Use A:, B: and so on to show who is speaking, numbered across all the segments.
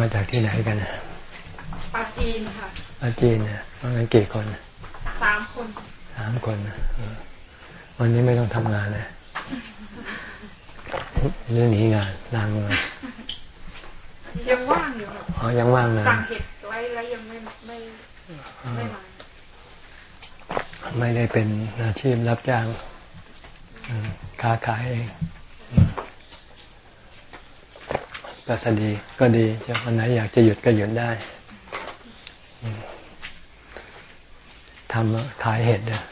A: มาจากที่ไหนกัน
B: ปาจีนค่ะ
A: ปาจีนเนี่ยมากันกี่คน
B: สามคน
A: สามคนวันนี้ไม่ต้องทำงานเลยเรื่องนี้งานลางา
B: นยังว่างอยู่อ๋อ
A: ยังว่าง
B: นะสั่งเห็ดไว้แล้วยังไม่ไม่ไม่มา
A: ไม่ได้เป็นอาชีพรับจ้างค้าขายเอง ก็สดีก็ดีจะวันไหนอยากจะหยุดก็หยุดได้ทำขายเห็ดเนี่ย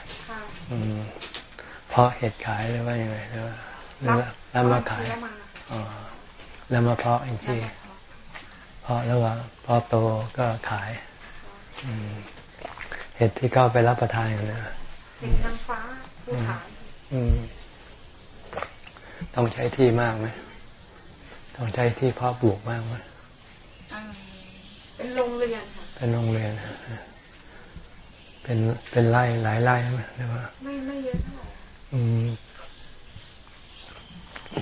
A: เพราะเห็ดขายหรือว่ายังไงหรือว่าแล้วมาขายแล้วมาเพาะอีกทีเพาะแล้วว่าพอโตก็ขายเห็ดที่เข้าไปรับประทานกัน
B: เนี่
A: ย
B: เป็นนางฟ้าผู้ขาย
A: ต้องใช้ที่มากไหม ต้องใช้ที่พ่อปลูกมากไหม
B: เป็นโรงเรียนค่ะ
A: เป็นโรงเรียนเป็นเป็นไร่หลายไร่ไหมหรือว่า
B: ไม่ไม่เยอะเท่าไหร่อืม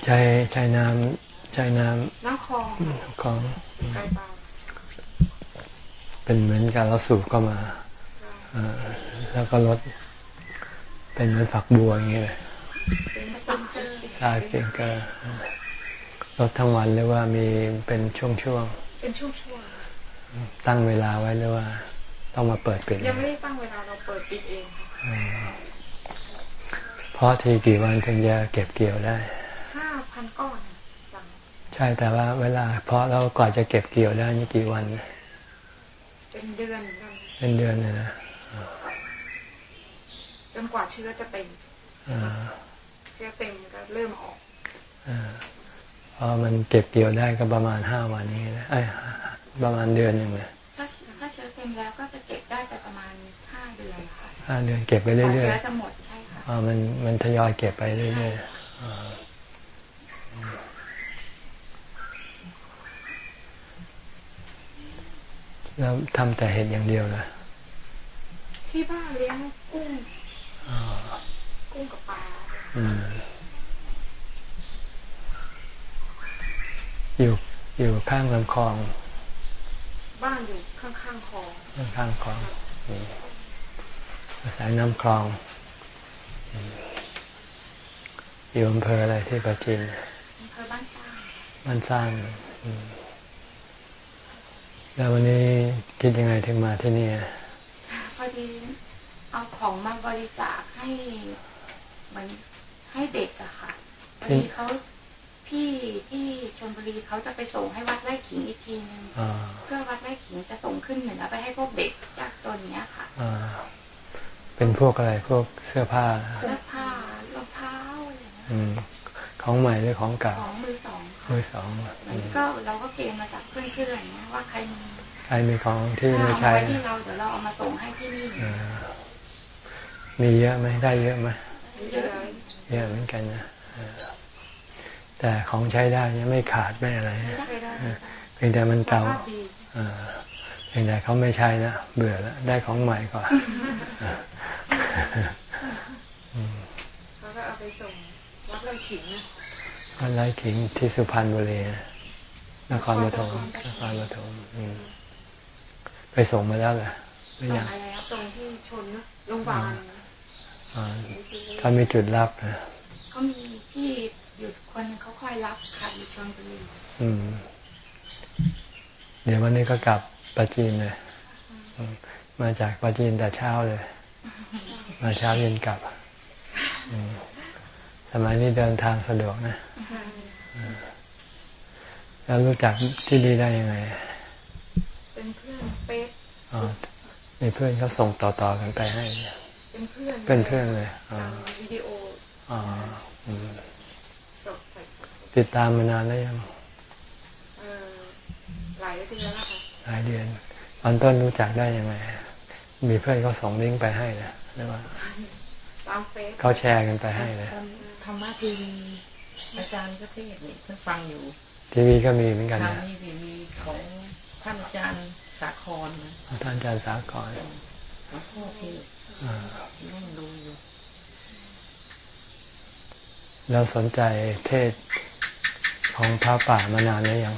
A: ใช้ใช้น้ำใช้น้ำ
B: น้ำคลอง
A: คลอง
B: ไกลเปล่า
A: เป็นเหมือนการเราสูบเข้ามาแล้วก็ลดเป็นเหมือนฝักบัวอย่างเงี้ยเลยสายเพียงก็ ลดทั้งวันหรือว่ามีเป็นช่วง
B: ๆ เป็นช่วง
A: ๆ ตั้งเวลาไว้หรือว่า ต้องมาเปิดปิด
B: ยังไม่ได้ตั้งเวลาเราเปิดปิดเอง
A: เพราะทีกี่วันถึงจะเก็บเกี่ยวได้
B: ห้าพันก้อนสั่ง
A: ใช่แต่ว่าเวลา เพราะเราก่อนจะเก็บเกี่ยวได้นี่กี่วัน
B: เป็นเดือน
A: เป็นเดือนเลยนะ
B: จนกว่าเชื้อจะเป็นเชื้อเต็มก็เริ่มออก
A: พอมันเก็บเกี่ยวได้ก็ประมาณห้าวันนี้นะไอ้ประมาณเดือนหนึ่งเลย
B: ถ้าถ้าเชื้อเต็มแล้วก็จะเก็บได้ไปประมาณห้าเดือนค่ะ
A: ห้าเดือนเก็บไปเรื่อยๆเชื้
B: อจะหมดใช่ค่ะ
A: อ๋อมันมันทยอยเก็บไปเรื่อยๆแล้วทำแต่เห็ดอย่างเดียวนะ
B: ที่บ้านเลี้ยงกุ้งกุ้งกับปลา
A: อ ยู่อยู่ข้างลำคลอง
B: บ้านอยู่ข้างข้างคลอง
A: ข้างคลองอาศัยน้ำคลอง อยู่อำเภออะไรที่ประจิน
B: อำเภอบ้านสร้าง
A: บ้านสร้างแล้ววันนี้คิดยังไงถึงมาที่นี่
B: พอดีเอาของมาบริจาคให้เหมือนให้เด็กอะค่ะพอดีเขา พี่ที่ชลบุรีเขาจะไปส่งให้วัดไร่ขิงอีกทีนึงเพื่อวัดไร่ขิงจะส่งขึ้นเหนือไปให้พวกเด็กยากจนเนี้ยค่ะ
A: เป็นพวกอะไรพวกเสื้อผ้า
B: เสื้อผ้ารองเท้าอะไร
A: ของใหม่หรือของเก่า
B: ของมือสอง
A: มือสอง
B: ก็เราก็เกณฑ์มาจากเพื่อนๆนะว่าใครมี
A: ใครมีของที่ไม่ใช้
B: ที่เราเดี๋ยวเราเอามาส่งให้ที่นี่
A: มีเยอะไหมได้เยอะไหม
B: เยอะ
A: เยอะเหมือนกันนะ แต่ของใช้ได้ยังไม่ขาดไม่อะไรเพียงแต่มันเก่าเพียงแต่เขาไม่ใช้นะเบื่อแล้วได้ของใหม่ก่อน
B: เขาก็เอาไปส่งวัดไร่ขิงนะ
A: วัดไร่ขิงที่สุพรรณบุรีนครปฐมนครปฐมไปส่งมาแล้วแหละ
B: ไม่ยังส่งที่ชนโรงพยาบาล
A: เขามีจุดรับนะ
B: เขามีพี่หยุด คนเขาคอยรับค่ะอยู่ชนบุรี
A: อืมเดี๋ยววันนี้ก็กลับปาจีนเลยมาจากปาจีนแต่เช้าเลย มาเช้าเย็นกลับสมัยนี้เดินทางสะดวกนะแล้วรู้จักที่ดีได้ยังไง
B: เป็นเพื่อนเป๊ะ
A: อ๋อมีเพื่อนเขาส่งต่อๆกันไปให้
B: เป็นเพื่อน
A: เป็นเพื่อนเลยอ๋อ
B: วิดีโอ
A: อ๋อ ติดตามมานานแล้วยัง
B: หลายเดือนแล้วค่ะ
A: หลายเดือนตอนต้นรู้จักได้ยังไง มีเพื่อนเขาส่งลิงก์ไปให้นะหรือว่า
B: ตามเฟซ
A: เขาแชร์กันไปให้เลย
B: ธรรมะทีวีอาจารย์ก็เทศนี่เพิ่งฟังอยู่
A: ทีวีก็มีเหมือนกันนะ
B: มีมีของท่านอาจารย์สาครนะ
A: ท่านอาจารย์สาคร
B: หลวงพ่อเทศนั่งดูอยู่
A: แล้วสนใจเทศ ของพระป่ามานานแล้วยัง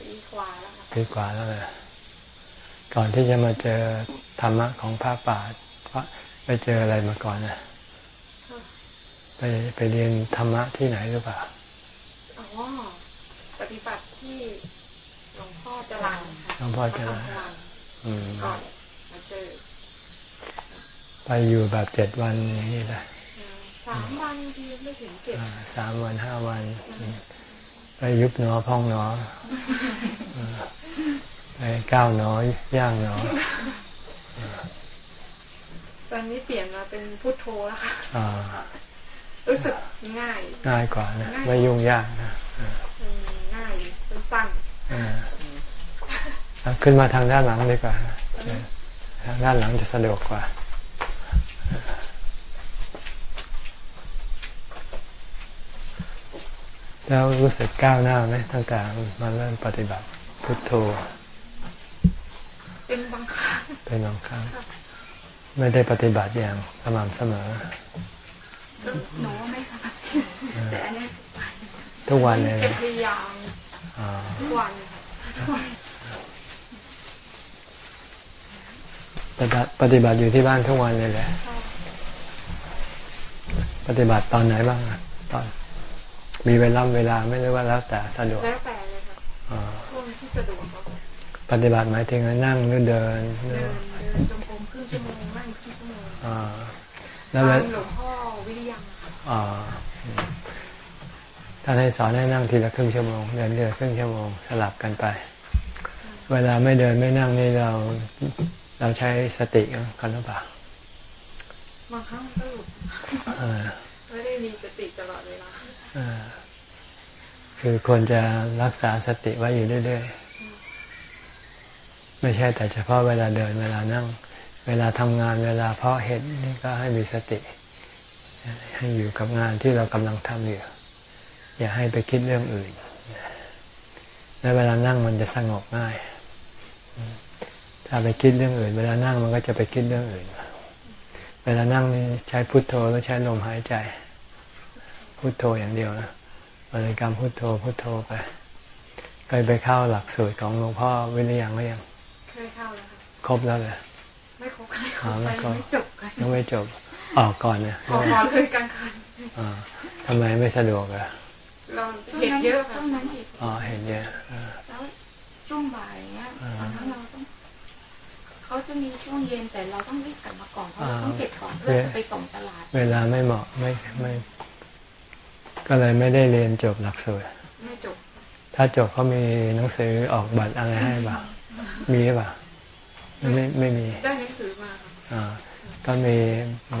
A: ปีกว่าแล้วเลยก่อนที่จะมาเจอธรรมะของพระป่าไปเจออะไรมาก่อนนะไปไปเรียนธรรมะที่ไหนหรือเปล่า
B: อ๋อปฏิบัติที่หลวงพ่อจรันค่ะ
A: หลวงพ่อจรัน
B: ก่อนมาเจอ
A: ไปอยู่แบบเจ็ดวันอย่างนี้แหละ
B: สามวันทีไม่ถึงเจ็ด
A: สามวันห้าวันไปยุบหนอพองหนอไปก้าวหนอย่างหนอ
B: ตอนนี้เปลี่ยนมาเป็นพุทโธแล้วค่ะรู้สึกง่าย
A: ง่ายกว่านะ ไม่ยุ่งยากนะ
B: ง่ายสั้น
A: ขึ้นมาทางด้านหลังดีกว่า ทางด้านหลังจะสะดวกกว่า แล้วรู้สึกก้าวหน้าไหมตั้งแต่มาเริ่มปฏิบัติพุทโธ
B: เป็นบางครั้ง
A: เป็นบางครั้ง ไม่ได้ปฏิบัติอย่างสม่ำเสมอ
B: หนูไม่สม่ำเสมอแต่อันนี้
A: ทุกวันเลย
B: พยายามทุกวัน
A: ปฏิบัติอยู่ที่บ้านทุกวันเลยแหละ ปฏิบัติตอนไหนบ้างตอน มีเวลาเวลาไม่รู้ว่าแล้วแต่สะดวก
B: แล้วแต่เลยค่ะช่วงที่สะดวก
A: ปฏิบัติหมายถึงนั่งหรือเดิน
B: เดินจงกรมครึ่งชั่วโมงนั่งครึ่งชั่วโมง
A: แล้ว
B: หลวงพ่อวิริยัง
A: อ๋อท่านให้สอนให้นั่งทีละครึ่งชั่วโมงเดินเดินครึ่งชั่วโมงสลับกันไป เวลาไม่เดินไม่นั่งนี่เราเราใช้สติกันหรือเปล่า
B: บางครั้งก็หลุดไม่ได้มีสติตลอดเวลา
A: คือควรจะรักษาสติไว้อยู่เรื่อยๆ ไม่ใช่แต่เฉพาะเวลาเดินเวลานั่ง เวลาทำงานเวลาเพาะเห็ดนี่ก็ให้มีสติ ให้อยู่กับงานที่เรากำลังทำอยู่ อย่าให้ไปคิดเรื่องอื่น และเวลานั่งมันจะสงบง่าย ถ้าไปคิดเรื่องอื่น เวลานั่งมันก็จะไปคิดเรื่องอื่น เวลานั่งนี่ใช้พุทโธแล้วใช้ลมหายใจ พุทโธอย่างเดียวนะ บริกรรมพุทโธพุทโธไปเคยไปเข้าหลักสูตรของหลวงพ่อวิริยังหรือยัง
B: เคยเข้าแล้ว
A: ครบแล้วเลย
B: ไม่ครบไม่ครบไม่จบ
A: ยังไม่จบออกก่อนเนี่ย
B: ออกก่อนเลยกลางคัน
A: ทำไมไม่สะดวกอะ
B: เราเห็นเยอะค่ะ
A: อ๋อเห็นเยอะ
B: แล้วช่วงบ่ายเนี้ยตอนนั้นเราต้องเขาจะมีช่วงเย็นแต่เราต้องรีบกลับมาก่อนเพราะเราต้องเก็บของเพื่อจะไปส่งตลาด
A: เวลาไม่เหมาะไม่ไม่ ก็เลยไม่ได้เรียนจบหลักสูตร
B: ไม่จบ
A: ถ้าจบเขามีหนังสือออกบัตรอะไรให้บ่ามีป่ะไม่ไม่มี
B: ได้หนังสือมา
A: อ่าก็มีใบ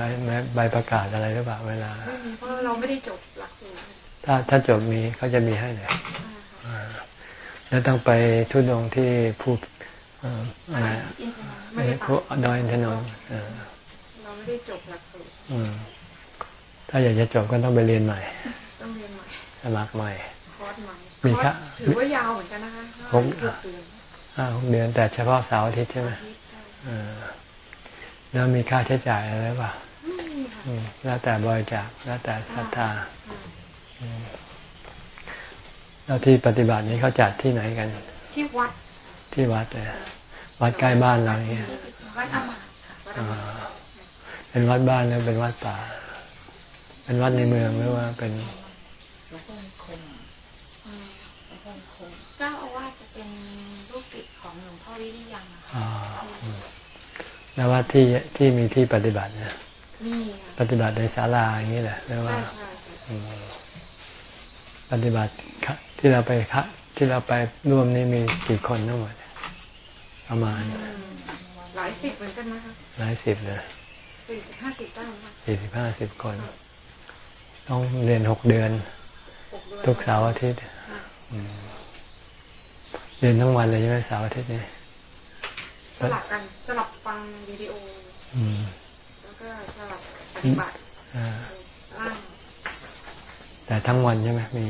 A: ใบประกาศอะไรหรือเปล่าเวลา
B: ไม่มีเพราะเราไม่ได้จบหลักสูตร
A: ถ้าถ้าจบมีเขาจะมีให้เลยแล้วต้องไปทุดงที่ผู้อะไรไม่ได้พวกดอยอินทนนท์
B: เราไม่ได้จบหลักสูตร
A: ถ้าอยากจะจบก็ต้องไปเรียนใหม่ สมัครใหม่
B: คอร์สใหม่มีค่ถือว่ายาวเหมือนกันนะคะหกเดือน
A: ห้าหกเดือนแต่เฉพาะเสาร์อาทิตย์ใช่ไหมแล้วมีค่าใช้จ่ายอะไรป่ะแล้วแต่บริจาคแล้วแต่ศรัทธาแล้วที่ปฏิบัตินี้เขาจัดที่ไหนกัน
B: ที่วัด
A: ที่วัดเลยวัดใกล้บ้านเราเนี่ย
B: วัดอมา
A: เป็นวัดบ้านหรือเป็นวัดป่า เป็นวัดในเมืองหรือว่าเป็น
B: เจ้าอาวาสจะเป็นลูกศิษย์ของหลวงพ่อวิริยังค่ะ
A: แล้ววัดที่ที่มีที่ปฏิบัติเนี่ย
B: มี
A: ปฏิบัติในศาลาอย่างนี้แหละหรือว่าปฏิบัติที่เราไปที่เราไปร่วมนี่มีกี่คนทั้งหมดประมาณ
B: หลายสิบเหมือนกันนะคะ
A: หลายสิบเลย
B: สี่สิบห้าสิบได้
A: สี่สิบห้าสิบคน ต้องเรียนหกเดือน ทุกเสาร์อาทิตย์เรียนทั้งวันเลยใช่ไหมเสาร์อาทิตย์นี่
B: สลับกันสลับฟังวิดีโอแล้วก็สลับปฏิบัติ
A: แต่ทั้งวันใช่ไหมมี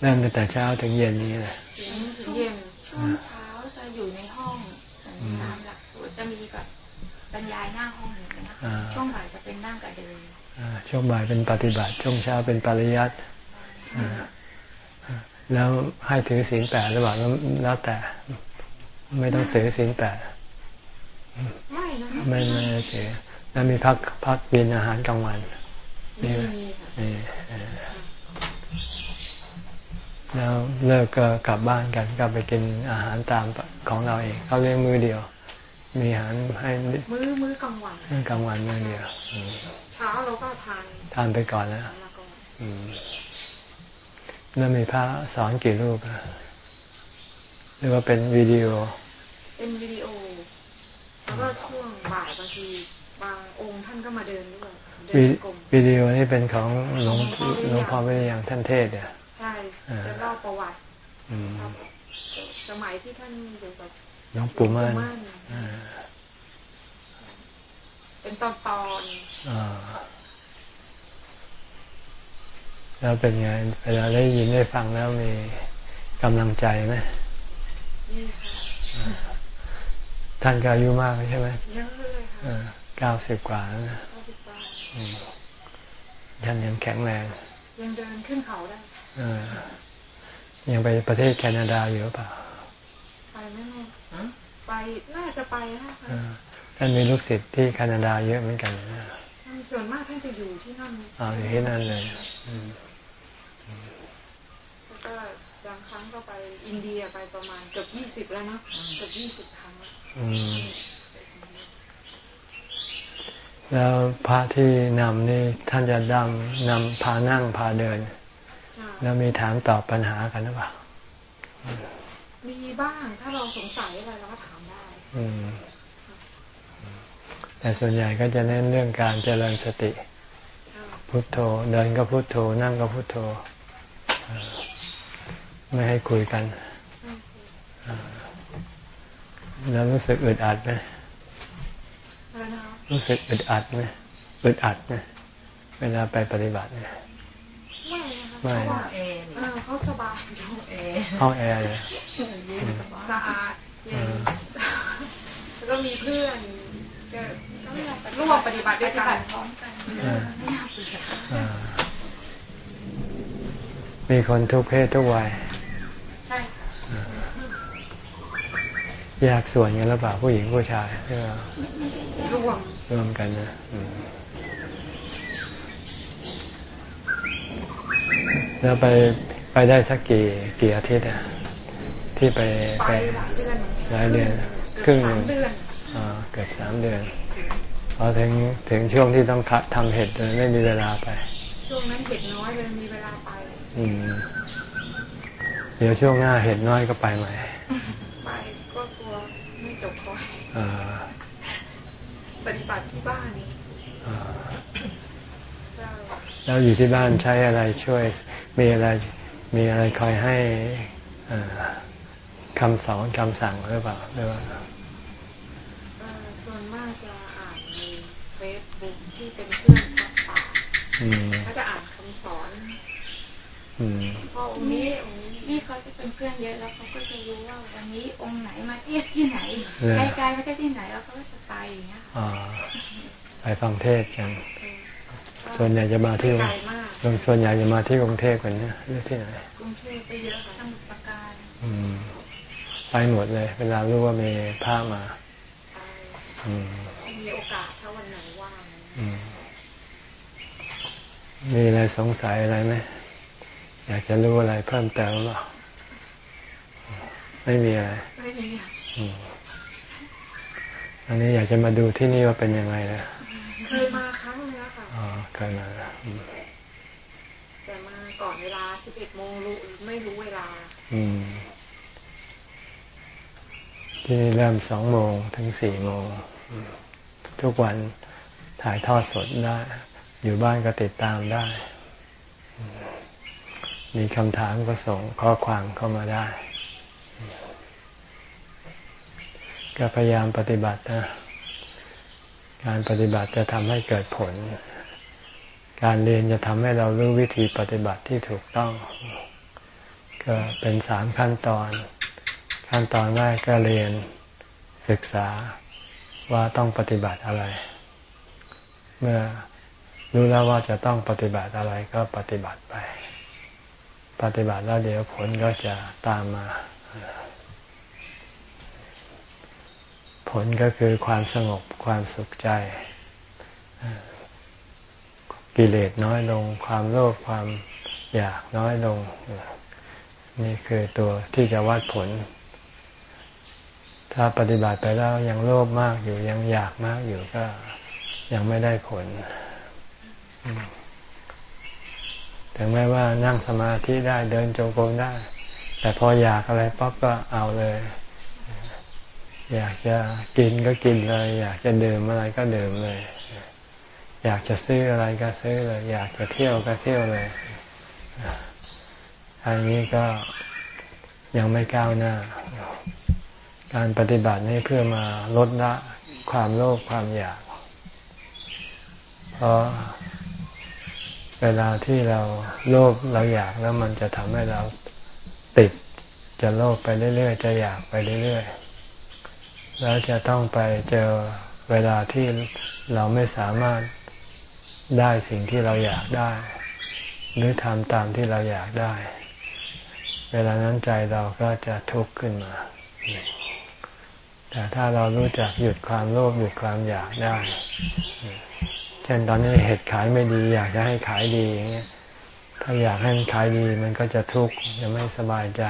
A: เริ่มตั้งแต่เช้าถึงเย็นนี้แหละ
B: ถึงเย็นช่วงเช้าจะอยู่ในห้องตามหลักสูตรจะมีแบบบรรยายหน้าห้องหนึ่งนะช่วงบ่ายจะเป็นนั่งกับเดิน
A: ช่วงบ่ายเป็นปฏิบัติ ช่วงเช้าเป็นปริยัติ แล้วให้ถือศีลแปดหรือเปล่าแล้วแต่ ไม่ต้องสือศีลแปด
B: ไม่นะ
A: ไม่ไม่เสียแล้วมีพักพักกินอาหารกลางวันนี่นี่แล้วเลิกก็กลับบ้านกันก็ไปกินอาหารตามของเราเองเขาเลี้ยงมือเดียว มีอาหารให้
B: มือมือกลางวัน
A: กลางวันมือเดียว
B: เช้าเราก็ทาน
A: ทานไปก่อนแล้ว แล้วมีพระสอนกี่รูปหรือว่าเป็นวิดีโอ
B: เป็นวิดีโอ แล้วก็ช่วงบ่ายบางทีบางองค์ท่านก็มาเดินด้วย
A: วิดีโอนี่เป็นของหลวงหลวงพ่อไม่ได้ยังท่านเทศเนี่ย
B: ใช่จะเล่าประวัติสมัยที่ท่านอยู่กับ
A: หลวงปู่มั่น
B: เป็นตอนตอน
A: แล้วเป็นไงเวลาได้ยินได้ฟังแล้วมีกำลังใจไหมท่านก็อายุมากใช่ไหม
B: เยอะเลยค่ะ
A: เก้าสิบกว่าแล้วนะท่านยังแข็งแรง
B: ยังเดินขึ้นเขาได้
A: ยังไปประเทศแคนาดาอยู่หรือเปล่า
B: ไปไหมแม่ไปน่าจะไปนะคะ
A: ท่านมีลูกศิษย์ที่แคนาดาเยอะเหมือนกันนะ
B: ส่วนมากท่านจะอยู่ที่นั่น
A: อ๋ออยู่ที่นั่นเลย
B: แล้ว ก็บางครั้งก็ไปอินเดียไปประมาณเกือบยี่สิบแล้วเนาะเกือบยี่สิบครั้ง
A: แล้วพระที่นำนี่ท่านจะดำนำพานั่งพาเดิน แล้วมีถามตอบปัญหากันหรือเปล่า
B: มีบ้างถ้าเราสงสัยอะไรเราก็ถามได้
A: แต่ส่วนใหญ่ก็จะเน้นเรื่องการเจริญสติ พุโทโธ เดินก็พุโทโธ นั่งก็พุโทโธ ไม่ให้คุยกัน แล้วรู้สึกอึดอัดไหมรู้สึกอึดอัดไหมอึดอัดไหมเวลาไปปฏิบัติเนี่ย
B: ไม่เขาแอร์เขาสบายห้องแอร์
A: ห้องแอร์เลย
B: สะอาดเย็นแล้วก็มีเพื่อนก็ร่วมปฏิบัติด้วยกันพร้อมกัน
A: มีคนทุกเพศทุกวัย
B: ใช่
A: แยกส่วนกันหรือเปล่าผู้หญิงผู้ชาย
B: รวม
A: รวมกันนะแล้วไปไปได้สักกี่กี่อาทิตย์อะที่ไป
B: ไป
A: หลายเดือนครึ่งหนึ่งเกือบสามเดือนพอถึงถึงช่วงที่ต้องทำเห็ดเลยไม่มีเวลาไป
B: ช่วงนั้นเห็ดน้อยเลยมีเวลาไป
A: อืม เดี๋ยวช่วงหน้าเห็ดน้อยก็ไปใหม่
B: ไปก็กลัวไม่จบก่อน ปฏิบัติที่บ้านนี้
A: แล้วอยู่ที่บ้านใช้อะไรช่วย มีอะไรมีอะไรคอยให้คำสอนคำสั่งหรือเปล่าหรือว่า
B: ส่วนมากจะอ่านในเฟซบุ๊กที่เป็นเพื่อนพักป่าเขาจะอ่านคำสอนพอองค์นี้องค์นี้ เขาจะเป็นเพื่อนเยอะแล้วเขาก็จะรู้ว่าวันนี้องค์ไหนมาเทศที่ไหนไกลๆมาเทศที่ไหนแล้วเขาก็จะไปอย่างเงี้ย
A: ไปฟังเทศกัน ส่วนใหญ่จะมาที่ส่วนใหญ่จะมาที่กรุงเทพกันเนี่ยหรือที่ไหน
B: กรุงเทพไปเยอะค่ะสมุทรปราการ
A: ไปหมดเลย เวลารู้ว่ามีภาพมา
B: มีโอกาสถ้าวันไหนว่าง
A: มีอะไรสงสัยอะไรไหม อยากจะรู้อะไรเพิ่มเติมหรอไม่มีอะไร
B: ไม่มี
A: อันนี้อยากจะมาดูที่นี่ว่าเป็นยังไงนะ
B: เคยมาครั้งนึงแล้วค่ะอ๋อ
A: เคยมา
B: แต่มาก่อนเวลาสิบเอ็ดโมงรู้ไม่รู้เวลา
A: อืม ที่นี่เริ่มสองโมงถึงสี่โมงทุกวันถ่ายทอดสดได้ อยู่บ้านก็ติดตามได้ มีคำถามก็ส่งข้อความเข้ามาได้ ก็พยายามปฏิบัตินะ การปฏิบัติจะทำให้เกิดผล การเรียนจะทำให้เรารู้วิธีปฏิบัติที่ถูกต้อง ก็เป็นสามขั้นตอน ขั้นตอนแรกก็เรียนศึกษาว่าต้องปฏิบัติอะไร เมื่อรู้แล้วว่าจะต้องปฏิบัติอะไรก็ปฏิบัติไป ปฏิบัติแล้วเดี๋ยวผลก็จะตามมา ผลก็คือความสงบความสุขใจ กิเลสน้อยลง ความโลภความอยากน้อยลง นี่คือตัวที่จะวัดผล ถ้าปฏิบัติไปแล้วยังโลภมากอยู่ยังอยากมากอยู่ก็ยังไม่ได้ผล ถึงแม้ว่านั่งสมาธิได้เดินจงกรมได้ แต่พออยากอะไรปั๊บก็เอาเลย อยากจะกินก็กินเลย อยากจะดื่มอะไรก็ดื่มเลย อยากจะซื้ออะไรก็ซื้อเลย อยากจะเที่ยวก็เที่ยวเลยอันนี้ก็ยังไม่ก้าวหน้า การปฏิบัตินี้เพื่อมาลดละความโลภความอยาก เพราะ เวลาที่เราโลภเราอยากแล้วมันจะทำให้เราติดจะโลภไปเรื่อยๆ จะอยากไปเรื่อยๆ แล้วจะต้องไปเจอเวลาที่เราไม่สามารถได้สิ่งที่เราอยากได้ หรือทำตามที่เราอยากได้ เวลานั้นใจเราก็จะทุกข์ขึ้นมา แต่ถ้าเรารู้จักหยุดความโลภหยุดความอยากได้ ช่นตอนนี้เห็ดขายไม่ดี อยากจะให้ขายดีอย่างเงี้ยถ้าอยากให้มันขายดีมันก็จะทุกข์จะไม่สบายใจ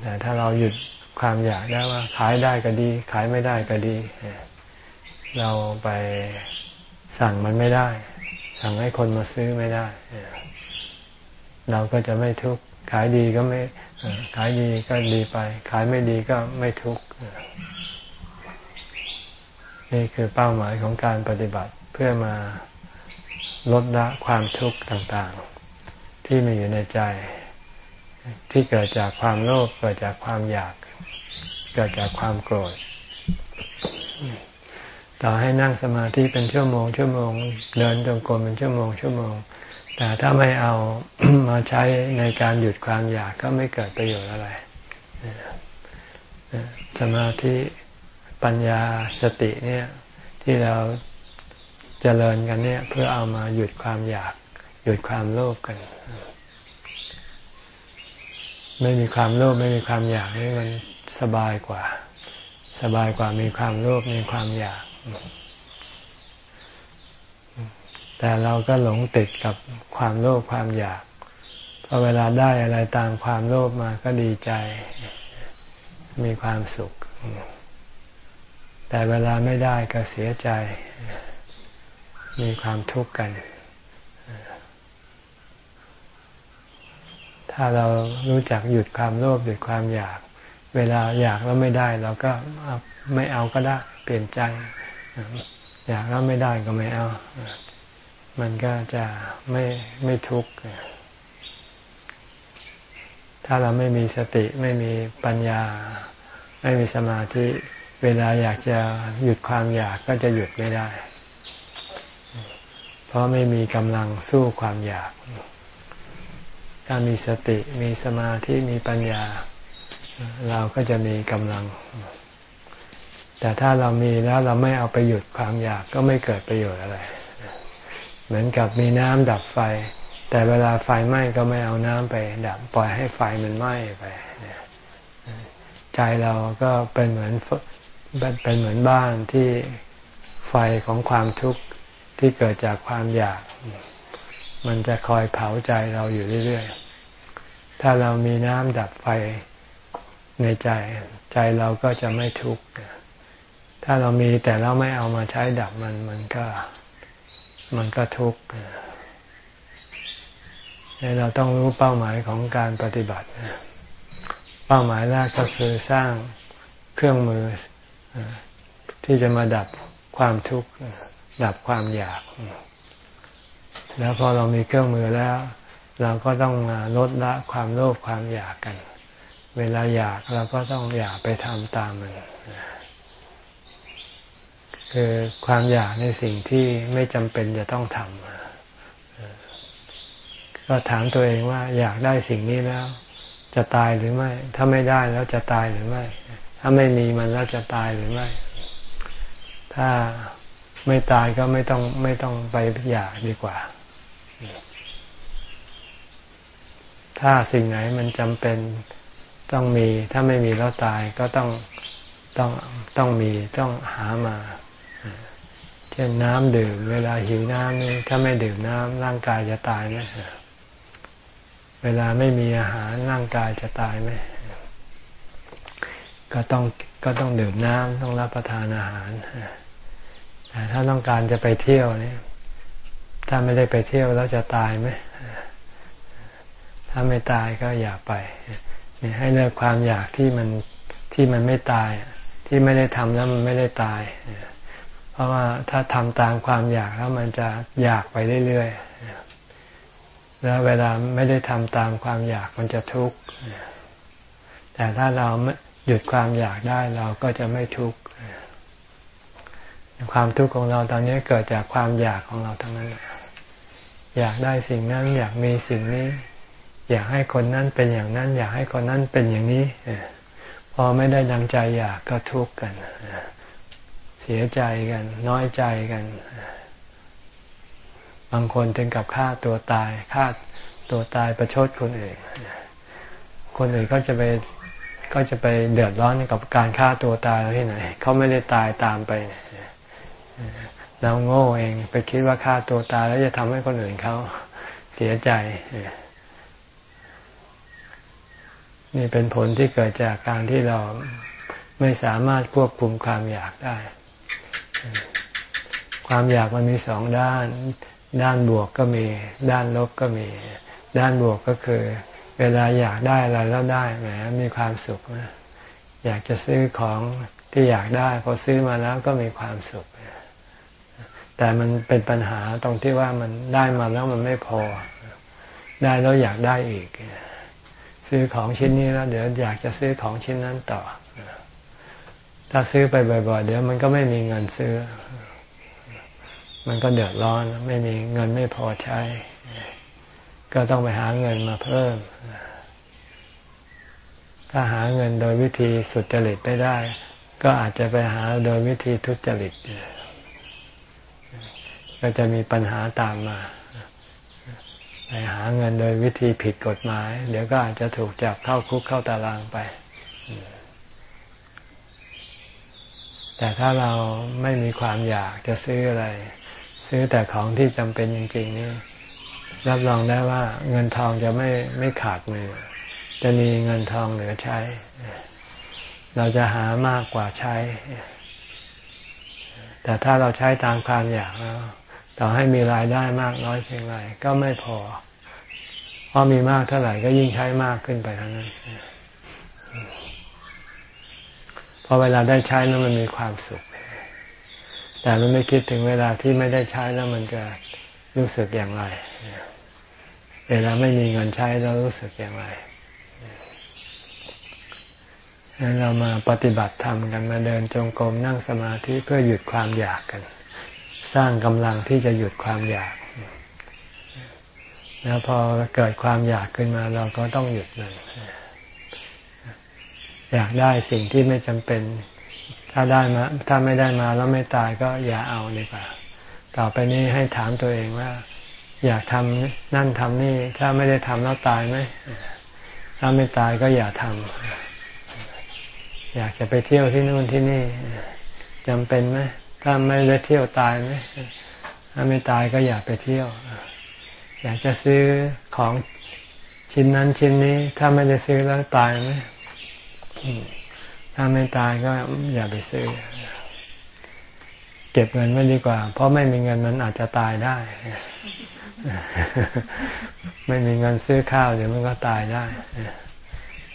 A: แต่ถ้าเราหยุดความอยากได้ว่า ขายได้ก็ดี ขายไม่ได้ก็ดี เราไปสั่งมันไม่ได้ สั่งให้คนมาซื้อไม่ได้ เราก็จะไม่ทุกข์ขายดีก็ไม่ขายดีก็ดีไป ขายไม่ดีก็ไม่ทุกข์นี่คือเป้าหมายของการปฏิบัติ พื่อมาลดละความทุกข์ต่างๆ ที่มีอยู่ในใจ ที่เกิดจากความโลภเกิดจากความอยาก เกิดจากความโกรธ ต่อให้นั่งสมาธิเป็นชั่วโมง ชั่วโมง เดินจงกรมเป็นชั่วโมง ชั่วโมง แต่ถ้าไม่เอามาใช้ในการหยุดความอยากก็ไม่เกิดประโยชน์อะไร สมาธิปัญญาสติเนี่ยที่เรา เจริญกันเนี่ย เพื่อเอามาหยุดความอยาก หยุดความโลภกัน ไม่มีความโลภไม่มีความอยากนี่มันสบายกว่า สบายกว่ามีความโลภมีความอยาก แต่เราก็หลงติดกับความโลภความอยากพอเวลาได้อะไรตามความโลภมาก็ดีใจ มีความสุข แต่เวลาไม่ได้ก็เสียใจ มีความทุกข์กัน ถ้าเรารู้จักหยุดความโลภหยุดความอยาก เวลาอยากแล้วไม่ได้เราก็ไม่เอาก็ได้ เปลี่ยนใจ อยากแล้วไม่ได้ก็ไม่เอา มันก็จะไม่ไม่ทุกข์ถ้าเราไม่มีสติไม่มีปัญญา ไม่มีสมาธิ เวลาอยากจะหยุดความอยากก็จะหยุดไม่ได้ ราะไม่มีกำลังสู้ความอยาก ถ้ามีสติมีสมาธิมีปัญญา เราก็จะมีกำลัง แต่ถ้าเรามีแล้วเราไม่เอาไปหยุดความอยากก็ไม่เกิดประโยชน์อะไร เหมือนกับมีน้ำดับไฟ แต่เวลาไฟไหม้ก็ไม่เอาน้ำไปดับปล่อยให้ไฟมันไหม้ไปใจเราก็เป็นเหมือนเป็นเหมือนบ้านที่ไฟของความทุกข์ ที่เกิดจากความอยาก มันจะคอยเผาใจเราอยู่เรื่อยๆ ถ้าเรามีน้ำดับไฟในใจ ใจเราก็จะไม่ทุกข์ ถ้าเรามีแต่เราไม่เอามาใช้ดับมันมันก็มันก็ทุกข์เราต้องรู้เป้าหมายของการปฏิบัติ เป้าหมายแรกก็คือสร้างเครื่องมือที่จะมาดับความทุกข์ ดับความอยาก แล้วพอเรามีเครื่องมือแล้ว เราก็ต้องมาลดละความโลภความอยากกัน เวลาอยากเราก็ต้องอยากไปทำตามมัน คือความอยากในสิ่งที่ไม่จำเป็นจะต้องทำก็ถามตัวเองว่าอยากได้สิ่งนี้แล้ว จะตายหรือไม่ ถ้าไม่ได้แล้วจะตายหรือไม่ ถ้าไม่มีมันแล้วจะตายหรือไม่ ถ้า ไม่ตายก็ไม่ต้องไม่ต้องไปอยากดีกว่า ถ้าสิ่งไหนมันจำเป็นต้องมี ถ้าไม่มีแล้วตายก็ต้องต้องต้องมีต้องหามา เช่นน้ำดื่ม เวลาหิวน้ำนี่ถ้าไม่ดื่มน้ำร่างกายจะตายไหมเวลาไม่มีอาหารร่างกายจะตายไหมก็ต้องก็ต้องดื่มน้ำต้องรับประทานอาหาร แต่ถ้าต้องการจะไปเที่ยวนี่ถ้าไม่ได้ไปเที่ยวแล้วจะตายไหมถ้าไม่ตายก็อย่าไปนี่ให้เลิกความอยากที่มันที่มันไม่ตาย ที่ไม่ได้ทำแล้วมันไม่ได้ตาย เพราะว่าถ้าทำตามความอยากแล้วมันจะอยากไปเรื่อยๆแล้วเวลาไม่ได้ทำตามความอยากมันจะทุกข์แต่ถ้าเราหยุดความอยากได้เราก็จะไม่ทุกข์ ความทุกข์ของเราตอนนี้เกิดจากความอยากของเราทั้งนั้น อยากได้สิ่งนั้น อยากมีสิ่งนี้ อยากให้คนนั้นเป็นอย่างนั้น อยากให้คนนั้นเป็นอย่างนี้พอไม่ได้ดังใจอยากก็ทุกข์กันเสียใจกัน น้อยใจกัน บางคนถึงกับฆ่าตัวตายฆ่าตัวตายประชดคนอื่นคนอื่นก็จะไปก็จะไปเดือดร้อนกับการฆ่าตัวตายที่ไหนเขาไม่ได้ตายตามไปเเราโง่เองไปคิดว่าฆ่าตัวตายแล้วจะทำให้คนอื่นเขาเสียใจ นี่เป็นผลที่เกิดจากการที่เราไม่สามารถควบคุมความอยากได้ ความอยากมันมีสองด้าน ด้านบวกก็มี ด้านลบก็มี ด้านบวกก็คือ เวลาอยากได้อะไรแล้วได้แหมมีความสุขนะอยากจะซื้อของที่อยากได้ พอซื้อมาแล้วก็มีความสุข แต่มันเป็นปัญหาตรงที่ว่ามันได้มาแล้วมันไม่พอ ได้แล้วอยากได้อีก ซื้อของชิ้นนี้แล้ว เดี๋ยวอยากจะซื้อของชิ้นนั้นต่อ ถ้าซื้อไปบ่อยๆ เดี๋ยวมันก็ไม่มีเงินซื้อ มันก็เดือดร้อน ไม่มีเงินไม่พอใช้ ก็ต้องไปหาเงินมาเพิ่ม ถ้าหาเงินโดยวิธีสุจริตไม่ได้ ก็อาจจะไปหาโดยวิธีทุจริต ก็จะมีปัญหาตามมาไปหาเงินโดยวิธีผิดกฎหมาย เดี๋ยวก็อาจจะถูกจับเข้าคุกเข้าตารางไป แต่ถ้าเราไม่มีความอยากจะซื้ออะไร ซื้อแต่ของที่จำเป็นจริง ๆ นี่รับรองได้ว่าเงินทองจะไม่ไม่ขาดมือ จะมีเงินทองเหลือใช้ เราจะหามากกว่าใช้ แต่ถ้าเราใช้ตามความอยากแล้ว ต่อให้มีรายได้มากน้อยเพียงไรก็ไม่พอ เพราะมีมากเท่าไหร่ก็ยิ่งใช้มากขึ้นไปเท่านั้นพอเวลาได้ใช้แล้วมันมีความสุข แต่มันไม่คิดถึงเวลาที่ไม่ได้ใช้แล้วมันจะรู้สึกอย่างไร เวลาไม่มีเงินใช้แล้วรู้สึกอย่างไรงั้นเรามาปฏิบัติธรรมกันมาเดินจงกรมนั่งสมาธิเพื่อหยุดความอยากกัน สร้างกำลังที่จะหยุดความอยาก แล้วพอเกิดความอยากขึ้นมาเราก็ต้องหยุดมันอยากได้สิ่งที่ไม่จำเป็น ถ้าได้มา ถ้าไม่ได้มาแล้วไม่ตายก็อย่าเอาดีกว่า ต่อไปนี้ให้ถามตัวเองว่า อยากทำนั่นทำนี่ ถ้าไม่ได้ทำแล้วตายไหมถ้าไม่ตายก็อย่าทำอยากจะไปเที่ยวที่นู่นที่นี่จำเป็นไหม ถ้าไม่ได้เที่ยวตายไหมถ้าไม่ตายก็อย่าไปเที่ยว อยากจะซื้อของชิ้นนั้นชิ้นนี้ ถ้าไม่ได้ซื้อแล้วตายไหมถ้าไม่ตายก็อย่าไปซื้อ เก็บเงินไว้ดีกว่า เพราะไม่มีเงินมันอาจจะตายได้ ไม่มีเงินซื้อข้าวเดี๋ยวมันก็ตายได้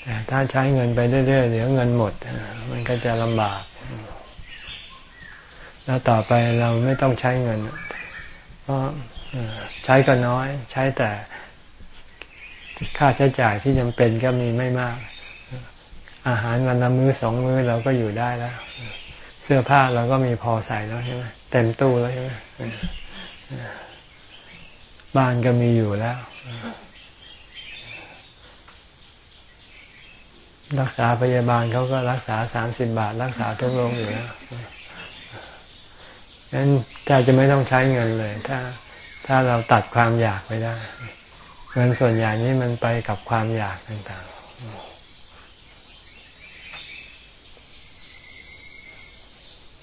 A: แต่ถ้าใช้เงินไปเรื่อยๆเดี๋ยวเงินหมด มันก็จะลำบาก แล้วต่อไปเราไม่ต้องใช้เงินเพราะใช้ก็น้อย ใช้แต่ค่าใช้จ่ายที่จำเป็นก็มีไม่มาก อาหารวันละมื้อสองมื้อเราก็อยู่ได้แล้ว เสื้อผ้าเราก็มีพอใส่แล้วใช่ไหมเต็มตู้แล้วใช่ไหมบ้านก็มีอยู่แล้ว รักษาพยาบาลเขาก็รักษาสามสิบบาท รักษาทุกโรงอยู่แล้ว งั้นถ้าจะไม่ต้องใช้เงินเลย ถ้าถ้าเราตัดความอยากไปได้ เงินส่วนใหญ่นี้มันไปกับความอยากต่างๆ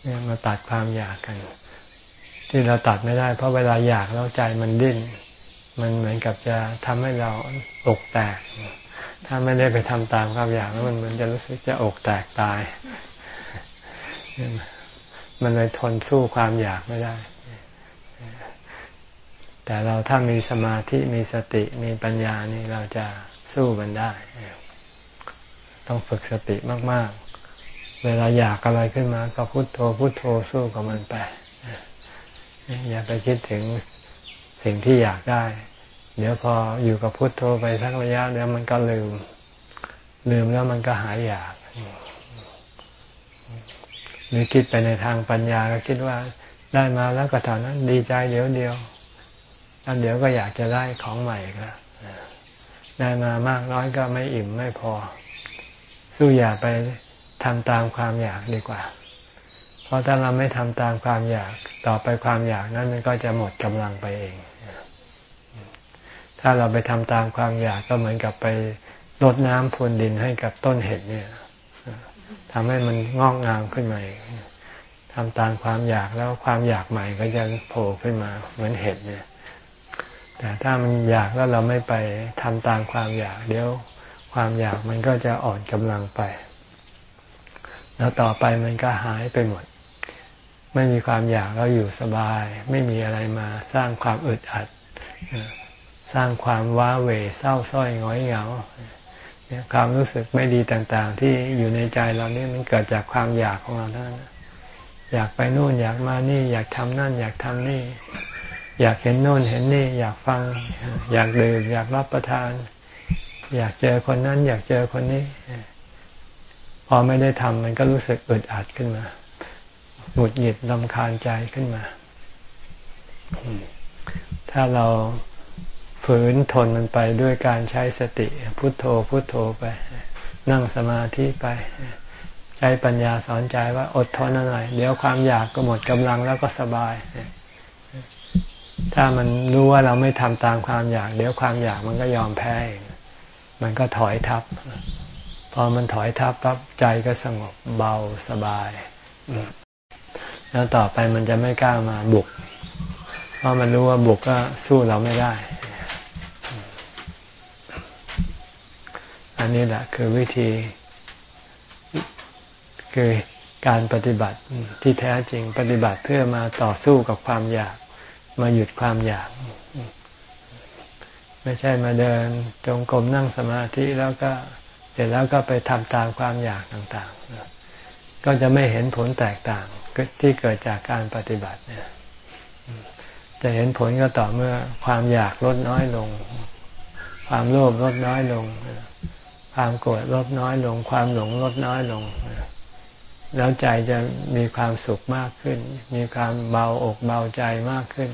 A: เนี่ยมาตัดความอยากกัน ที่เราตัดไม่ได้ เพราะเวลาอยากแล้วใจมันดิ้น มันเหมือนกับจะทำให้เราอกแตก ถ้าไม่ได้ไปทำตามความอยากแล้วมันมันจะรู้สึกจะอกแตกตาย มันเลยทนสู้ความอยากไม่ได้ แต่เราถ้ามีสมาธิมีสติมีปัญญานี่เราจะสู้มันได้ ต้องฝึกสติมาก ๆ เวลาอยากอะไรขึ้นมา ก็พุโทโธพุโทโธสู้กับมันไป อย่าไปคิดถึงสิ่งที่อยากได้ เดี๋ยวพออยู่กับพุโทโธไปสักระยะเดี๋ยวมันก็ลืม ลืมแล้วมันก็หายอยาก หรือคิดไปในทางปัญญาก็คิดว่าได้มาแล้วก็เท่านั้นดีใจเดี๋ยวเดียวแล้วเดี๋ยวก็อยากจะได้ของใหม่ก็ได้มามากน้อยก็ไม่อิ่มไม่พอ สู้อย่าไปทำตามความอยากดีกว่า เพราะถ้าเราไม่ทำตามความอยากต่อไปความอยากนั้นมันก็จะหมดกำลังไปเอง ถ้าเราไปทำตามความอยากก็เหมือนกับไปรดน้ำพรวนดินให้กับต้นเห็ดเนี่ยำให้มันงอกงามขึ้นมาทำตามความอยากแล้วความอยากใหม่ก็จะโผล่ขึ้นมาเหมือนเห็ดเนี่ย แต่ถ้ามันอยากแล้วเราไม่ไปทำตามความอยากเดี๋ยวความอยากมันก็จะอ่อนกำลังไป แล้วต่อไปมันก็หายไปหมด ไม่มีความอยากแล้วอยู่สบาย ไม่มีอะไรมาสร้างความอึดอัด สร้างความว้าเหวเศร้าส้อยง้อยเหงา ความรู้สึกไม่ดีต่างๆ ที่อยู่ในใจเรานี่มันเกิดจากความอยากของเราท่านอยากไปนู่นอยากมานี่ อยากทำนั่น อยากทำนี่ อยากเห็นโน่นเห็นนี่ อยากฟัง อยากดื่มอยากรับประทาน อยากเจอคนนั้น อยากเจอคนนี้ พอไม่ได้ทำมันก็รู้สึกอึดอัดขึ้นมาหงุดหงิดลำคาญใจขึ้นมา ถ้าเรา ฝืนทนมันไปด้วยการใช้สติพุโทโธพุโทโธไป นั่งสมาธิไป ใช้ปัญญาสอนใจว่าอดทนหน่อย เดี๋ยวความอยากก็หมดกำลังแล้วก็สบาย ถ้ามันรู้ว่าเราไม่ทำตามความอยาก เดี๋ยวความอยากมันก็ยอมแพ้เองมันก็ถอยทับ พอมันถอยทับปั๊บใจก็สงบเบาสบาย แล้วต่อไปมันจะไม่กล้ามาบุก เพราะมันรู้ว่าบุกก็สู้เราไม่ได้ อันนี้แหละคือวิธี คือการปฏิบัติที่แท้จริงปฏิบัติเพื่อมาต่อสู้กับความอยาก มาหยุดความอยาก ไม่ใช่มาเดินจงกรมนั่งสมาธิแล้วก็เสร็จแล้วก็ไปทำตามความอยากต่างๆ ก็จะไม่เห็นผลแตกต่างที่เกิดจากการปฏิบัติเนี่ยจะเห็นผลก็ต่อเมื่อความอยากลดน้อยลง ความโลภลดน้อยลง ความโกรธลดน้อยลง ความหลงลดน้อยลง แล้วใจจะมีความสุขมากขึ้น มีความเบาอกเบาใจมากขึ้น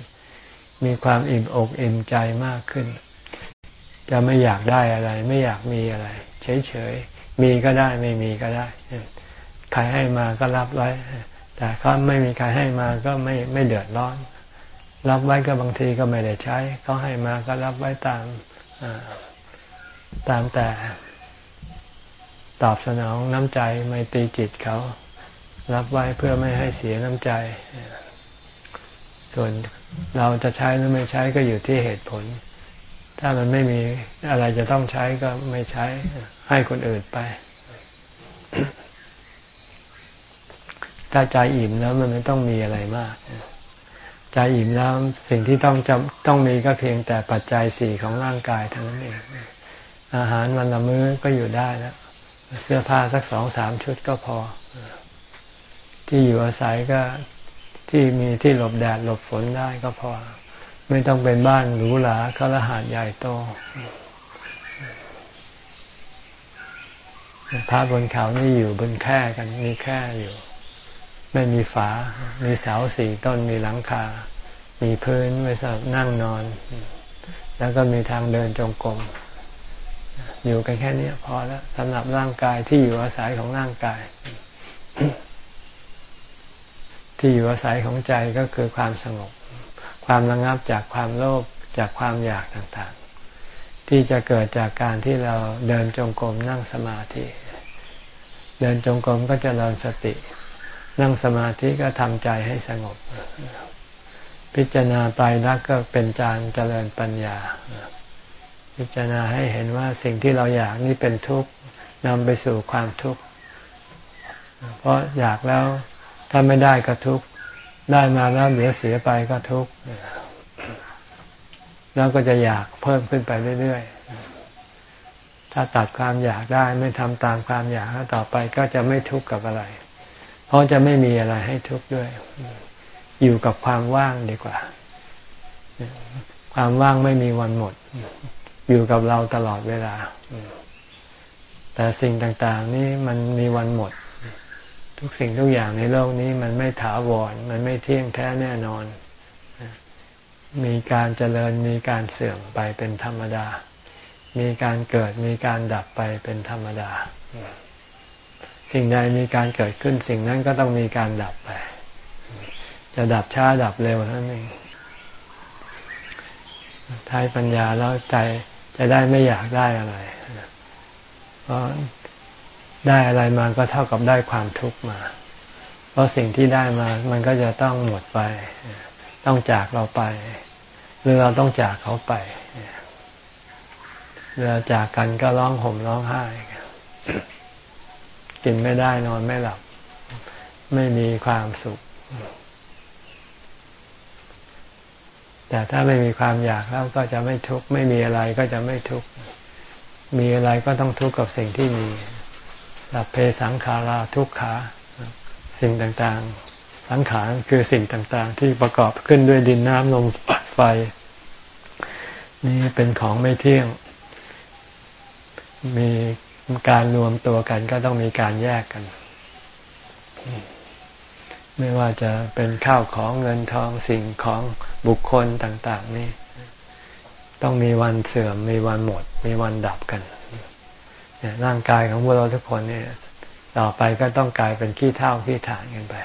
A: มีความอิ่มอกอิ่มใจมากขึ้น จะไม่อยากได้อะไร ไม่อยากมีอะไร เฉยๆ มีก็ได้ไม่มีก็ได้ใครให้มาก็รับไว้ แต่เขาไม่มีใครให้มาก็ไม่ไม่เดือดร้อน รับไว้ก็บางทีก็ไม่ได้ใช้ เขาให้มาก็รับไว้ตามตามแต่ ตอบสนองน้ำใจไม่ตีจิตเขา รับไว้เพื่อไม่ให้เสียน้ำใจ ส่วนเราจะใช้หรือไม่ใช้ก็อยู่ที่เหตุผล ถ้ามันไม่มีอะไรจะต้องใช้ก็ไม่ใช้ให้คนอื่นไป ถ้าใจอิ่มแล้วมันไม่ต้องมีอะไรมากใจอิ่มแล้วสิ่งที่ต้องจำต้องมีก็เพียงแต่ปัจจัยสี่ของร่างกายเท่านั้นเอง อาหารวันละมื้อก็อยู่ได้แล้ว เสื้อผ้าสักสองสามชุดก็พอ ที่อยู่อาศัยก็ที่มีที่หลบแดดหลบฝนได้ก็พอ ไม่ต้องเป็นบ้านหรูหราคฤหาสน์ใหญ่โตพระบนเขานี่อยู่บนแค่กันมีแค่อยู่ ไม่มีฝา มีเสาสี่ต้นมีหลังคา มีพื้นไว้สำหรับนั่งนอน แล้วก็มีทางเดินจงกรม อยู่กันแค่นี้พอแล้วสำหรับร่างกายที่อยู่อาศัยของร่างกาย ที่อยู่อาศัยของใจก็คือความสงบ ความระงับจากความโลภจากความอยากต่างๆ ที่จะเกิดจากการที่เราเดินจงกรมนั่งสมาธิ เดินจงกรมก็จะเริญสติ นั่งสมาธิก็ทำใจให้สงบ พิจารณาไปแล้วก็เป็นจานเจริญปัญญา พิจารณาให้เห็นว่าสิ่งที่เราอยากนี่เป็นทุกข์นำไปสู่ความทุกข์ เพราะอยากแล้วถ้าไม่ได้ก็ทุกข์ได้มาแล้วเดี๋ยวเสียไปก็ทุกข์แล้วก็จะอยากเพิ่มขึ้นไปเรื่อยๆ ถ้าตัดความอยากได้ไม่ทำตามความอยากต่อไปก็จะไม่ทุกข์กับอะไร เพราะจะไม่มีอะไรให้ทุกข์ด้วย อยู่กับความว่างดีกว่า ความว่างไม่มีวันหมด อยู่กับเราตลอดเวลา แต่สิ่งต่างๆ นี่มันมีวันหมด ทุกสิ่งทุกอย่างในโลกนี้มันไม่ถาวร มันไม่เที่ยงแท้แน่นอน มีการเจริญมีการเสื่อมไปเป็นธรรมดา มีการเกิดมีการดับไปเป็นธรรมดา สิ่งใดมีการเกิดขึ้นสิ่งนั้นก็ต้องมีการดับไป จะดับช้าดับเร็วนั่นเองทายปัญญาแล้วใจ จะได้ไม่อยากได้อะไรเพราะได้อะไรมาก็เท่ากับได้ความทุกข์มา เพราะสิ่งที่ได้มา มันก็จะต้องหมดไป ต้องจากเราไป หรือเราต้องจากเขาไปเวลาจากกันก็ร้องห่มร้องไห้กินไม่ได้นอนไม่หลับ ไม่มีความสุข แต่ถ้าไม่มีความอยากแล้วก็จะไม่ทุกข์ไม่มีอะไรก็จะไม่ทุกข์มีอะไรก็ต้องทุกข์กับสิ่งที่มีสัพเพสังขาราทุกขาสิ่งต่างๆ สังขารคือสิ่งต่างๆ ที่ประกอบขึ้นด้วยดินน้ำลมไฟ นี่เป็นของไม่เที่ยง มีการรวมตัวกันก็ต้องมีการแยกกัน ไม่ว่าจะเป็นข้าวของเงินทองสิ่งของบุคคลต่าง ๆ นี่ ต้องมีวันเสื่อม มีวันหมด มีวันดับกันร่างกายของพวกเราทุกคนเนี่ย ต่อไปก็ต้องกลายเป็นขี้เท่าขี้ฐานกันไป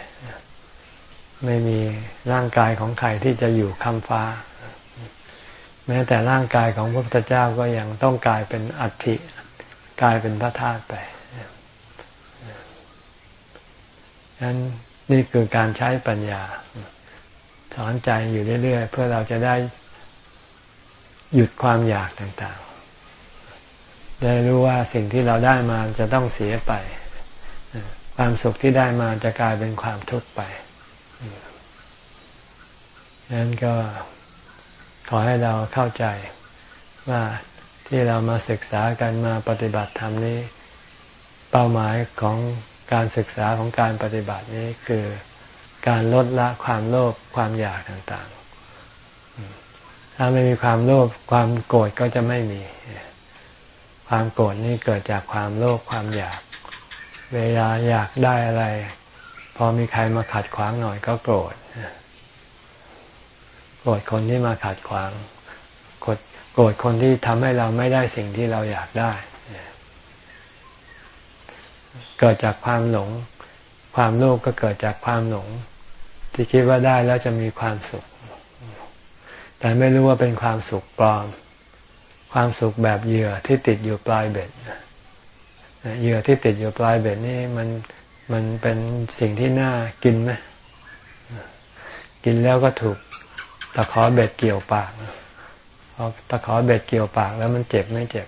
A: ไม่มีร่างกายของใครที่จะอยู่คำฟ้า แม้แต่ร่างกายของพระพุทธเจ้าก็ยังต้องกลายเป็นอัฐิกลายเป็นพระธาตุไปนั้น นี่คือการใช้ปัญญา สอนใจอยู่เรื่อยๆ เพื่อเราจะได้หยุดความอยากต่างๆ ได้รู้ว่าสิ่งที่เราได้มาจะต้องเสียไป ความสุขที่ได้มาจะกลายเป็นความทุกข์ไปนั้นก็ขอให้เราเข้าใจว่าที่เรามาศึกษากันมาปฏิบัติธรรมนี้ เป้าหมายของ การศึกษาของการปฏิบัตินี้คือการลดละความโลภความอยากต่างๆ ถ้าไม่มีความโลภความโกรธก็จะไม่มี ความโกรธนี่เกิดจากความโลภความอยาก เวลาอยากได้อะไร พอมีใครมาขัดขวางหน่อยก็โกรธ โกรธคนที่มาขัดขวาง โกรธคนที่ทำให้เราไม่ได้สิ่งที่เราอยากได้ เกิดจากความหลง ความโลภกก็เกิดจากความหลง ที่คิดว่าได้แล้วจะมีความสุข แต่ไม่รู้ว่าเป็นความสุขปลอม ความสุขแบบเหยื่อที่ติดอยู่ปลายเบ็ดเหยื่อที่ติดอยู่ปลายเบ็ดนี่มันมันเป็นสิ่งที่น่ากินไหมกินแล้วก็ถูกตะขอเบ็ดเกี่ยวปากพอตะขอเบ็ดเกี่ยวปากแล้วมันเจ็บไม่เจ็บ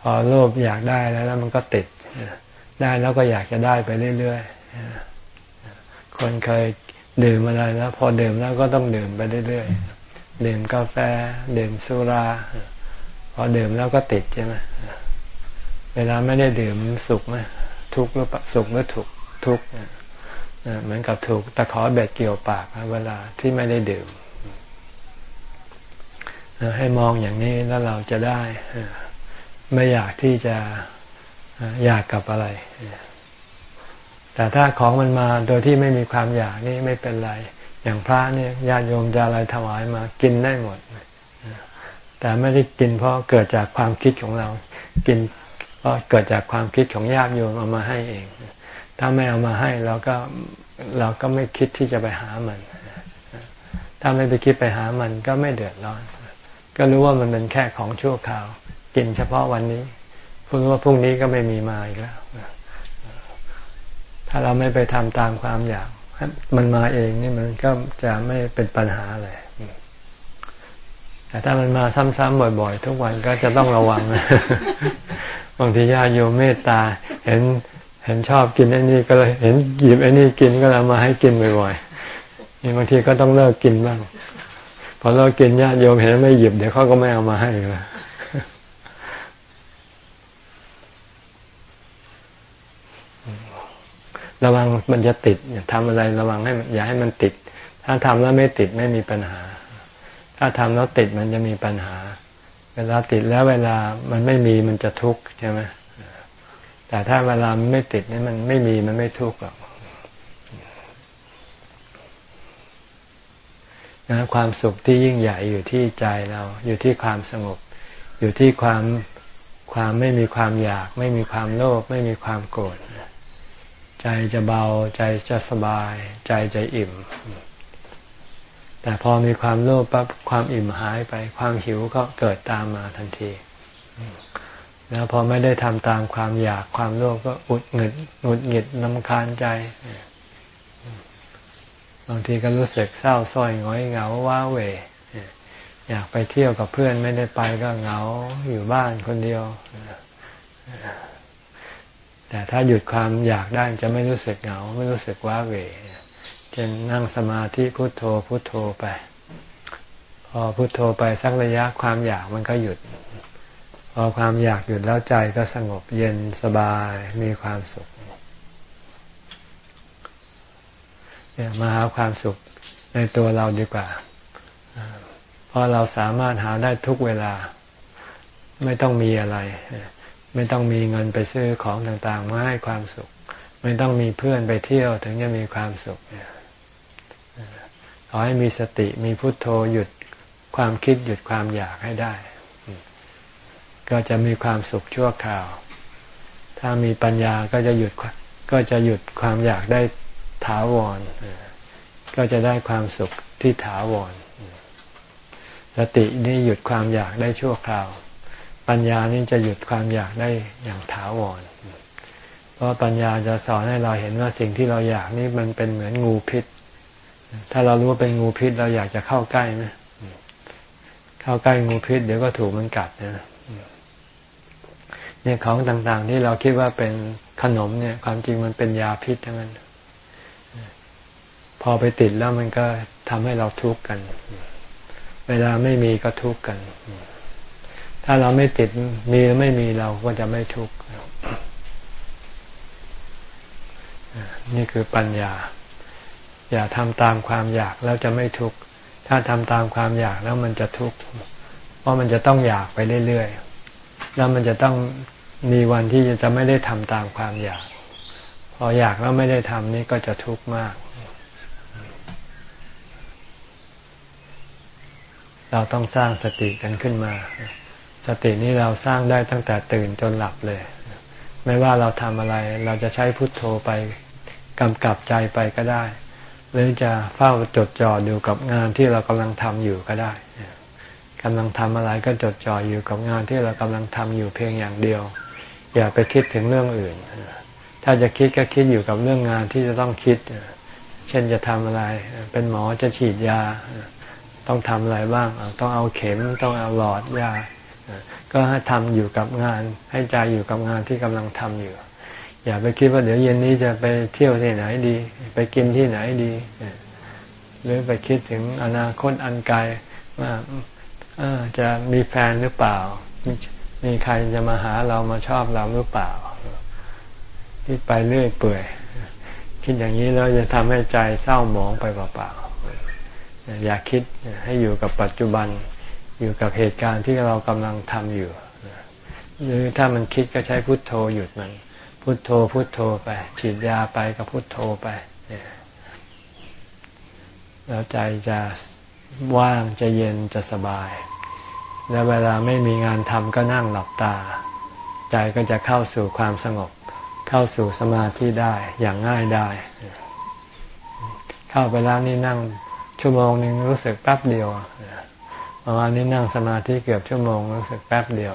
A: พอโลภอยากได้แล้วแล้วมันก็ติด ได้แล้วก็อยากจะได้ไปเรื่อยๆ คนเคยดื่มอะไรแล้ว พอดื่มแล้วก็ต้องดื่มไปเรื่อยๆ ดื่มกาแฟ ดื่มสุรา พอดื่มแล้วก็ติดใช่ไหมเวลาไม่ได้ดื่มสุขไหมทุกข์หรือสุขหรือทุกข์ทุกข์เหมือนกับถูกตะขอเบ็ดเกี่ยวปากเวลาที่ไม่ได้ดื่มให้มองอย่างนี้แล้วเราจะได้ ไม่อยากที่จะอยากกับอะไร แต่ถ้าของมันมาโดยที่ไม่มีความอยากนี่ไม่เป็นไร อย่างพระเนี่ยญาติโยมจะอะไรถวายมากินได้หมด แต่ไม่ได้กินเพราะเกิดจากความคิดของเรา กินเพราะเกิดจากความคิดของญาติโยมเอามาให้เอง ถ้าไม่เอามาให้เราก็เราก็ไม่คิดที่จะไปหามัน ถ้าไม่ไปคิดไปหามันก็ไม่เดือดร้อน ก็รู้ว่ามันเป็นแค่ของชั่วคราว กินเฉพาะวันนี้พูดว่าพรุ่งนี้ก็ไม่มีมาอีกแล้ว ถ้าเราไม่ไปทำตามความอยาก มันมาเองนี่มันก็จะไม่เป็นปัญหาเลยแต่ถ้ามันมาซ้ำๆบ่อย ๆ ทุกวันก็จะต้องระวังบางทีญาโยมเมตตา เห็นเห็นชอบกินไอ้นี่ก็เลยเห็นหยิบไอ้นี่กินก็เลยมาให้กินบ่อยๆนี่บางทีก็ต้องเลิกกินบ้าง พอเลิกกินญาโยมเห็นไม่หยิบเดี๋ยวเขาก็ไม่เอามาให้เลย ระวังมันจะติดอย่าทำอะไรระวังให้อย่าให้มันติด ถ้าทำแล้วไม่ติดไม่มีปัญหา ถ้าทำแล้วติดมันจะมีปัญหา เวลาติดแล้วเวลามันไม่มีมันจะทุกข์ใช่ไหมแต่ถ้าเวลาไม่ติดนี่มันไม่มีมันไม่ทุกข์หรอกนะความสุขที่ยิ่งใหญ่อยู่ที่ใจเรา อยู่ที่ความสงบ อยู่ที่ความความไม่มีความอยาก ไม่มีความโลภไม่มีความโกรธ ใจจะเบาใจจะสบาย ใจจะอิ่ม แต่พอมีความโลภปั๊บความอิ่มหายไป ความหิวก็เกิดตามมาทันที แล้วพอไม่ได้ทำตามความอยากความโลภก็อุดหงิดหงุดหงิดลำคาญใจ บางทีก็รู้สึกเศร้าส้อยง้อยเหงาว้าเหวอยากไปเที่ยวกับเพื่อนไม่ได้ไปก็เหงาอยู่บ้านคนเดียว แต่ถ้าหยุดความอยากได้จะไม่รู้สึกเหงา ไม่รู้สึกว้าเหวจะนั่งสมาธิพุโทโธพุโทโธไป พอพุโทโธไปสักระยะความอยากมันก็หยุด พอความอยากหยุดแล้วใจก็สงบเย็นสบายมีความสุขเนี่ยมาหาความสุขในตัวเราดีกว่าเพราะเราสามารถหาได้ทุกเวลา ไม่ต้องมีอะไร ไม่ต้องมีเงินไปซื้อของต่างๆมาให้ความสุข ไม่ต้องมีเพื่อนไปเที่ยวถึงจะมีความสุขขอให้มีสติมีพุทโธหยุดความคิดหยุดความอยากให้ได้ ก็จะมีความสุขชั่วคราว ถ้ามีปัญญาก็จะหยุดก็จะหยุดความอยากได้ถาวร ก็จะได้ความสุขที่ถาวร สตินี่หยุดความอยากได้ชั่วคราว ปัญญานี่จะหยุดความอยากได้อย่างถาวร เพราะปัญญาจะสอนให้เราเห็นว่าสิ่งที่เราอยากนี่มันเป็นเหมือนงูพิษ ถ้าเรารู้ว่าเป็นงูพิษเราอยากจะเข้าใกล้ไหมเข้าใกล้งูพิษเดี๋ยวก็ถูกมันกัดนะเนี่ยของต่างๆ ที่เราคิดว่าเป็นขนมเนี่ย ความจริงมันเป็นยาพิษทั้งนั้นพอไปติดแล้วมันก็ทำให้เราทุกข์กัน เวลาไม่มีก็ทุกข์กัน ถ้าเราไม่ติดมีหรือไม่มีเราก็จะไม่ทุกข์นี่คือปัญญา อย่าทำตามความอยากแล้วจะไม่ทุกข์ถ้าทำตามความอยากแล้วมันจะทุกข์เพราะมันจะต้องอยากไปเรื่อยๆแล้วมันจะต้องมีวันที่จะไม่ได้ทำตามความอยาก พออยากแล้วไม่ได้ทำนี่ก็จะทุกข์มาก เราต้องสร้างสติกันขึ้นมา สตินี้เราสร้างได้ตั้งแต่ตื่นจนหลับเลย ไม่ว่าเราทำอะไรเราจะใช้พุทโธไปกำกับใจไปก็ได้ หรือจะเฝ้าจดจ่ออยู่กับงานที่เรากำลังทำอยู่ก็ได้กำลังทำอะไรก็จดจ่ออยู่กับงานที่เรากำลังทำอยู่เพียงอย่างเดียว อย่าไปคิดถึงเรื่องอื่น ถ้าจะคิดก็คิดอยู่กับเรื่องงานที่จะต้องคิด เช่นจะทำอะไร เป็นหมอจะฉีดยา ต้องทำอะไรบ้าง ต้องเอาเข็ม ต้องเอาหลอดยา ก็ให้ทำอยู่กับงาน ให้ใจอยู่กับงานที่กำลังทำอยู่ อย่าไปคิดว่าเดี๋ยวเย็นนี้จะไปเที่ยวที่ไหนดี ไปกินที่ไหนดี หรือไปคิดถึงอนาคตอันไกลว่าจะมีแฟนหรือเปล่า มีใครจะมาหาเรามาชอบเราหรือเปล่า ที่ไปเรื่อยเปื่อย คิดอย่างนี้แล้วจะทำให้ใจเศร้าหมองไปเปล่าๆอย่าคิดให้อยู่กับปัจจุบัน อยู่กับเหตุการณ์ที่เรากำลังทำอยู่ หรือถ้ามันคิดก็ใช้พุทโธหยุดมัน พุทโธพุทโธไป ฉีดยาไปก็พุทโธไปแล้วใจจะว่างจะเย็นจะสบาย แล้วเวลาไม่มีงานทำก็นั่งหลับตา ใจก็จะเข้าสู่ความสงบ เข้าสู่สมาธิได้อย่างง่ายได้ เข้าไปแล้วนี่นั่งชั่วโมงหนึ่งรู้สึกแป๊บเดียว บวันนี้นั่งสมาธิเกือบชั่วโมงรู้สึกแป๊บเดียว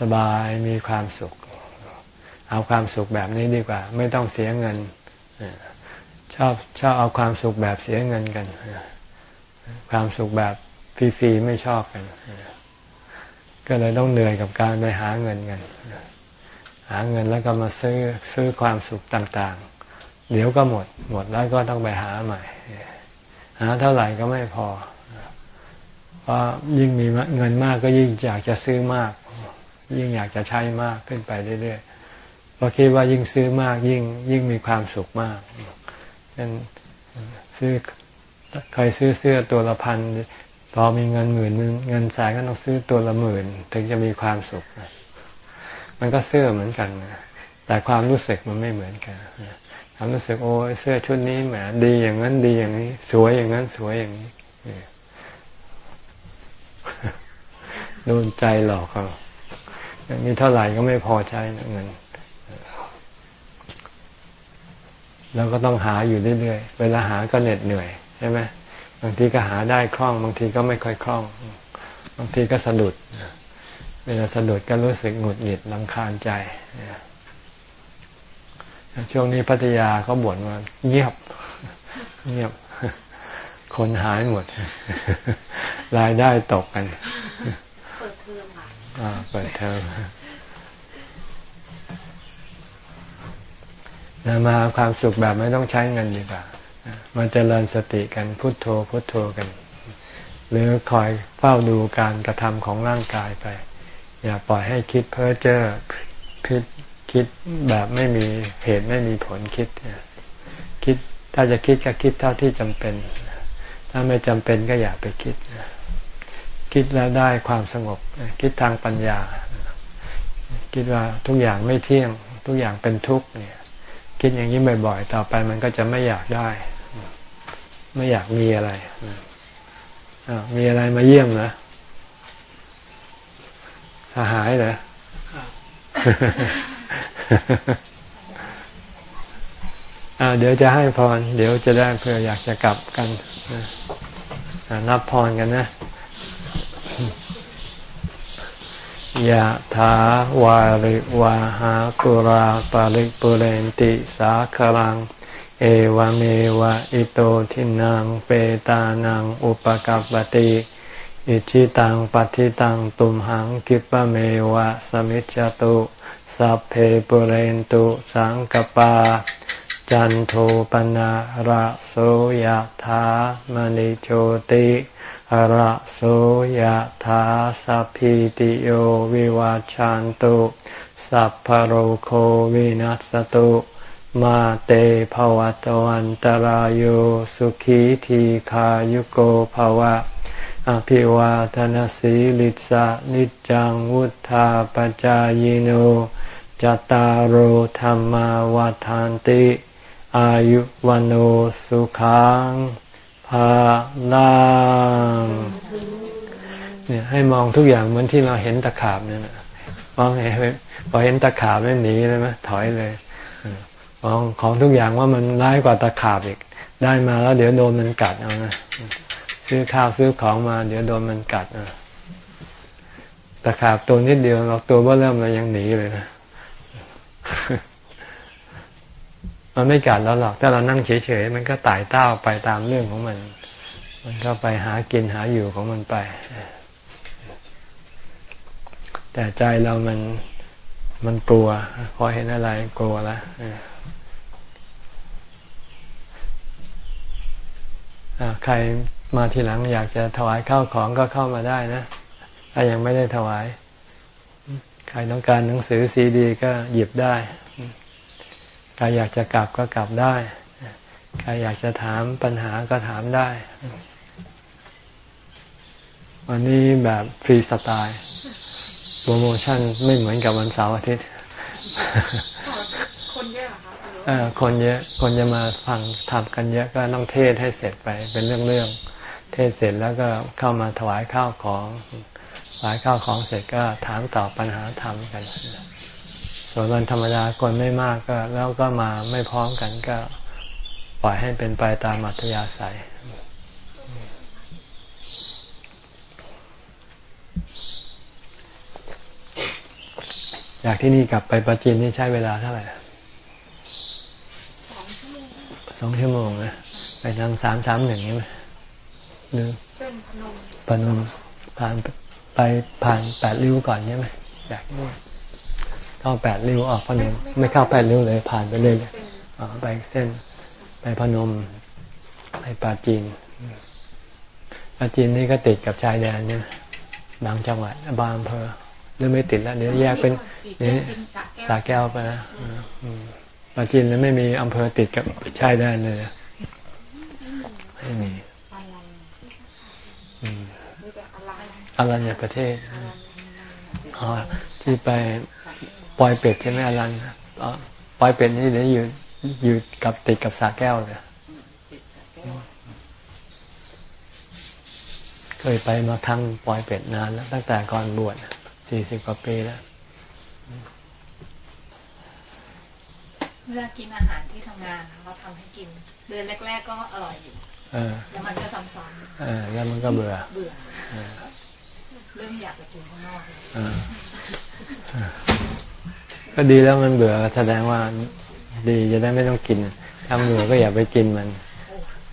A: สบายมีความสุข เอาความสุขแบบนี้ดีกว่า ไม่ต้องเสียเงินชอบชอบเอาความสุขแบบเสียเงินกัน ความสุขแบบฟรีๆไม่ชอบกัน ก็เลยต้องเหนื่อยกับการไปหาเงินกัน หาเงินแล้วก็มาซื้อซื้อความสุขต่าง ๆ เดี๋ยวก็หมด หมดแล้วก็ต้องไปหาใหม่ หาเท่าไหร่ก็ไม่พอเพราะยิ่งมีเงินมากก็ยิ่งอยากจะซื้อมาก ยิ่งอยากจะใช้มากขึ้นไปเรื่อยๆเพราะคิดว่ายิ่งซื้อมากยิ่งยิ่งมีความสุขมากนั่นซื้อเคยซื้อเสื้อตัวละพันพอมีเงินหมื่นเงินแสนก็ต้องซื้อตัวละหมื่น ถึงจะมีความสุข มันก็เสื้อเหมือนกันแต่ความรู้สึกมันไม่เหมือนกัน ความรู้สึกโอ้เสื้อชุดนี้แหมดีอย่างนั้นดีอย่างนี้ สวยอย่างนั้นสวยอย่างนี้โดนใจหลอกเขามีเท่าไหร่ก็ไม่พอใช้เงินเราก็ต้องหาอยู่เรื่อยๆ เวลาหาก็เหน็ดเหนื่อยใช่ไหมบางทีก็หาได้คล่อง บางทีก็ไม่ค่อยคล่อง บางทีก็สะดุด เวลาสะดุดก็รู้สึกหงุดหงิดลำคาญใจ ช่วงนี้พัทยาเขาบ่นว่า เงียบ เงียบ คนหายหมด รายได้ตกกัน
B: เปิดเทอม
A: อ่าเปิดเทอมนะมาความสุขแบบไม่ต้องใช้เงินดีกว่ามาเจริญสติกันพุทโธพุทโธกัน หรือคอยเฝ้าดูการกระทำของร่างกายไป อย่าปล่อยให้คิดเพ้อเจ้อคิด คิดแบบไม่มีเหตุไม่มีผลคิดคิดถ้าจะคิดก็คิดเท่าที่จำเป็น ถ้าไม่จำเป็นก็อย่าไปคิด คิดแล้วได้ความสงบ คิดทางปัญญา คิดว่าทุกอย่างไม่เที่ยง ทุกอย่างเป็นทุกข์เนี่ย คิดอย่างนี้บ่อย ๆ ต่อไปมันก็จะไม่อยากได้ ไม่อยากมีอะไรมีอะไรมาเยี่ยมนะสหายเหรอ เดี๋ยวจะให้พร เดี๋ยวจะได้เพื่ออยากจะกลับกันนับพรกันนะยะถาวาริวาหาปุราปาริปุเรนติสาคลัง เอวเมวะอิโตทินังเปตานังอุปกัปติ อิชิตังปัติตังตุมหังกิปะเมวะสมิจจตุ สัพเพปุเรนตุสังกปา จันโทปนะระโสยะถามณิโชติระโสยธาสัพพิติโยวิวาจันตุสัพพโรโควินัสตุมาเตภวัตวันตารโยสุขีทีขายุโกภวะ อภิวาทนสีลิสะนิจังวุธาปจายโน จตารโหธรรมวาทานติ อายุวันโอสุขังภาลังเนี่ยให้มองทุกอย่างเหมือนที่เราเห็นตะขาบเนี่ยนะมองเห็นพอเห็นตะขาบแล้วหนีเลยไหมถอยเลยมองของทุกอย่างว่ามันร้ายกว่าตะขาบอีก ได้มาแล้วเดี๋ยวโดนมันกัดเอานะซื้อข้าวซื้อของมา เดี๋ยวโดนมันกัดนะตะขาบตัวนิดเดียวเราตัวว่าเริ่มเรายังหนีเลยนะ มันไม่กัดเราหรอกถ้าเรานั่งเฉยๆมันก็ไต่เต้าไปตามเรื่องของมัน มันก็ไปหากินหาอยู่ของมันไปแต่ใจเรามันมันกลัว พอเห็นอะไรกลัวล้วใครมาทีหลังอยากจะถวายข้าวของก็เข้ามาได้นะ ถ้ายังไม่ได้ถวาย ครต้องการหนังสือซีดี ก็หยิบได้ ใครอยากจะกลับก็กลับได้ ใครอยากจะถามปัญหาก็ถามได้ วันนี้แบบฟรีสไตล์โปรโมชั่นไม่เหมือนกับวันเสาร์อาทิตย์
B: คนเยอะ
A: ค่ะคนเยอะ คนจะมาฟังทำกันเยอะก็ต้องเทศให้เสร็จไปเป็นเรื่องๆ เทศเสร็จแล้วก็เข้ามาถวายข้าวของถ ขายข้าวของเสร็จก็ถามตอบปัญหาธรรมกัน ส่วนวันธรรมดาคนไม่มากก็แล้วก็มาไม่พร้อมกันก็ปล่อยให้เป็นไปตามอัธยาศัยอยากที่นี่กลับไปประจีนนี่ใช้เวลาเท่าไหร่
B: สองชั่วโมง
A: นะไปทางสามสามหนึ่งนี่ไหมห
B: นึ่งพนม
A: ผ่าน ไปผ่านแปดริ้วก่อนใช่ไหมจากนี่เข้าแปดริ้วออกพนม ไม่เข้าแปดริ้วเลยผ่านไปเลยอ๋อไปเส้น ไปพนม ไปปาจีนปาจีนนี่ก็ติดกับชายแดนใช่ไหมบางจังหวัดบางอำเภอหรือไม่ติดแล้วเดี๋ยวแยกเป็นนี่สาแก้วไปนะปาจีนแล้วไม่มีอำเภอติดกับชายแดนเลยไม่มี อรัญญประเทศอ๋อที่ไปปล่อยเป็ดใช่ไหมอรัญอ๋อปล่อยเป็ดนี่เดี๋ยวอยู่อยู่กับติดกับสาแก้วเลยเคยไปมาครั้งปล่อยเป็ดนานแล้ว ตั้งแต่ก่อนบวชสี่สิบกว่าปีแล้ว
C: เวลากินอาหารที่ทำงานเราทำให้กิน เดือนแรก ๆ ก็อร่อยอยู่
A: เออ
C: แล้วมันก็ซ้ำ
A: เออแล้วมันก็เบื่อ
C: ๆเบื่อ เริ่มอยากไปกินข้างนอกเลย
A: เออก็ดีแล้วมันเบื่อแสดงว่าดีจะได้ไม่ต้องกินถ้าเบื่อก็อย่าไปกินมัน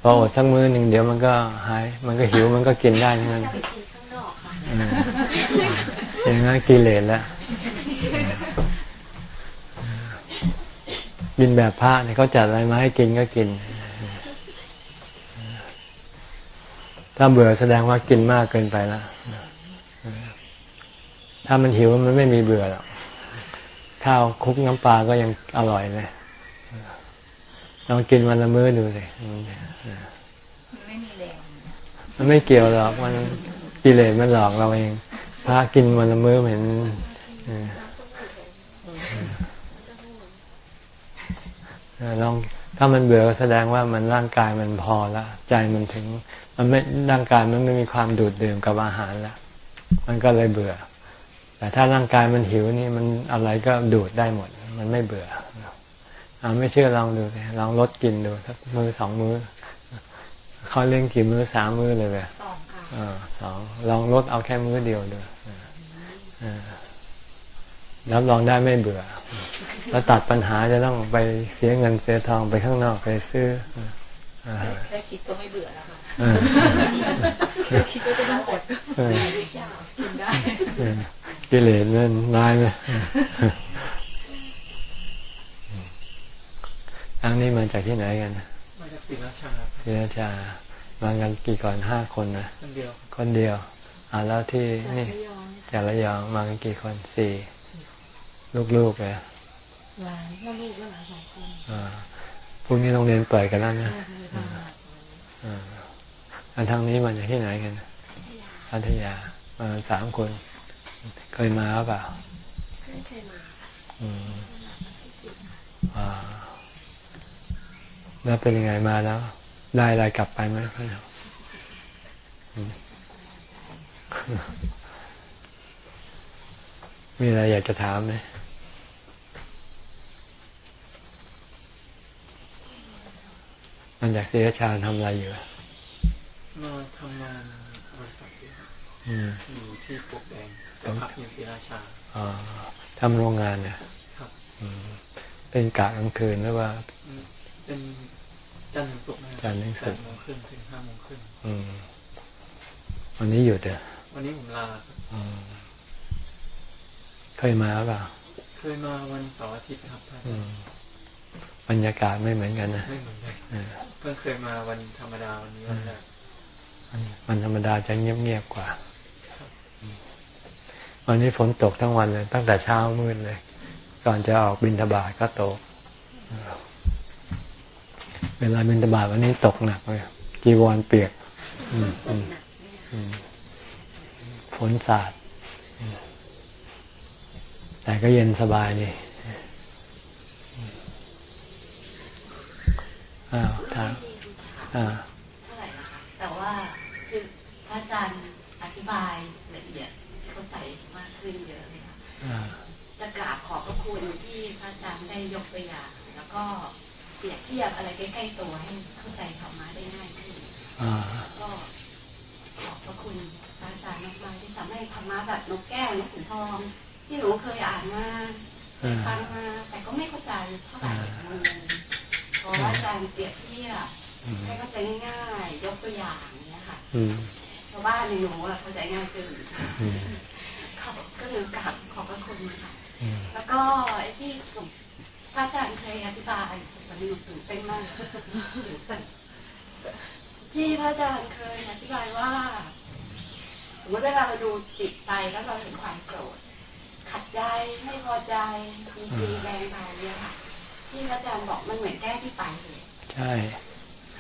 A: พออดสักมื้อหนึ่งเดี๋ยวมันก็หาย มันก็หิวมันก็กินได้ทั้งนั้น
B: ไปกินข้างนอกค่ะ
A: เอออย่างนั้นกิเลสแล้วกินแบบพระเนี่ยเขาจัดอะไรมาให้กินก็กิน ถ้าเบื่อแสดงว่ากินมากเกินไปแล้ว ถ้ามันหิวมันไม่มีเบื่อหรอกข้าวคุกน้ำปลาก็ยังอร่อยเลยลองกินวันละมื้อดูสิ
C: มันไม่มีแรง
A: มันไม่เกี่ยวหรอกมันกิเลสมันหลอกเราเองพระกินวันละมื้อเห็นเออเออลองถ้ามันเบื่อก็แสดงว่ามันร่างกายมันพอละใจมันถึง มันไม่ร่างกายมันไม่มีความดูดดื่มกับอาหารล้วมันก็เลยเบื่อ แต่ถ้าร่างกายมันหิวนี่มันอะไรก็ดูดได้หมด มันไม่เบื่อเอาไม่เชื่อลองดูสิลองลดกินดูสักมือสองมือเขาเล่นกี่มือสามมือเลยแบบ
C: สองค่ะ
A: ออสองลองลดเอาแค่มื้อเดียวดูเออรับรองได้ไม่เบื่อ แล้วตัดปัญหาจะต้องไปเสียเงินเสียทองไปข้างนอกไปซื้ออาหาร
C: แค่คิดก็ไม่เบื่อแล้วค่ะ
A: เออ
C: แค่คิดก็จะต้องอด
A: เออ
C: กินได้
A: เออ กิเลสมันร้ายไหมทางนี้มาจากที่ไหนกัน
D: มาจากศรีราชา
A: ศรีราชามากันกี่ก่อนห้าคนนะ
D: คนเดียว
A: คนเดียวอ่าแล้วที่นี่จากระยองมากันกี่คนสี่ลูกๆเลย
C: หลานแล้วลูกก็หลานสองคน
A: อ่าพรุ่งนี้โรงเรียนเปิดกันแล้วนะอ่าอันทางนี้มาจากที่ไหนกันพัทยามาสามคน เคยมาหรือเปล่า
B: ไม่เคยมา
A: อืมอ่าแล้วเป็นยังไงมาแล้ว ได้อะไรกลับไปไหมพี่น้องอืมมีอะไรอยากจะถามไหมมันจากเสียชาทำอะไรอยู่อะ
D: มาทำงานบริษัทอยู่ครับ
A: อืม
D: อยู่ที่ปลวกแดง แต่พักอยู่ศรีราชา
A: อ่าทำโรงงานเนี่ย
D: ครับ
A: อืมเป็นกะกลางคืนหรือว่า
D: อืมเป็นจันทร์ถึงศุกร์นะครับ
A: จันทร์ถึงศุกร์
D: แปดโมงครึ่งถึงห้าโมงครึ่ง
A: อืมวันนี้หยุดเหรอ
D: วันนี้ผมลาครับ
A: อืมเคยมาหรือเปล่า
D: เคยมาวันเสาร์อาทิตย์ครับท่าน
A: อืมบรรยากาศไม่เหมือนกันนะ
D: ไม่เหมือนกัน
A: เออ
D: เพิ่งเคยมาวันธรรมดาวันนี้วันแรก
A: มันธรรมดาจะเงียบๆกว่า วันนี้ฝนตกทั้งวันเลย ตั้งแต่เช้ามืดเลย ก่อนจะออกบินทบาทก็ตก เวลาบินทบาทวันนี้ตกหนักเลยจีวรเปียกฝนสาด แต่ก็เย็นสบายนี่อ้าวถามอ่า
E: เท่าไหร่นะคะแต่ว่าคือพระอาจารย์อธิบาย จะกราบขอบพระคุณที่พระอาจารย์ได้ยกตัวอย่าง แล้วก็เปรียบเทียบอะไรใกล้ๆตัวให้เข้าใจธรรมะได้ง่ายขึ้น
A: อ่า
E: ก็ขอบพระคุณพระอาจารย์มากๆที่ทำให้ธรรมะแบบนกแก้วนกขุนทองที่หนูเคยอ่านมาฟังมาแต่ก็ไม่เข้าใจเท่าไหร่มันเพราะว่าอาจารย์เปรียบเทียบให้เข้าใจง่ายๆยกตัวอย่างเนี้ยค่ะชาวบ้านในหนูเข้าใจง่ายขึ้น ก็เลยกลับขอบพระคุณค่ะแล้วก็ไอ้ที่พระอาจารย์เคยอธิบายวันนี้หนูตื่นเต้นมากที่พระอาจารย์เคยอธิบายว่าสมมติเวลาเราดูจิตไปแล้วเราเห็นความโกรธขัดใจไม่พอใจมีทีแรงไปเนี่ยค่ะที่พระอาจารย์บอกมันเหมือนแก้ที่ปลายเหตุ
A: ใช่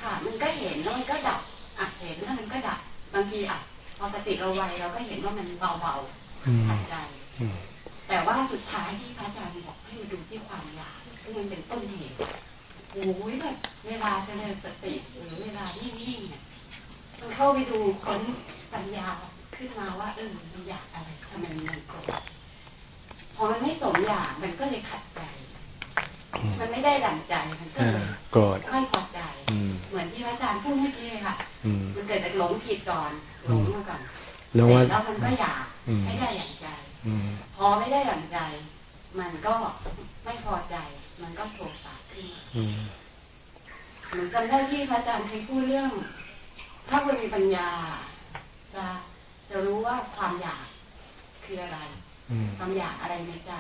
E: ค่ะมันก็เห็นแล้วมันก็ดับอะเห็นแล้วมันก็ดับ บางทีอะพอสติเราไวเราก็เห็นว่ามันเบาๆ ขัดใจแต่ว่าสุดท้ายที่พระอาจารย์บอกให้มาดูที่ความอยากซึ่งมันเป็นต้นเหตุโอ้ยแบบเวลาเจริญสติหรือเวลานิ่งๆเนี่ยมันเข้าไปดูค้นปัญญาขึ้นมาว่าเออมันอยากอะไรทำไมมันโกรธพอมันไม่สมอยากมันก็เลยขัดใจ มันไม่ได้ดั่งใจมันก็เลย
A: โกรธ
E: ไม่พอใจเหมือนที่พระอาจารย์พูดเมื่อกี้ค่ะมันเกิดจากหลงผิดก่อนหลงมาก่อนแล้วมันก็อยาก ให้ได้อย่างใจพอไม่ได้อย่างใจ มันก็ไม่พอใจ มันก็โทสะขึ้นเหมือนจำได้ที่พระอาจารย์เคยพูดเรื่อง ถ้าคนมีปัญญา จะจะรู้ว่าความอยากคืออะไรความอยากอะไรในใจ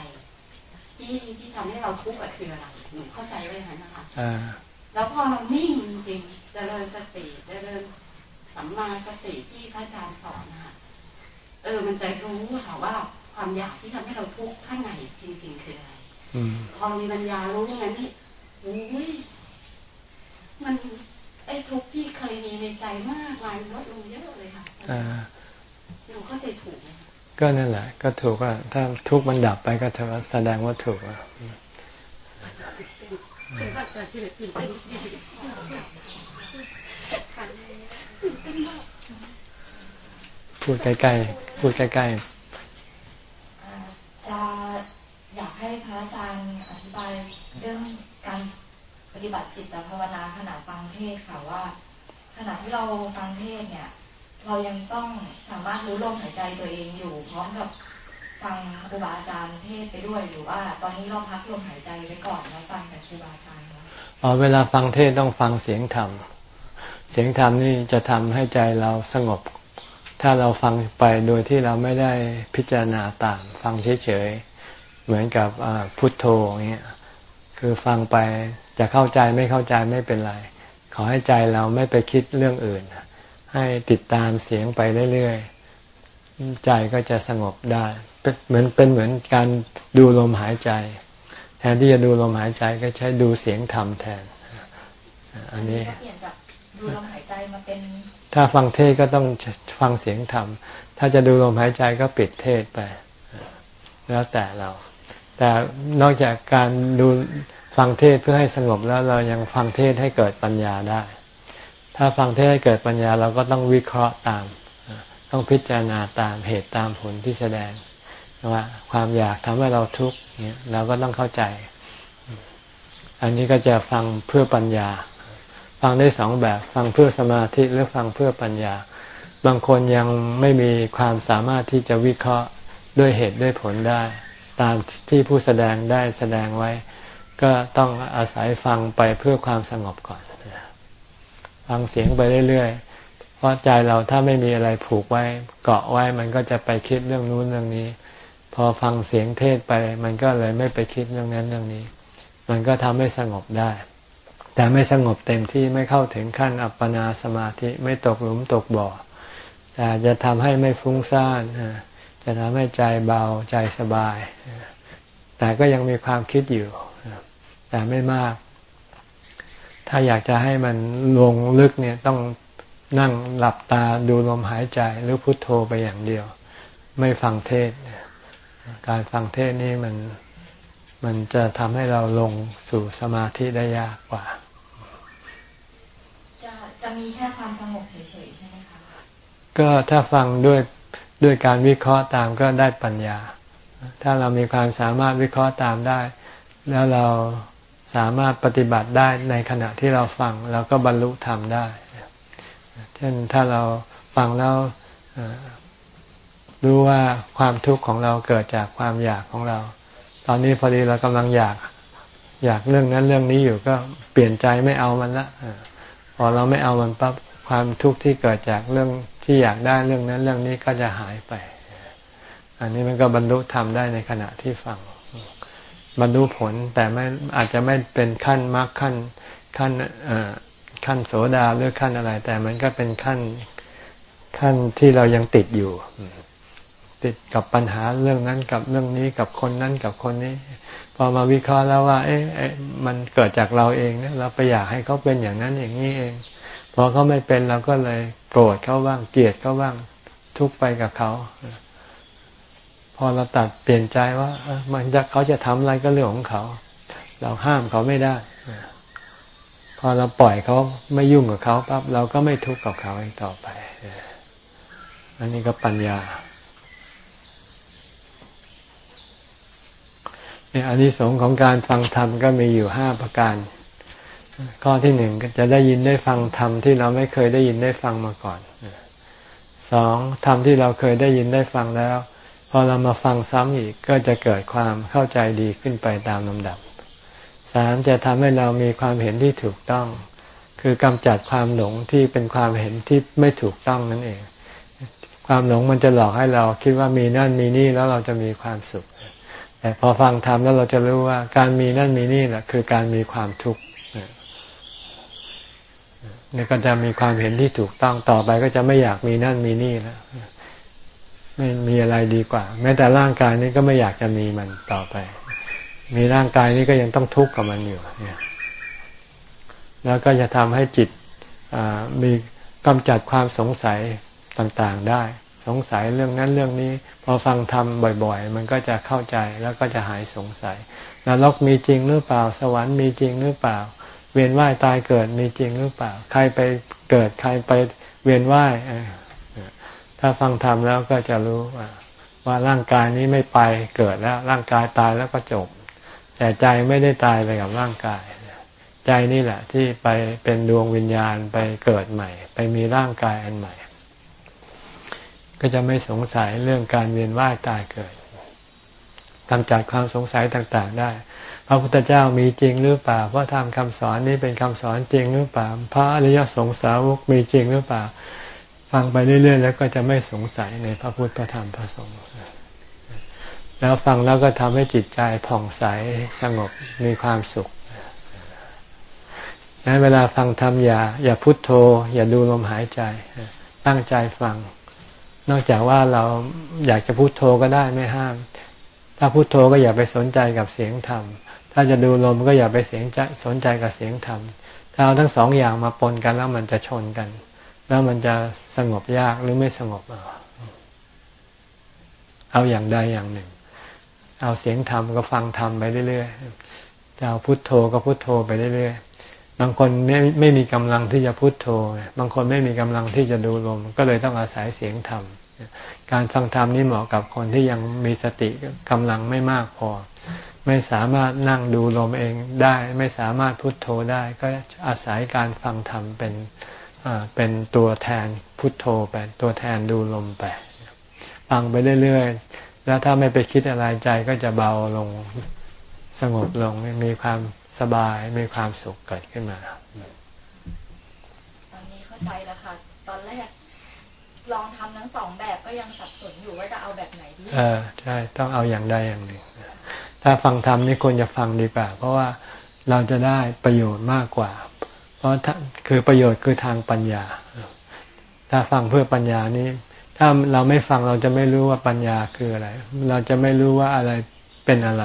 E: ที่ที่ทำให้เราทุกข์คืออะไรหนูเข้าใจไว้ไหมนะคะแล้วพอเรานิ่งจริงเจริญสติเจริญสัมมาสติที่พระอาจารย์สอนนะคะ เออ มันจะรู้ค่ะว่าความอยากที่ทำให้เราทุกข์ข้างในจริง ๆ คืออะไรพอมีปัญญารู้งั้นนี่โอ้ยมันไอ้ทุกข์ที่เคยมีในใจมากมายลดลงเยอะเลยค่ะหนูเข้าใจถูกไหม
A: ก็นั่นแหละ ก็ถูกว่าถ้าทุกข์มันดับไปก็แสดงว่าถูกอะพูดใกล้ๆ พูดใกล้ๆ
F: จะอยากให้พระอาจารย์อธิบายเรื่องการปฏิบัติจิตภาวนาขณะฟังเทศค่ะว่า ขณะที่เราฟังเทศเนี่ย เรายังต้องสามารถรู้ลมหายใจตัวเองอยู่ พร้อมกับฟังครูบาอาจารย์เทศไปด้วยหรือว่า ตอนนี้เราพักลมหายใจไว้ก่อนแล้วฟังแต่ครูบาอาจารย์
A: อ๋อเวลาฟังเทศต้องฟังเสียงธรรมเสียงธรรมนี่จะทำให้ใจเราสงบ ถ้าเราฟังไปโดยที่เราไม่ได้พิจารณาตาม ฟังเฉยๆ เหมือนกับพุทโธอย่างเงี้ยคือฟังไปจะเข้าใจไม่เข้าใจไม่เป็นไร ขอให้ใจเราไม่ไปคิดเรื่องอื่น ให้ติดตามเสียงไปเรื่อยๆ ใจก็จะสงบได้เหมือนเป็นเหมือนการดูลมหายใจ แทนที่จะดูลมหายใจก็ใช้ดูเสียงธรรมแทน อันนี้
F: ดูลมหายใจมาเป็น
A: ถ้าฟังเทศก็ต้องฟังเสียงธรรม ถ้าจะดูลมหายใจก็ปิดเทศไป แล้วแต่เรา แต่นอกจากการดูฟังเทศเพื่อให้สงบแล้วเรายังฟังเทศให้เกิดปัญญาได้ ถ้าฟังเทศให้เกิดปัญญาเราก็ต้องวิเคราะห์ตาม ต้องพิจารณาตามเหตุตามผลที่แสดงว่าความอยากทำให้เราทุกข์เนี่ยเราก็ต้องเข้าใจ อันนี้ก็จะฟังเพื่อปัญญา ฟังได้สองแบบ ฟังเพื่อสมาธิหรือฟังเพื่อปัญญา บางคนยังไม่มีความสามารถที่จะวิเคราะห์ด้วยเหตุด้วยผลได้ ตามที่ผู้แสดงได้แสดงไว้ ก็ต้องอาศัยฟังไปเพื่อความสงบก่อน ฟังเสียงไปเรื่อยๆ เพราะใจเราถ้าไม่มีอะไรผูกไว้ เกาะไว้มันก็จะไปคิดเรื่องนู้นเรื่องนี้ พอฟังเสียงเทศไป มันก็เลยไม่ไปคิดเรื่องนั้นเรื่องนี้ มันก็ทำให้สงบได้ แต่ไม่สงบเต็มที่ไม่เข้าถึงขั้นอัปปนาสมาธิไม่ตกหลุมตกบ่อแต่จะทำให้ไม่ฟุ้งซ่านจะทำให้ใจเบาใจสบาย แต่ก็ยังมีความคิดอยู่ แต่ไม่มาก ถ้าอยากจะให้มันลงลึกเนี่ยต้องนั่งหลับตาดูลมหายใจหรือพุทโธไปอย่างเดียว ไม่ฟังเทศ การฟังเทศนี่มันมันจะทำให้เราลงสู่สมาธิได้ยากกว่า
F: จะมีแค่ความสงบเฉยๆใช่ไหมคะ
A: ก็ถ้าฟังด้วยด้วยการวิเคราะห์ตามก็ได้ปัญญา ถ้าเรามีความสามารถวิเคราะห์ตามได้ แล้วเราสามารถปฏิบัติได้ในขณะที่เราฟังเราก็บรรลุธรรมได้ เช่นถ้าเราฟังแล้วรู้ว่าความทุกข์ของเราเกิดจากความอยากของเรา ตอนนี้พอดีเรากำลังอยาก อยากเรื่องนั้นเรื่องนี้อยู่ก็เปลี่ยนใจไม่เอามันละ อเราไม่เอามันปั๊บความทุกข์ที่เกิดจากเรื่องที่อยากได้เรื่องนั้นเรื่องนี้ก็จะหายไป อันนี้มันก็บรรลุธรรมได้ในขณะที่ฟัง บรรลุผลแต่ไม่อาจจะไม่เป็นขั้นมรรคขั้นขั้นขั้นโสดาหรือขั้นอะไร แต่มันก็เป็นขั้นขั้นที่เรายังติดอยู่ ติดกับปัญหาเรื่องนั้นกับเรื่องนี้กับคนนั้นกับคนนี้ อมาวิเคราะห์แล้วว่า เอ๊ะมันเกิดจากเราเองเนี่ยเราไปอยากให้เขาเป็นอย่างนั้นอย่างนี้เอง พอเขาไม่เป็นเราก็เลยโกรธเขาบ้างเกลียดเขาบ้างทุกไปกับเขาพอเราตัดเปลี่ยนใจว่ามันจะเขาจะทำอะไรก็เรื่องของเขา เราห้ามเขาไม่ได้พอเราปล่อยเขาไม่ยุ่งกับเขาปั๊บเราก็ไม่ทุกข์กับเขาอีกต่อไป อันนี้ก็ปัญญา เนี่ยอันนี้สงของการฟังธรรมก็มีอยู่ห้าประการ ข้อที่หนึ่งจะได้ยินได้ฟังธรรมที่เราไม่เคยได้ยินได้ฟังมาก่อนสองธรรมที่เราเคยได้ยินได้ฟังแล้ว พอเรามาฟังซ้ำอีกก็จะเกิดความเข้าใจดีขึ้นไปตามลำดับสามจะทำให้เรามีความเห็นที่ถูกต้อง คือกำจัดความหลงที่เป็นความเห็นที่ไม่ถูกต้องนั่นเอง ความหลงมันจะหลอกให้เราคิดว่ามีนั่นมีนี่แล้วเราจะมีความสุข แต่พอฟังธรรมแล้วเราจะรู้ว่า การมีนั่นมีนี่แหละคือการมีความทุกข์นี่ก็จะมีความเห็นที่ถูกต้องต่อไปก็จะไม่อยากมีนั่นมีนี่แล้วไม่มีอะไรดีกว่า แม้แต่ร่างกายนี้ก็ไม่อยากจะมีมันต่อไป มีร่างกายนี้ก็ยังต้องทุกข์กับมันอยู่เนี่ยแล้วก็จะทำให้จิตมีกำจัดความสงสัยต่างๆได้ สงสัยเรื่องนั้นเรื่องนี้ พอฟังธรรมบ่อย ๆ มันก็จะเข้าใจแล้วก็จะหายสงสัยนรกมีจริงหรือเปล่า สวรรค์มีจริงหรือเปล่า เวียนว่ายตายเกิดมีจริงหรือเปล่า ใครไปเกิดใครไปเวียนว่ายถ้าฟังธรรมแล้วก็จะรู้ว่าร่างกายนี้ไม่ไปเกิดแล้ว ร่างกายตายแล้วก็จบ แต่ใจไม่ได้ตายไปกับร่างกายใจนี่แหละที่ไปเป็นดวงวิญญาณไปเกิดใหม่ ไปมีร่างกายอันใหม่ ก็จะไม่สงสัยเรื่องการเวียนว่ายตายเกิดกำจัดความสงสัยต่างๆได้ พระพุทธเจ้ามีจริงหรือเปล่าพระธรรมคำสอนนี้เป็นคำสอนจริงหรือเปล่า พระอริยสงสาวกมีจริงหรือเปล่า ฟังไปเรื่อยๆ แล้วก็จะไม่สงสัยในพระพุทธพระธรรมพระสงฆ์แล้วฟังแล้วก็ทำให้จิตใจผ่องใสสงบมีความสุขนั้นเวลาฟังธรรมอย่าอย่าพุโทโธ อย่าดูลมหายใจ ตั้งใจฟัง นอกจากว่าเราอยากจะพุโทโธก็ได้ไม่ห้าม ถ้าพุโทโธก็อย่าไปสนใจกับเสียงธรรม ถ้าจะดูลมก็อย่าไปเสียงใจสนใจกับเสียงธรรม ถ้าเอาทั้งสองอย่างมาปนกันแล้วมันจะชนกัน แล้วมันจะสงบยากหรือไม่สงบเอาอย่างใดอย่างหนึ่ง เอาเสียงธรรมก็ฟังธรรมไปเรื่อยๆจะเอาพุทโธก็พุทโธไปเรื่อยๆ บางคนไม่ไม่มีกำลังที่จะพุทโธ บางคนไม่มีกำลังที่จะดูลม ก็เลยต้องอาศัยเสียงธรรม การฟังธรรมนี่เหมาะกับคนที่ยังมีสติกำลังไม่มากพอ ไม่สามารถนั่งดูลมเองได้ ไม่สามารถพุทโธได้ ก็อาศัยการฟังธรรมเป็นเป็นตัวแทนพุทโธไปตัวแทนดูลมไปฟังไปเรื่อยๆ แล้วถ้าไม่ไปคิดอะไรใจก็จะเบาลงสงบลงมีความ สบายมีความสุขเกิดขึ้นมา
F: ตอนนี้เข้าใจแล้วค่ะ ตอนแรกลองทำทั้งสองแบบก็ยังสับสนอยู่ว่าจะเอาแบบไหนดีเอ
A: อใช่ต้องเอาอย่างใดอย่างหนึ่งถ้าฟังธรรมนี่ควรจะฟังดีกว่า เพราะว่าเราจะได้ประโยชน์มากกว่า เพราะคือประโยชน์คือทางปัญญา ถ้าฟังเพื่อปัญญานี้ ถ้าเราไม่ฟังเราจะไม่รู้ว่าปัญญาคืออะไร เราจะไม่รู้ว่าอะไรเป็นอะไร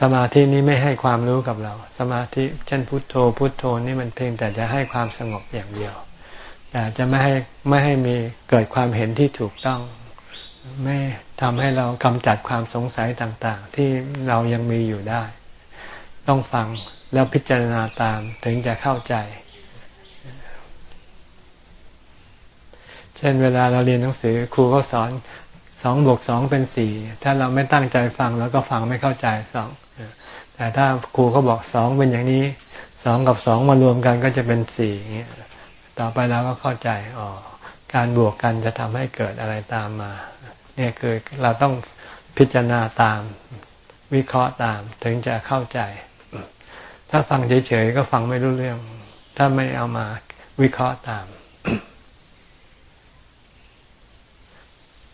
A: สมาธินี้ไม่ให้ความรู้กับเรา สมาธิเช่นพุทโธ พุทโธนี่มันเพียงแต่จะให้ความสงบอย่างเดียว แต่จะไม่ให้ไม่ให้มีเกิดความเห็นที่ถูกต้อง ไม่ทำให้เรากำจัดความสงสัยต่างๆ ที่เรายังมีอยู่ได้ ต้องฟังแล้วพิจารณาตามถึงจะเข้าใจ เช่นเวลาเราเรียนหนังสือครูก็สอน สองบวกสองเป็นสี่ถ้าเราไม่ตั้งใจฟังแล้วก็ฟังไม่เข้าใจสองแต่ถ้าครูเขาบอกสองเป็นอย่างนี้สองกับสองมารวมกันก็จะเป็นสี่ต่อไปเราก็เข้าใจอ๋อการบวกกันจะทำให้เกิดอะไรตามมา เนี่ยคือเราต้องพิจารณาตามวิเคราะห์ตามถึงจะเข้าใจ ถ้าฟังเฉยๆก็ฟังไม่รู้เรื่อง ถ้าไม่เอามาวิเคราะห์ตาม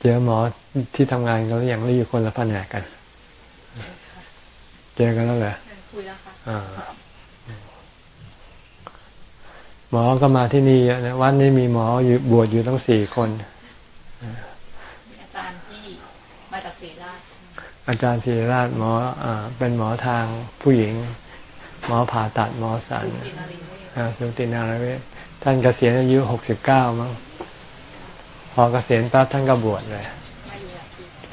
A: เจอหมอที่ทำงานกันหรือยังหรืออยู่คนละแผนกกัน เจอกันแล้วเหรอคุยแล้วค่ะหมอก็มาที่นี่นะวันนี้มีหมออยู่บวชอยู่ทั้งสี่คน
C: อาจารย์ที่มาจากศรีราช
A: อาจารย์ศรีราชหมออเป็นหมอทางผู้หญิง หมอผ่าตัดหมอสันสุตินารีเวชท่านเกษียณอายุหกสิบเก้ามั้ง พอเกษียณปั๊บท่านก็บวชเลย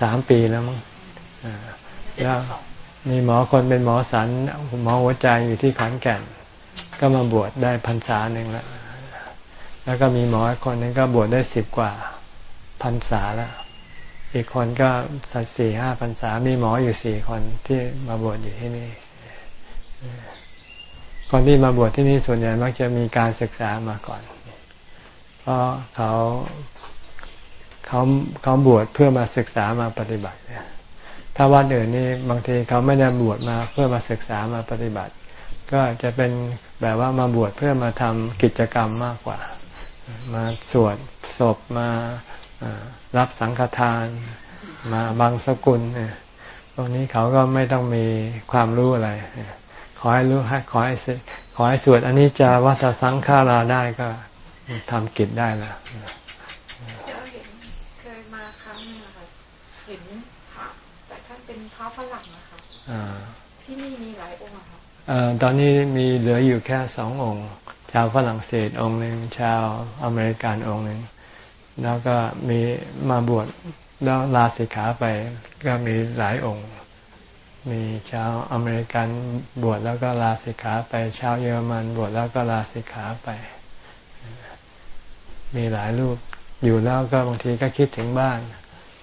A: สามปีแล้วมั้งแล้วมีหมอคนเป็นหมอสันหมอหัวใจอยู่ที่ขอนแก่น ก็มาบวชได้พรรษาหนึ่งแล้วแล้วก็มีหมอคนนึงก็บวชได้สิบกว่าพรรษาแล้วอีกคนก็สักสี่ห้าพรรษา มีหมออยู่สี่คนที่มาบวชอยู่ที่นี่ คนที่มาบวชที่นี่ส่วนใหญ่มักจะมีการศึกษามาก่อน เพราะเขา เขาเขาบวชเพื่อมาศึกษามาปฏิบัติถ้าวัดอื่นนี่บางทีเขาไม่ได้บวชมาเพื่อมาศึกษามาปฏิบัติ ก็จะเป็นแบบว่ามาบวชเพื่อมาทำกิจกรรมมากกว่า มาสวดศพมารับสังฆทาน มาบางสกุลเนี่ยพวกนี้เขาก็ไม่ต้องมีความรู้อะไร ขอให้รู้ให้ขอให้ขอให้สวดอันนี้จะวัฏสังขาราได้ก็ทำกิจได้ละ
B: เคยมาครั้งนึงค่ะเห็นพระแต่ท่านเป็นพระฝรั่งนะคะ ที่นี่มีหลายองค์ค่ะ
A: ตอนนี้มีเหลืออยู่แค่สององค์ ชาวฝรั่งเศสองค์หนึ่งชาวอเมริกันองค์หนึ่งแล้วก็มีมาบวชแล้วลาสิกขาไปก็มีหลายองค์ มีชาวอเมริกันบวชแล้วก็ลาสิกขาไป ชาวเยอรมันบวชแล้วก็ลาสิกขาไป มีหลายรูปอยู่แล้วก็บางทีก็คิดถึงบ้าน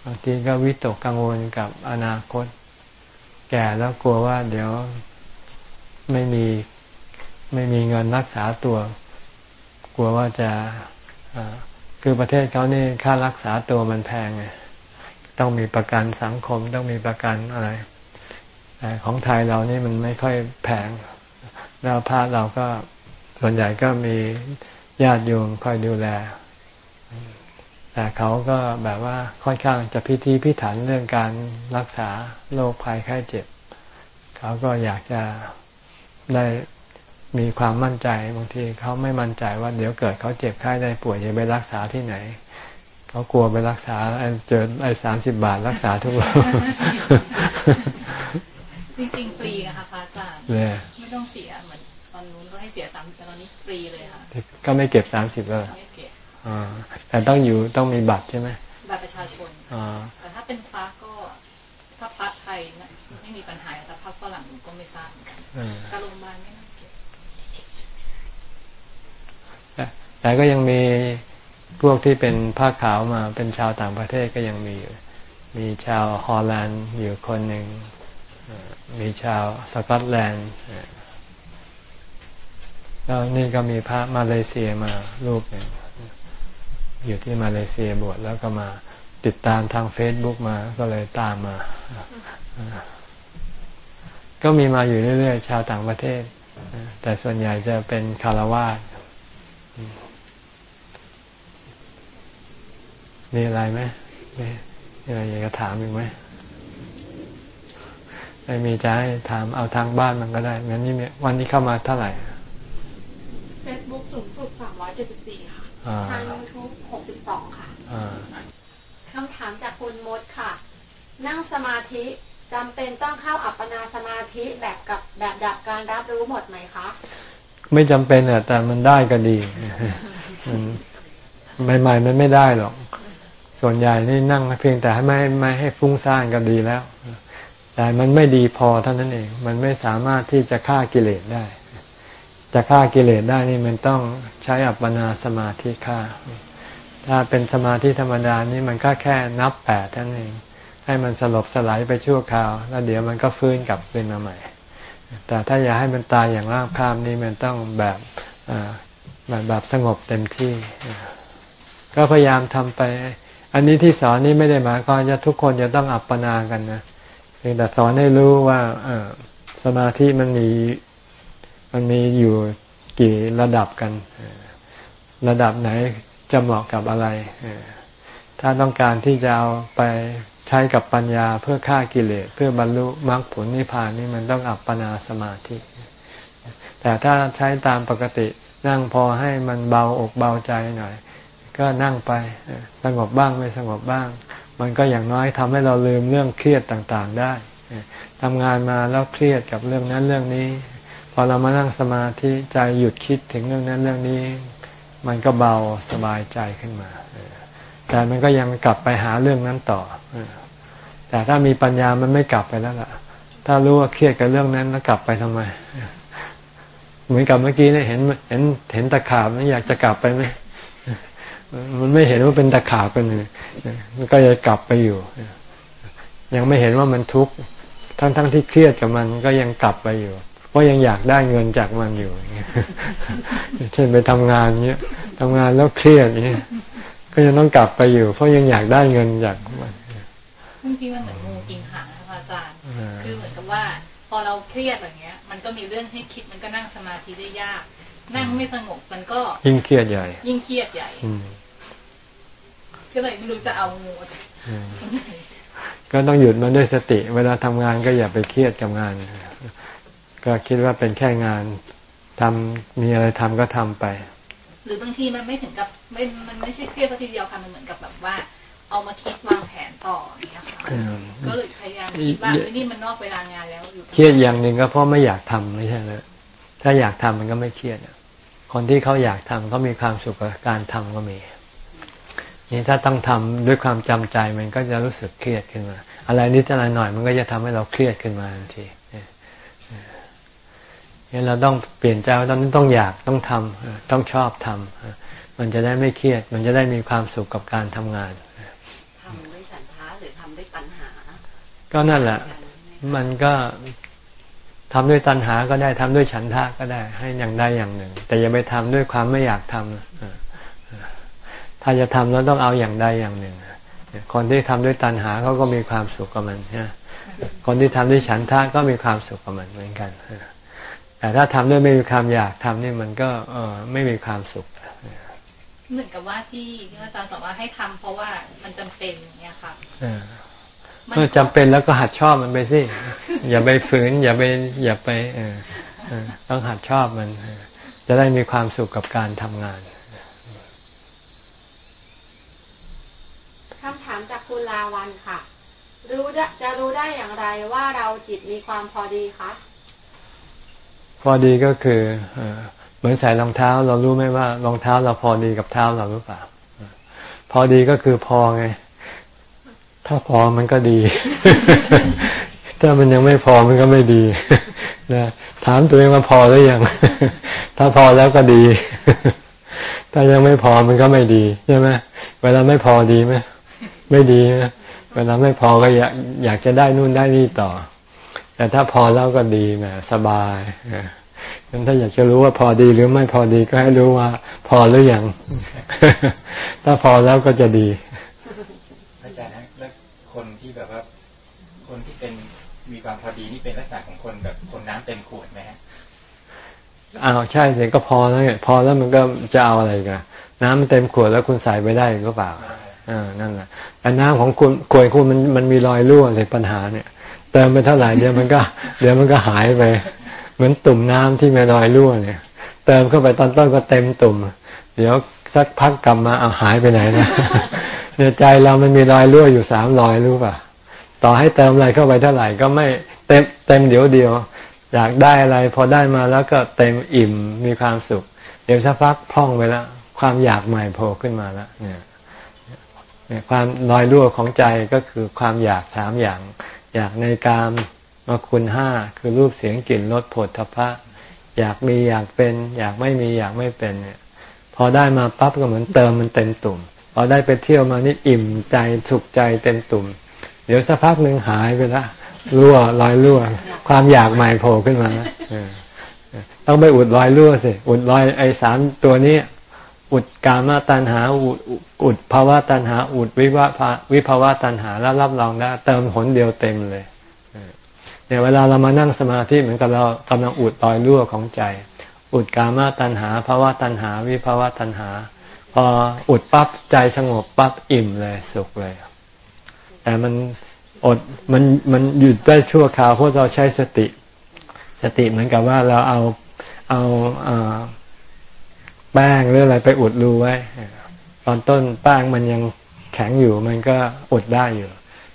A: บางทีก็วิตกกังวลกับอนาคต แก่แล้วกลัวว่าเดี๋ยวไม่มีไม่มีเงินรักษาตัว กลัวว่าจะคือประเทศเขานี่ค่ารักษาตัวมันแพงไงต้องมีประกันสังคมต้องมีประกันอะไรแต่ของไทยเรานี่มันไม่ค่อยแพงแล้วพาเราก็ส่วนใหญ่ก็มีญาติโยมคอยดูแล แต่เขาก็แบบว่าค่อนข้างจะพิธีพิถันเรื่องการรักษาโรคภัยไข้เจ็บ เขาก็อยากจะได้มีความมั่นใจบางทีเขาไม่มั่นใจว่าเดี๋ยวเกิดเขาเจ็บไข้ได้ป่วยจะไปรักษาที่ไหน เขากลัวไปรักษาเจอไอ้สามสิบบาทรักษาทุกวัน
C: จริงๆฟรีนะคะพระอาจารย์ไม่ต้องเสียเหมือนตอนนู้นก็ให้เสียสามแต่ตอนนี้ฟรีเลยค่ะ
A: ก็ไม่เก็บสามสิบเลยไม่เก็บ แต่ต้องอยู่ต้องมีบัตรใช่ไหม
C: บัตรประชาชนแต่ถ้าเป็นพระก็ถ้าพระไทยไม่มีปัญหาแต่พระฝรั่งก็ไม่ทราบเหมือนกันการโรงพยาบาลไม่
A: แต่ก็ยังมีพวกที่เป็นผ้าขาวมาเป็นชาวต่างประเทศก็ยังมีอยู่ มีชาวฮอลแลนด์อยู่คนหนึ่งมีชาวสกอตแลนด์แล้วนี่ก็มีพระมาเลเซียมารูปหนึ่ง อยู่ที่มาเลเซียบวชแล้วก็มาติดตามทางเฟซบุ๊กมาก็เลยตามมา ก็มีมาอยู่เรื่อยๆ ชาวต่างประเทศ แต่ส่วนใหญ่จะเป็นคารวาสมีอะไรไหมมีอะไรอยากจะถามอีกไหมไม่มีจะให้ถามเอาทางบ้านมันก็ได้งั้นนี่วันนี้เข้ามาเท่าไหร่
B: เฟซบุ๊กสูงสุด 374 ค่ะ ทาง YouTube 62 ค่ะคำถามจากคุณมดค่ะ นั่งสมาธิจำเป็นต้องเข้าอัปปนาสมาธิแบบกับแบบดับการรับรู้หมดไหมคะ
A: ไม่จำเป็นอะแต่มันได้ก็ดีมัใหม่ๆมันไม่ได้หรอก ส่วนใหญ่นี่นั่งเพียงแต่ให้ไม่ไม่ให้ฟุ้งซ่านก็ดีแล้ว แต่มันไม่ดีพอเท่านั้นเอง มันไม่สามารถที่จะฆ่ากิเลสได้จะฆ่ากิเลสได้นี่มันต้องใช้อัปปนาสมาธิฆ่า ถ้าเป็นสมาธิธรรมดานี่มันก็แค่นับแปดท่านเอง ให้มันสลบสลายไปชั่วคราว แล้วเดี๋ยวมันก็ฟื้นกลับเป็นมาใหม่ แต่ถ้าอยากให้มันตายอย่างราบคาบนี่มันต้องแบบแบบแบบสงบเต็มที่ ก็พยายามทำไป อันนี้ที่สอนนี่ไม่ได้หมายความว่าทุกคนจะต้องอัปปนากันนะเพียงแต่สอนให้รู้ว่าสมาธิมันมีมันมีอยู่กี่ระดับกัน ระดับไหน จะเหมาะกับอะไร ถ้าต้องการที่จะเอาไปใช้กับปัญญาเพื่อฆ่ากิเลสเพื่อบรรลุมรรคผลนิพพานนี่มันต้องอัปปนาสมาธิ แต่ถ้าใช้ตามปกตินั่งพอให้มันเบาอกเบาใจหน่อย ก็นั่งไปสงบบ้างไม่สงบบ้าง มันก็อย่างน้อยทำให้เราลืมเรื่องเครียดต่างๆได้ทำงานมาแล้วเครียดกับเรื่องนั้นเรื่องนี้ พอเรามานั่งสมาธิใจหยุดคิดถึงเรื่องนั้นเรื่องนี้ มันก็เบาสบายใจขึ้นมา แต่มันก็ยังกลับไปหาเรื่องนั้นต่อ แต่ถ้ามีปัญญามันไม่กลับไปแล้วล่ะ ถ้ารู้ว่าเครียดกับเรื่องนั้นแล้วกลับไปทำไม เหมือนกับเมื่อกี้เนี่ยเห็นเห็นเห็นตะขาบนี่อยากจะกลับไปไหมมันไม่เห็นว่าเป็นตะขาบกันเลยมันก็จะกลับไปอยู่ ยังไม่เห็นว่ามันทุกข์ ทั้งทั้งที่เครียดกับมันก็ยังกลับไปอยู่ ราะยังอยากได้เงินจากมันอยู่เช่นไปทำงานเนี้ยทำงานแล้วเครียดเนี้ยก็ยังต้องกลับไปอยู่ เพราะยังอยากได้เงินจากมัน
C: บางทีมันเหมือนงูกินหางนะคะอาจารย์คือเหมือนกับว่า พอเราเครียดอย่างเงี้ย มันก็มีเรื่องให้คิดมันก็นั่งสมาธิได้ยาก นั่งไม่สงบมันก็
A: ยิ่งเครียดใหญ่
C: ยิ่งเครียดใหญ่ก็เลยไม่รู้จะเอางู
A: ก็ต้องหยุดมันด้วยสติ เวลาทำงานก็อย่าไปเครียดกับงาน ก็คิดว่าเป็นแค่งานทำมีอะไรทำก็ทำไป
C: หรือบางทีมันไม่ถึงกับไม่มันไม่ใช่เครียดทีเดียวค่ะมันเหมือนกับแบบว่า เอามาคิดวางแผนต่อเนี่ยค่ะก็เลยพยายามคิดว่านี่มันนอกเวลางานแล้วอยู่
A: เครียดอย่างหนึ่งก็เพราะไม่อยากทำไม่ใช่เลยถ้าอยากทำมันก็ไม่เครียดคนที่เขาอยากทำเขามีความสุขกับการทำก็มีนี่ถ้าต้องทำด้วยความจำใจมันก็จะรู้สึกเครียดขึ้นมา อะไรนิดอะไรหน่อยมันก็จะทำให้เราเครียดขึ้นมาทันที นี่เราต้องเปลี่ยนใจตอนนี้ต้องอยากต้องทำต้องชอบทำมันจะได้ไม่เครียด มันจะได้มีความสุขกับการทำงานก็นั่นแหละ มันก็ทำด้วยตัณหาก็ได้ทำด้วยฉันทะก็ได้ ให้อย่างใดอย่างหนึ่ง แต่อย่าไปทำด้วยความไม่อยากทำถ้าจะทำแล้วต้องเอาอย่างใดอย่างหนึ่งคนที่ทำด้วยตัณหาเขาก็มีความสุขกับมันนะคนที่ทำด้วยฉันทะก็มีความสุขกับมันเหมือนกัน แต่ถ้าทำด้วยไม่มีความอยากทำนี่มันก็เออไม่มีความสุข
C: เหมือนกับว่าที่ที่อาจารย์สอนว่าให้ทำเพราะว่ามันจำเป็นอย่างเงี้ยค่ะ
A: เมื่อจำเป็นแล้วก็หัดชอบมันไปสิอย่าไปฝืน อย่าไปอย่าไปเออต้องหัดชอบมัน จะได้มีความสุขกับการทำงาน
B: คำถามจากคุณลาวันค่ะ รู้จะรู้ได้อย่างไรว่าเราจิตมีความพอดีคะ
A: พอดีก็คือเหมือนใส่รองเท้า เรารู้ไหมว่ารองเท้าเราพอดีกับเท้าเราหรือเปล่า พอดีก็คือพอไง ถ้าพอมันก็ดี ถ้ามันยังไม่พอมันก็ไม่ดีนะถามตัวเองว่าพอหรือยัง ถ้าพอแล้วก็ดี ถ้ายังไม่พอมันก็ไม่ดีใช่ไหมเวลาไม่พอดีไหมไม่ดีนะเวลาไม่พอก็อยากอยากจะได้นู่นได้นี่ต่อ แต่ถ้าพอแล้วก็ดีแหมสบายงั้นถ้าอยากจะรู้ว่าพอดีหรือไม่พอดีก็ให้รู้ว่า พอหรือยัง ถ้าพอแล้วก็จะดี
G: มีความพอดีนี่เป็นลักษณะของคนแบบคนน้ำเต็มขวดไหมฮะ
A: อ้าวใช่เสร็จก็พอแล้วเนี่ยพอแล้วมันก็จะเอาอะไรกันน้ำมันเต็มขวดแล้วคุณใส่ไปได้ก็เปล่าอ่านั่นแหละแต่น้ำของคุณขวดคุณมันมันมีรอยรั่วเลยปัญหาเนี่ย เติมไปเท่าไหร่เดี๋ยวมันก็ เดี๋ยวมันก็หายไป เหมือนตุ่มน้ำที่มีรอยรั่วเนี่ย เติมเข้าไปตอนต้นก็เต็มตุ่ม เดี๋ยวสักพักกลับมาเอาหายไปไหนนะเนี่ยใจเรามันมีรอยรั่วอยู่สามรอยรู้ป่ะต่อให้เติมอะไรเข้าไปเท่าไหร่ก็ไม่เต็มเต็มเดี๋ยวเดียว อยากได้อะไร พอได้มาแล้วก็เต็มอิ่มมีความสุข เดี๋ยวสักพักพร่องไปแล้วความอยากใหม่โผล่ขึ้นมาแล้วเนี่ยเนี่ยความลอยรั่วของใจก็คือความอยากสามอย่าง อยากในการมาคุณห้าคือรูปเสียงกลิ่นรสผลทพะ อยากมีอยากเป็น อยากไม่มีอยากไม่เป็นเนี่ย พอได้มาปั๊บก็เหมือนเติมมันเต็มตุ่มพอได้ไปเที่ยวมานี่อิ่มใจสุขใจเต็มตุ่ม เดี๋ยวสักพักหนึ่งหายไปละรั่วรอยรั่ว ความอยากใหม่โผล่ขึ้นมาต้องไปอุดรอยรั่วสิอุดรอยไอ้สามตัวนี้ อุดกามาตัณหาอุดอุดภาวะตัณหา อุดวิวะวิภาวะตัณหาแล้วรับรองได้เติมผลเดียวเต็มเลยเนี่ยเวลาเรามานั่งสมาธิเหมือนกับเรากำลังอุดต่อยรั่วของใจ อุดกามาตัณหาภาวะตัณหา วิภาวะตัณหา พออุดปั๊บใจสงบปั๊บอิ่มเลยสุขเลย แต่มันอดมันมันหยุดได้ชั่วคราวเพราะเราใช้สติ สติเหมือนกับว่าเราเอาเอาแป้งหรืออะไรไปอุดรูไว้ ตอนต้นแป้งมันยังแข็งอยู่มันก็อุดได้อยู่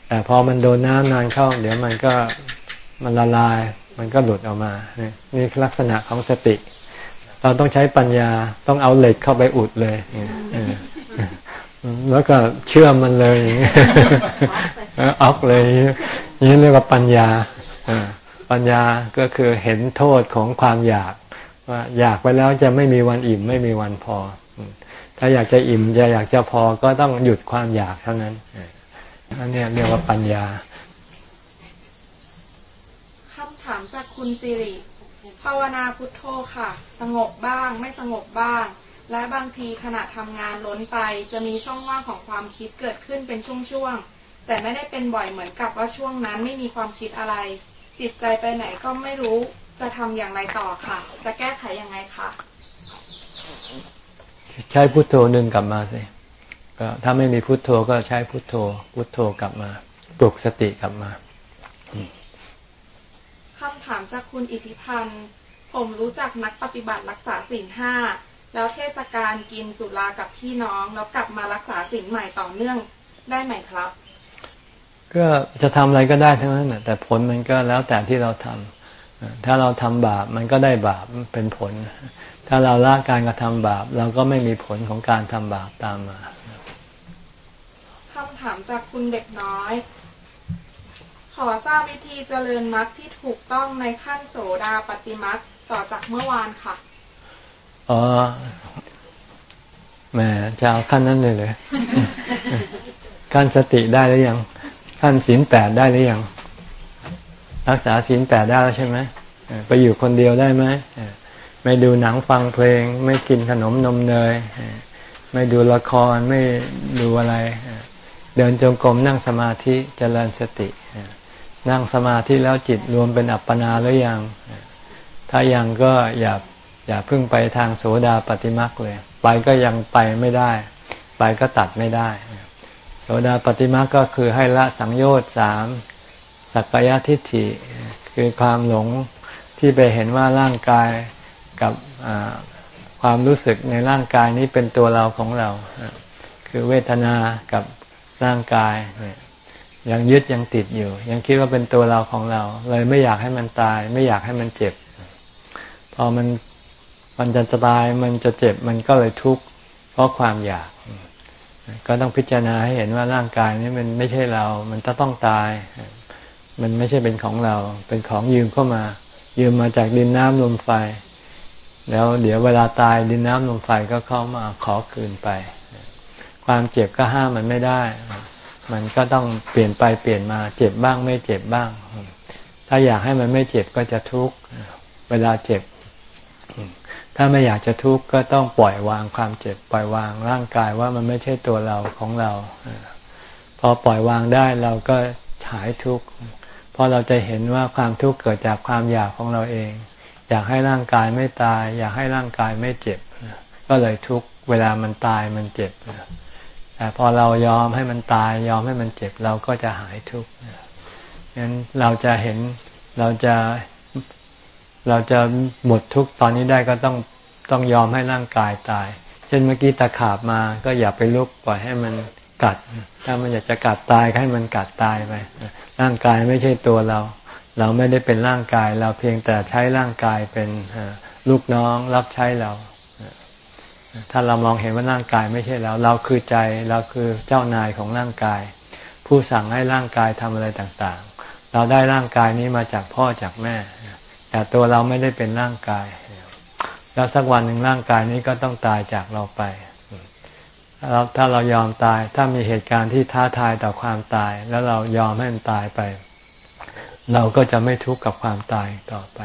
A: แต่พอมันโดนน้ำนานเข้า เดี๋ยวมันก็มันละลาย มันก็หลุดออกมา นี่ลักษณะของสติ เราต้องใช้ปัญญาต้องเอาเหล็กเข้าไปอุดเลยแล้วก็เชื่อมมันเลยออกเลยนี่เรียกว่าปัญญาปัญญาก็คือเห็นโทษของความอยาก ว่าอยากไปแล้วจะไม่มีวันอิ่มไม่มีวันพอ ถ้าอยากจะอิ่มจะอยากจะพอก็ต้องหยุดความอยากเท่านั้นอันนี้เรียกว่าปัญญา
H: คำถามจากคุณสิริภาวนาพุทโธค่ะ สงบบ้าง ไม่สงบบ้าง และบางทีขณะทำงานล้นไป จะมีช่องว่างของความคิดเกิดขึ้นเป็นช่วงๆแต่ไม่ได้เป็นบ่อยเหมือนกับว่าช่วงนั้นไม่มีความคิดอะไร จิตใจไปไหนก็ไม่รู้ จะทำอย่างไรต่อค่ะ จะแก้ไขยังไงคะ
A: ใช้พุทโธนึงกลับมาสิก็ถ้าไม่มีพุทโธก็ใช้พุทโธ พุทโธกลับมา ปลุกสติกลับมา
H: คำถามจากคุณอิทธิพันธ์ผมรู้จักนักปฏิบัติรักษาศีลห้าแล้วเทศกาลกินสุรากับพี่น้อง แล้วกลับมารักษาศีลใหม่ต่อเนื่องได้ไหมครับ
A: ก็จะทำอะไรก็ได้ทั้งนั้นแต่ผลมันก็แล้วแต่ที่เราทำ ถ้าเราทำบาปมันก็ได้บาปเป็นผล ถ้าเราละการกระทำบาป เราก็ไม่มีผลของการทำบาปตามมา
H: คำถามจากคุณเด็กน้อย ขอทราบวิธีเจริญมรรคที่ถูกต้องในขั้นโสดาปฏิมรรคต่อจากเมื่อวานค่ะ
A: อ๋อแหมจะเอาขั้นนั้นเลยเลย ขั้นสติได้หรือยังท่านศีลแปดได้หรือยัง รักษาศีลแปดได้แล้วใช่ไหมไปอยู่คนเดียวได้ไหมไม่ดูหนังฟังเพลง ไม่กินขนมนมเนยไม่ดูละครไม่ดูอะไร เดินจงกรมนั่งสมาธิเจริญสติ นั่งสมาธิแล้วจิตรวมเป็นอัปปนาหรือยัง ถ้ายังก็อย่าอย่าพึ่งไปทางโสดาปฏิมักเลย ไปก็ยังไปไม่ได้ ไปก็ตัดไม่ได้ โสดาปฏิมาก็คือให้ละสังโยชน์สาม สักกายทิฏฐิคือความหลงที่ไปเห็นว่าร่างกายกับความรู้สึกในร่างกายนี้เป็นตัวเราของเรา คือเวทนากับร่างกายยังยึดยังติดอยู่ ยังคิดว่าเป็นตัวเราของเรา เลยไม่อยากให้มันตาย ไม่อยากให้มันเจ็บ พอมันมันจะตายมันจะเจ็บมันก็เลยทุกข์เพราะความอยาก ก็ต้องพิจารณาให้เห็นว่าร่างกายนี้มันไม่ใช่เรา มันจะต้องตาย มันไม่ใช่เป็นของเรา เป็นของยืมเข้ามา ยืมมาจากดินน้ำลมไฟ แล้วเดี๋ยวเวลาตายดินน้ำลมไฟก็เข้ามาขอคืนไป ความเจ็บก็ห้ามมันไม่ได้ มันก็ต้องเปลี่ยนไปเปลี่ยนมา เจ็บบ้างไม่เจ็บบ้าง ถ้าอยากให้มันไม่เจ็บก็จะทุกข์ เวลาเจ็บ ถ้าไม่อยากจะทุกข์ก็ต้องปล่อยวางความเจ็บ ปล่อยวางร่างกายว่ามันไม่ใช่ตัวเราของเรา พอปล่อยวางได้เราก็หายทุกข์ เพราะเราจะเห็นว่าความทุกข์เกิดจากความอยากของเราเอง อยากให้ร่างกายไม่ตาย อยากให้ร่างกายไม่เจ็บ ก็เลยทุกข์เวลามันตายมันเจ็บแต่พอเรายอมให้มันตายยอมให้มันเจ็บเราก็จะหายทุกข์งั้นเราจะเห็นเราจะเราจะหมดทุกข์ตอนนี้ได้ก็ต้องต้องยอมให้ร่างกายตาย เช่นเมื่อกี้ตะขาบมาก็อย่าไปลุกปล่อยให้มันกัด ถ้ามันอยากจะกัดตายให้มันกัดตายไป ร่างกายไม่ใช่ตัวเรา เราไม่ได้เป็นร่างกาย เราเพียงแต่ใช้ร่างกายเป็นลูกน้องรับใช้เรา ถ้าเรามองเห็นว่าร่างกายไม่ใช่เรา เราคือใจเราคือเจ้านายของร่างกาย ผู้สั่งให้ร่างกายทำอะไรต่างๆ เราได้ร่างกายนี้มาจากพ่อจากแม่ แต่ตัวเราไม่ได้เป็นร่างกาย แล้วสักวันหนึ่งร่างกายนี้ก็ต้องตายจากเราไป แล้วถ้าเรายอมตาย ถ้ามีเหตุการณ์ที่ท้าทายต่อความตาย แล้วเรายอมให้มันตายไป เราก็จะไม่ทุกข์กับความตายต่อไป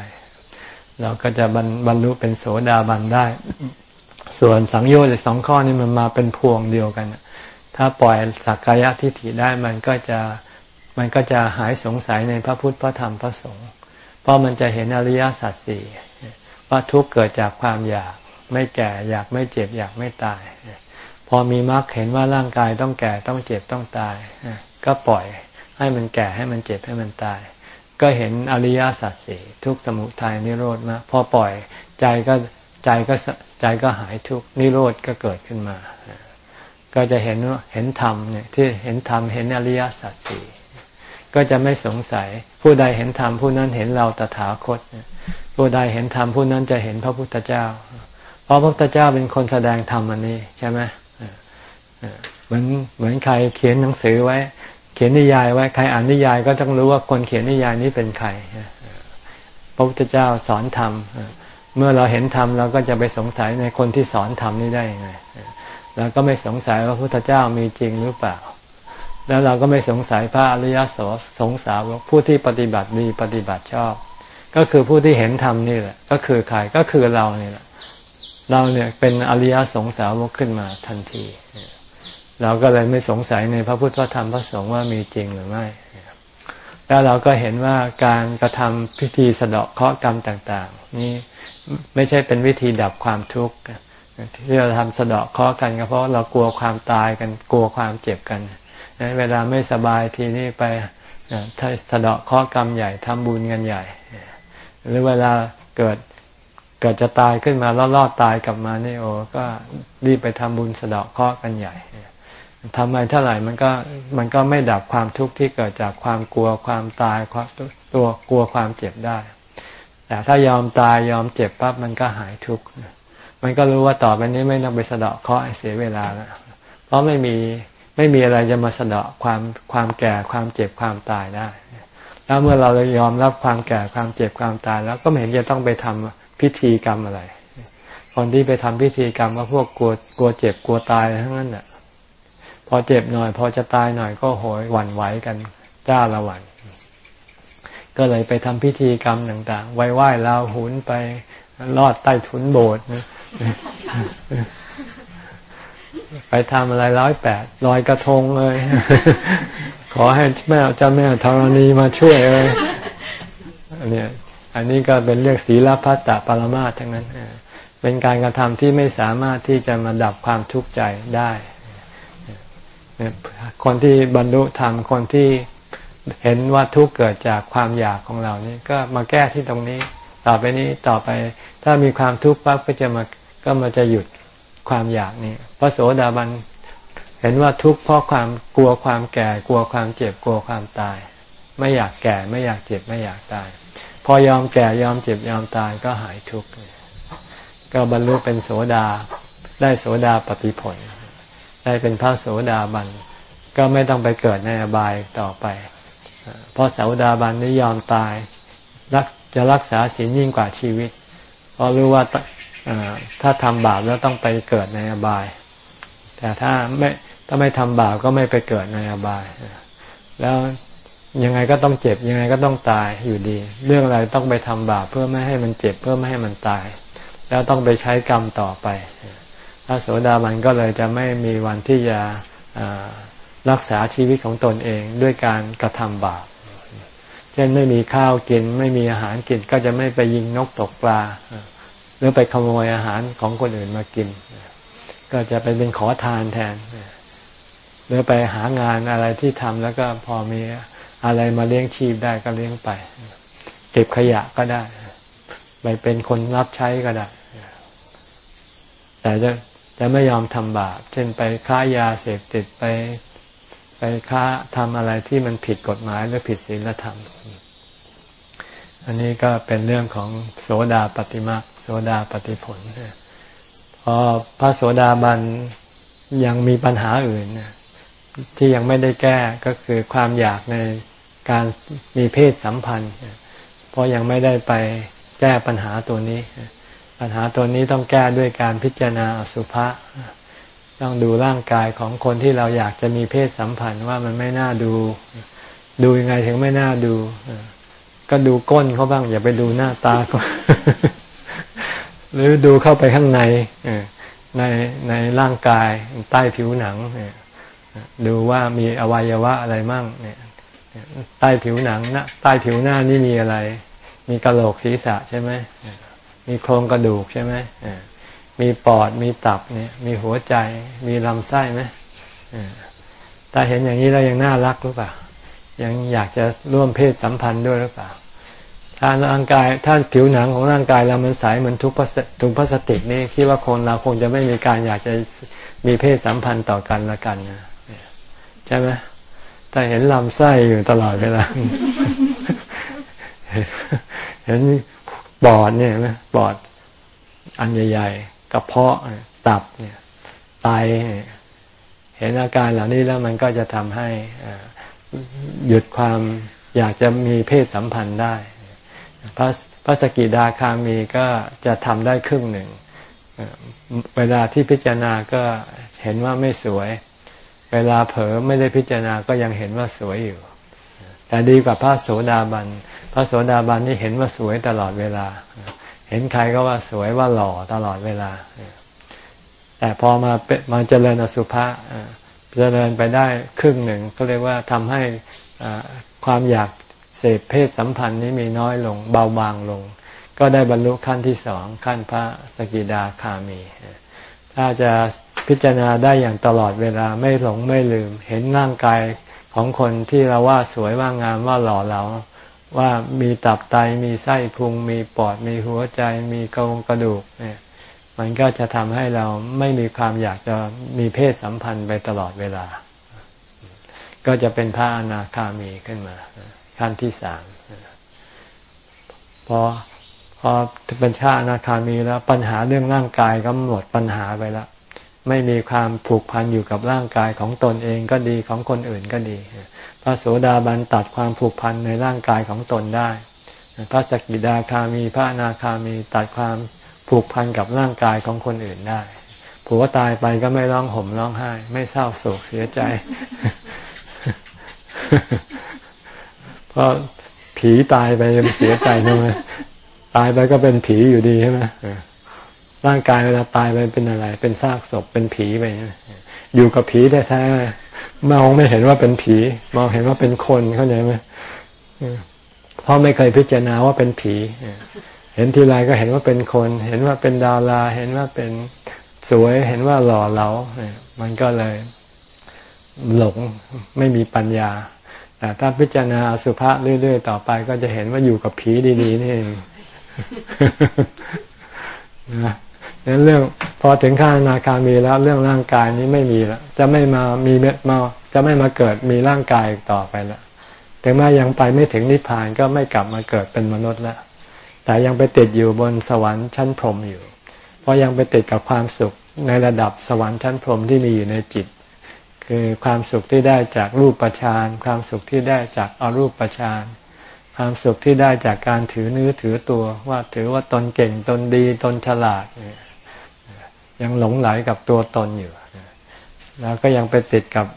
A: เราก็จะบรรลุเป็นโสดาบันได้ ส่วนสังโยชน์สองข้อนี้มันมาเป็นพวงเดียวกัน ถ้าปล่อยสักกายทิฏฐิได้มันก็จะมันก็จะหายสงสัยในพระพุทธพระธรรมพระสงฆ์ เพราะมันจะเห็นอริยสัจสี่ว่าทุกข์เกิดจากความอยากไม่แก่อยากไม่เจ็บอยากไม่ตาย พอมีมรรคเห็นว่าร่างกายต้องแก่ต้องเจ็บต้องตาย ก็ปล่อยให้มันแก่ให้มันเจ็บให้มันตาย ก็เห็นอริยสัจสี่ทุกสมุทัยนิโรธมาพอปล่อยใจก็ใจก็ใจก็หายทุกนิโรธก็เกิดขึ้นมา ก็จะเห็นเห็นธรรมเนี่ยที่เห็นธรรมเห็นอริยสัจสี่ก็จะไม่สงสัย ผู้ใดเห็นธรรมผู้นั้นเห็นเราตถาคต ผู้ใดเห็นธรรมผู้นั้นจะเห็นพระพุทธเจ้า เพราะพระพุทธเจ้าเป็นคนแสดงธรรมอันนี้ใช่ไหม เหมือนเหมือนใครเขียนหนังสือไว้ เขียนนิยายไว้ ใครอ่านนิยายก็ต้องรู้ว่าคนเขียนนิยายนี้เป็นใครพระพุทธเจ้าสอนธรรมเมื่อเราเห็นธรรมเราก็จะไปสงสัยในคนที่สอนธรรมนี้ได้ยังไงเราก็ไม่สงสัยว่าพระพุทธเจ้ามีจริงหรือเปล่า แล้วเราก็ไม่สงสัยพระอริยสสงสาวกผู้ที่ปฏิบัติดีปฏิบัติชอบ ก็คือผู้ที่เห็นธรรมนี่แหละ ก็คือใครก็คือเราเนี่ยแหละเราเนี่ยเป็นอริยสงสาวกขึ้นมาทันที เราก็เลยไม่สงสัยในพระพุทธพระธรรมพระสงฆ์ว่ามีจริงหรือไม่ แล้วเราก็เห็นว่าการกระทำพิธีสะเดาะเคราะห์กรรมต่าง ๆ นี่ไม่ใช่เป็นวิธีดับความทุกข์ที่เราทำสะเดาะเคราะห์กันก็เพราะเรากลัวความตายกันกลัวความเจ็บกันเวลาไม่สบายทีนี้ไปถ้าสะเดาะเคราะห์กรรมใหญ่ทำบุญกันใหญ่ หรือเวลาเกิดเกิดจะตายขึ้นมาแล้วรอดตายกลับมานี่โอ้ก็รีบไปทำบุญสะเดาะเคราะห์กันใหญ่ ทำไปเท่าไหร่มันก็มันก็ไม่ดับความทุกข์ที่เกิดจากความกลัวความตายความตัวกลัวความเจ็บได้ แต่ถ้ายอมตายยอมเจ็บปั๊บมันก็หายทุกข์มันก็รู้ว่าต่อไปนี้ไม่ต้องไปสะเดาะเคราะห์เสียเวลาแล้วเพราะไม่มีไม่มีอะไรจะมาสะเดาะความความแก่ความเจ็บความตายได้ แล้วเมื่อเรายอมรับความแก่ความเจ็บความตายแล้วก็ไม่เห็นจะต้องไปทำพิธีกรรมอะไรคนที่ไปทำพิธีกรรมก็พวกกลัวกลัวเจ็บกลัวตายทั้งนั้นแหละ พอเจ็บหน่อย พอจะตายหน่อยก็โหยหวั่นไหวกันจ้าละวันก็เลยไปทำพิธีกรรมต่างๆไหว้ไหว้ลาวหุนไปลอดใต้ถุนโบสถ์ไปทำอะไรร้อยแปดลอยกระทงเลย ขอให้แม่เจ้าแม่ธรณีมาช่วยเลยอันนี้อันนี้ก็เป็นเรื่องศีลพัตตปรมาทั้งนั้นเป็นการกระทำที่ไม่สามารถที่จะมาดับความทุกข์ใจได้ คนที่บรรลุธรรมคนที่เห็นว่าทุกข์เกิดจากความอยากของเรานี่ก็มาแก้ที่ตรงนี้ ต่อไปนี้ต่อไป ถ้ามีความทุกข์ปั๊บก็จะมาก็มาจะหยุดความอยากนี้พระโสดาบันเห็นว่าทุกข์เพราะความกลัวความแก่ กลัวความเจ็บกลัวความตาย ไม่อยากแก่ไม่อยากเจ็บไม่อยากตาย พอยอมแก่ยอมเจ็บยอมตายก็หายทุกข์ก็บรรลุเป็นโสดาได้โสดาปฏิผล ได้เป็นพระโสดาบัน ก็ไม่ต้องไปเกิดในอบายต่อไป เพราะโสดาบันนี้ยอมตายรักจะรักษาศีลยิ่งกว่าชีวิต เพราะรู้ว่าถ้าทำบาปแล้วต้องไปเกิดในอบาย แต่ถ้าไม่ถ้าไม่ทำบาปก็ไม่ไปเกิดในอบาย แล้วยังไงก็ต้องเจ็บยังไงก็ต้องตายอยู่ดี เรื่องอะไรต้องไปทำบาปเพื่อไม่ให้มันเจ็บเพื่อไม่ให้มันตาย แล้วต้องไปใช้กรรมต่อไป พระโสดาบันก็เลยจะไม่มีวันที่จะรักษาชีวิตของตนเองด้วยการกระทำบาป เช่นไม่มีข้าวกิน ไม่มีอาหารกินก็จะไม่ไปยิงนกตกปลา หรือไปขโมยอาหารของคนอื่นมากิน ก็จะไปเป็นขอทานแทน หรือไปหางานอะไรที่ทำแล้วก็พอมีอะไรมาเลี้ยงชีพได้ก็เลี้ยงไป เก็บขยะก็ได้ ไปเป็นคนรับใช้ก็ได้ แต่จะ จะไม่ยอมทำบาป เช่นไปค้ายาเสพติดไปไปค้าทำอะไรที่มันผิดกฎหมายหรือผิดศีลธรรม อันนี้ก็เป็นเรื่องของโสดาปฏิมาโสดาปฏิผลพอพระโสดาบันยังมีปัญหาอื่นที่ยังไม่ได้แก้ก็คือความอยากในการมีเพศสัมพันธ์ เพราะยังไม่ได้ไปแก้ปัญหาตัวนี้ ปัญหาตัวนี้ต้องแก้ด้วยการพิจารณาอสุภะต้องดูร่างกายของคนที่เราอยากจะมีเพศสัมพันธ์ว่ามันไม่น่าดู ดูยังไงถึงไม่น่าดู ก็ดูก้นเขาบ้าง อย่าไปดูหน้าตาเขาหรือดูเข้าไปข้างในในในร่างกายใต้ผิวหนังดูว่ามีอวัยวะอะไรมั่งเนี่ยใต้ผิวหนังนะใต้ผิวหน้านี่มีอะไร มีกระโหลกศีรษะใช่ไหม มีโครงกระดูกใช่ไหมมีปอดมีตับเนี่ย มีหัวใจ มีลำไส้ไหมถ้าเห็นอย่างนี้เรายังน่ารักหรือเปล่า ยังอยากจะร่วมเพศสัมพันธ์ด้วยหรือเปล่า ถ้าร่างกายถ้าผิวหนังของร่างกายเรามันใสเหมือนทุกถุงพลาสติกนี่คิดว่าคนเราคงจะไม่มีการอยากจะมีเพศสัมพันธ์ต่อกันละกันนะใช่ไหมแต่เห็นลำไส้อยู่ตลอดเวลา เห็น ปอดเนี่ยไหมปอดอันใหญ่ๆกระเพาะตับเนี่ยไตเห็นอาการเหล่านี้แล้วมันก็จะทำให้หยุดความอยากจะมีเพศสัมพันธ์ได้ พระพระสกิดาคามีก็จะทำได้ครึ่งหนึ่ง เวลาที่พิจารณาก็เห็นว่าไม่สวย เวลาเผลอไม่ได้พิจารณาก็ยังเห็นว่าสวยอยู่ แต่ดีกว่าพระโสดาบัน พระโสดาบันนี่เห็นว่าสวยตลอดเวลา เห็นใครก็ว่าสวยว่าหล่อตลอดเวลา แต่พอมามาเจริญอสุภะเจริญไปได้ครึ่งหนึ่งก็เรียกว่าทำให้ความอยากเสพเพศสัมพันธ์นี้มีน้อยลงเบาบางลง ก็ได้บรรลุขั้นที่สองขั้นพระสกิดาคามี ถ้าจะพิจารณาได้อย่างตลอดเวลาไม่หลงไม่ลืม เห็นร่างกาย ของคนที่เราว่าสวยว่างามว่าหล่อเราว่ามีตับไตมีไส้พุง มีปอดมีหัวใจ มีกระงกระดูกเนี่ยมันก็จะทำให้เราไม่มีความอยากจะมีเพศสัมพันธ์ไปตลอดเวลา ก็จะเป็นพระอนาคามีขึ้นมา ขั้นที่สามพอพอเป็นชาอนาคามีแล้ว ปัญหาเรื่องร่างกายก็หมดปัญหาไปแล้ว ไม่มีความผูกพันอยู่กับร่างกายของตนเองก็ดีของคนอื่นก็ดี พระโสดาบันตัดความผูกพันในร่างกายของตนได้ พระสกิดาคามีพระอนาคามีตัดความผูกพันกับร่างกายของคนอื่นได้ผัวตายไปก็ไม่ร้องห่มร้องไห้ ไม่เศร้าโศกเสียใจ เพราะผีตายไปยังเสียใจใช่ไหมตายไปก็เป็นผีอยู่ดีใช่ไหม ร่างกายเวลาตายไปเป็นอะไร เป็นซากศพเป็นผีไปอยู่กับผีแท้ๆมองไม่เห็นว่าเป็นผี มองเห็นว่าเป็นคนเข้าใจไหมเพราะไม่เคยพิจารณาว่าเป็นผีเห็นทีไรก็เห็นว่าเป็นคน เห็นว่าเป็นดาราเห็นว่าเป็นสวยเห็นว่าหล่อเหลามันก็เลยหลงไม่มีปัญญา แต่ถ้าพิจารณาสุภาษเรื่อยๆ ต่อไปก็จะเห็นว่าอยู่กับผีดีๆนี่เองนะ นั้นเรื่องพอถึงขั้นนาคามีแล้วเรื่องร่างกายนี้ไม่มีแล้วจะไม่มามีมาจะไม่มาเกิดมีร่างกายต่อไปแล้วถึงแม้ยังไปไม่ถึงนิพพานก็ไม่กลับมาเกิดเป็นมนุษย์แล้วแต่ยังไปติดอยู่บนสวรรค์ชั้นพรหมอยู่ เพราะยังไปติดกับความสุขในระดับสวรรค์ชั้นพรหมที่มีอยู่ในจิต คือความสุขที่ได้จากรูปประชานความสุขที่ได้จากอรูปประชานความสุขที่ได้จากการถือเนื้อถือตัวว่าถือว่าตนเก่งตนดีตนฉลาดยั ยังหลงไหลกับตัวตนอยู่ แล้วก็ยังไปติดกับ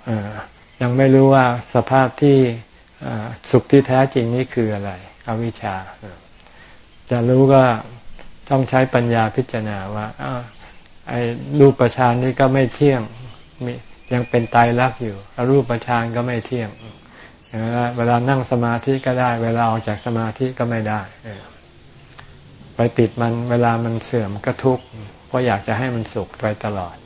A: ยังไม่รู้ว่าสภาพที่สุขที่แท้จริงนี่คืออะไร อวิชชา จะรู้ก็ต้องใช้ปัญญาพิจารณาว่าไอ้รูปประชานนี่ก็ไม่เที่ยงมียังเป็นตายรักอยู่อรูปฌานก็ไม่เที่ยงเวลานั่งสมาธิก็ได้ เวลาออกจากสมาธิก็ไม่ได้ไปติดมันเวลามันเสื่อมก็ทุกข์ เพราะอยากจะให้มันสุขไปตลอด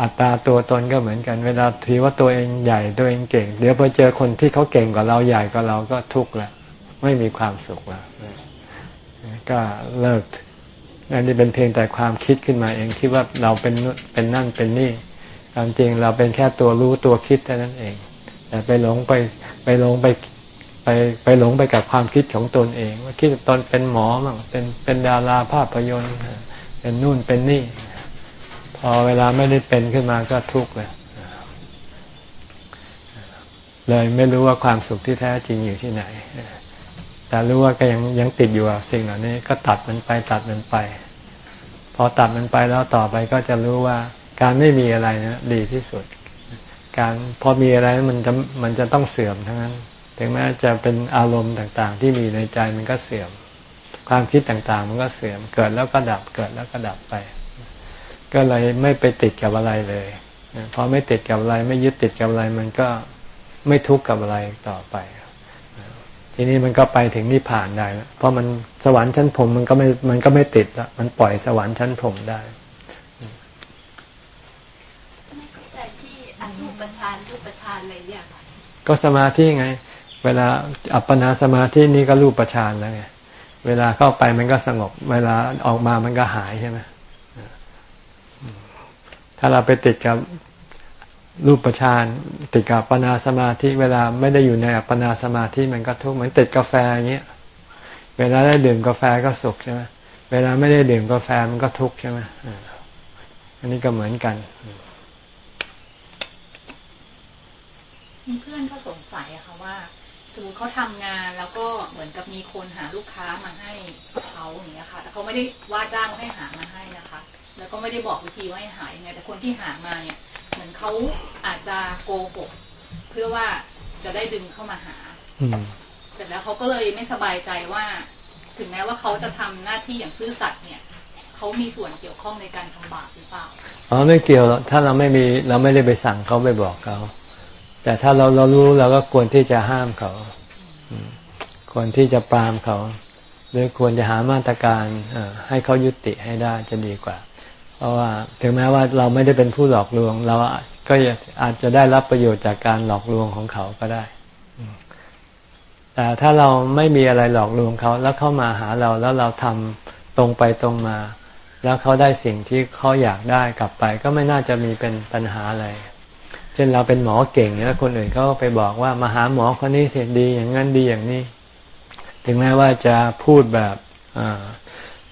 A: อัตตาตัวตนก็เหมือนกัน เวลาถือว่าตัวเองใหญ่ตัวเองเก่ง เดี๋ยวพอเจอคนที่เขาเก่งกว่าเราใหญ่กว่าเราก็ทุกข์ล้วไม่มีความสุขล้วก็เลิกอันนี้เป็นเพียงแต่ความคิดขึ้นมาเองคิดว่าเราเป็นเป็นนั่นเป็นนี่ความจริงเราเป็นแค่ตัวรู้ตัวคิดเท่านั้นเอง แต่ไปหลงไปไปหลงไป ไปไปหลงไปกับความคิดของตนเอง ว่าคิดตนเป็นหมอบ้างเป็นเป็นดาราภาพยนตร์เป็นนู่นเป็นนี่ พอเวลาไม่ได้เป็นขึ้นมาก็ทุกข์เลยเลยไม่รู้ว่าความสุขที่แท้จริงอยู่ที่ไหน แต่รู้ว่าก็ยังยังติดอยู่สิ่งเหล่านี้ ก็ตัดมันไปตัดมันไป พอตัดมันไปแล้วต่อไปก็จะรู้ว่าการไม่มีอะไรนะดีที่สุด การพอมีอะไรมันจะมันจะต้องเสื่อมทั้งนั้น ถึงแม้จะเป็นอารมณ์ต่างๆ ที่มีในใจมันก็เสื่อม ความคิดต่างๆ มันก็เสื่อม เกิดแล้วก็ดับ เกิดแล้วก็ดับไป ก็เลยไม่ไปติดกับอะไรเลยพอไม่ติดกับอะไรไม่ยึดติดกับอะไร มันก็ไม่ทุกข์กับอะไรต่อไป ทีนี้มันก็ไปถึงนิพพานได้แล้วเพราะมันสวรรค์ชั้นผมมันก็ไม่มันก็ไม่ติดละมันปล่อยสวรรค์ชั้นผมได้
E: ไม่เข้าใจที่อรูปฌานรูปฌานอะไรเนี่ย
A: ก็สมาธิไง เวลาอัปปนาสมาธินี่ก็รูปฌานแล้วไงเวลาเข้าไปมันก็สงบ เวลาออกมามันก็หายใช่ไหมถ้าเราไปติดกับรูปฌานติดกับปนาสมาธิ เวลาไม่ได้อยู่ในอัปปนาสมาธิมันก็ทุกข์เหมือนติดกาแฟอย่างเงี้ย เวลาได้ดื่มกาแฟก็สุขใช่ไหมเวลาไม่ได้ดื่มกาแฟมันก็ทุกข์ใช่ไหมอันนี้ก็เหมือนกัน
C: เพื่อนก็สงสัยอะค่ะว่า สมมติเขาทำงานแล้วก็เหมือนกับมีคนหาลูกค้ามาให้เขาอย่างเงี้ยค่ะ แต่เขาไม่ได้ว่าจ้างให้หามาให้นะคะ แล้วก็ไม่ได้บอกวิธีว่าให้หายังไง แต่คนที่หามาเนี่ย เหมือนเขาอาจจะโกหกเพื่อว่าจะได้ดึงเข้ามาหาเสร็จแล้วเขาก็เลยไม่สบายใจว่า ถึงแม้ว่าเขาจะทำหน้าที่อย่างซื่อสัตย์เนี่ยเขามีส่วนเกี่ยวข้องในการทำบาปหรือเปล่า
A: อ๋อไม่เกี่ยวถ้าเราไม่มีเราไม่ได้ไปสั่งเขาไปบอกเขา แต่ถ้าเราเรารู้เราก็ควรที่จะห้ามเขาควรที่จะปรามเขา หรือควรจะหามาตรการให้เขายุติให้ได้จะดีกว่า เพราะว่าถึงแม้ว่าเราไม่ได้เป็นผู้หลอกลวง เราก็อาจจะได้รับประโยชน์จากการหลอกลวงของเขาก็ได้แต่ถ้าเราไม่มีอะไรหลอกลวงเขาแล้วเข้ามาหาเราแล้วเราทำตรงไปตรงมา แล้วเขาได้สิ่งที่เขาอยากได้กลับไป ก็ไม่น่าจะมีเป็นปัญหาอะไร เช่นเราเป็นหมอเก่งแล้วคนอื่นเขาไปบอกว่ามาหาหมอคนนี้เสร็จดีอย่างนั้นดีอย่างนี้ ถึงแม้ว่าจะพูดแบบ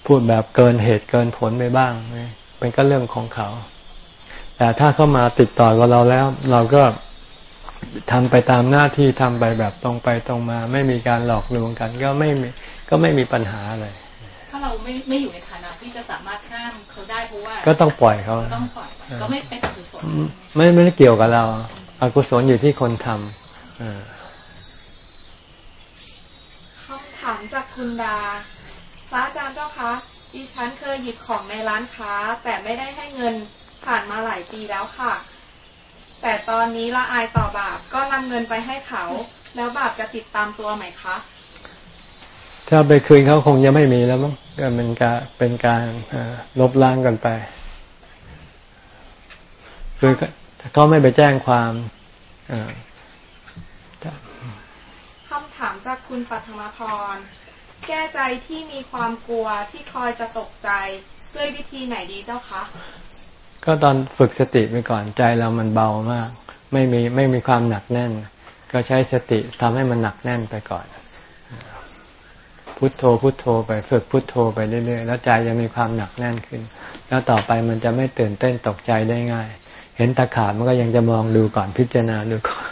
A: พูดแบบเกินเหตุเกินผลไปบ้างเป็นก็เรื่องของเขา แต่ถ้าเขามาติดต่อกับเราแล้ว เราก็ทำไปตามหน้าที่ทำไปแบบตรงไปตรงมา ไม่มีการหลอกลวงกัน ก็ไม่มีก็ไม่มีปัญหาอะไร
C: ถ้าเราไม่ไม่อยู่ในฐานะที่จะสามารถห้ามเขาได้เพราะว่า
A: ก็ต้องปล่อยเขา
C: ต้องปล่อย ก็ไม่เป็นอกุศล
A: ไม่ไม่ได้เกี่ยวกับเราอกุศลอยู่ที่คนทำ
H: คำถามจากคุณดาพระอาจารย์เจ้าคะดิฉันเคยหยิบของในร้านค้า แต่ไม่ได้ให้เงินผ่านมาหลายปีแล้วค่ะ แต่ตอนนี้ละอายต่อบาปก็นำเงินไปให้เขา แล้วบาปจะติดตามตัวไหมคะ
A: ถ้าไปคืนเขาคงจะไม่มีแล้วมั้งก็เป็นการเป็นการลบล้างกันไป คือเขาไม่ไปแจ้งความ
H: คำถามจากคุณปัทมพร แก้ใจที่มีความกลัวที่คอยจะตกใจด้วยวิธีไหนดีเจ้าคะ
A: ก็ตอนฝึกสติไปก่อนใจเรามันเบามาก ไม่มีไม่มีความหนักแน่น ก็ใช้สติทำให้มันหนักแน่นไปก่อน พุทโธพุทโธไปฝึกพุทโธไปเรื่อยๆแล้วใจจะมีความหนักแน่นขึ้น แล้วต่อไปมันจะไม่ตื่นเต้นตกใจได้ง่าย เห็นตะขาบมันก็ยังจะมองดูก่อนพิจารณาดูก่อน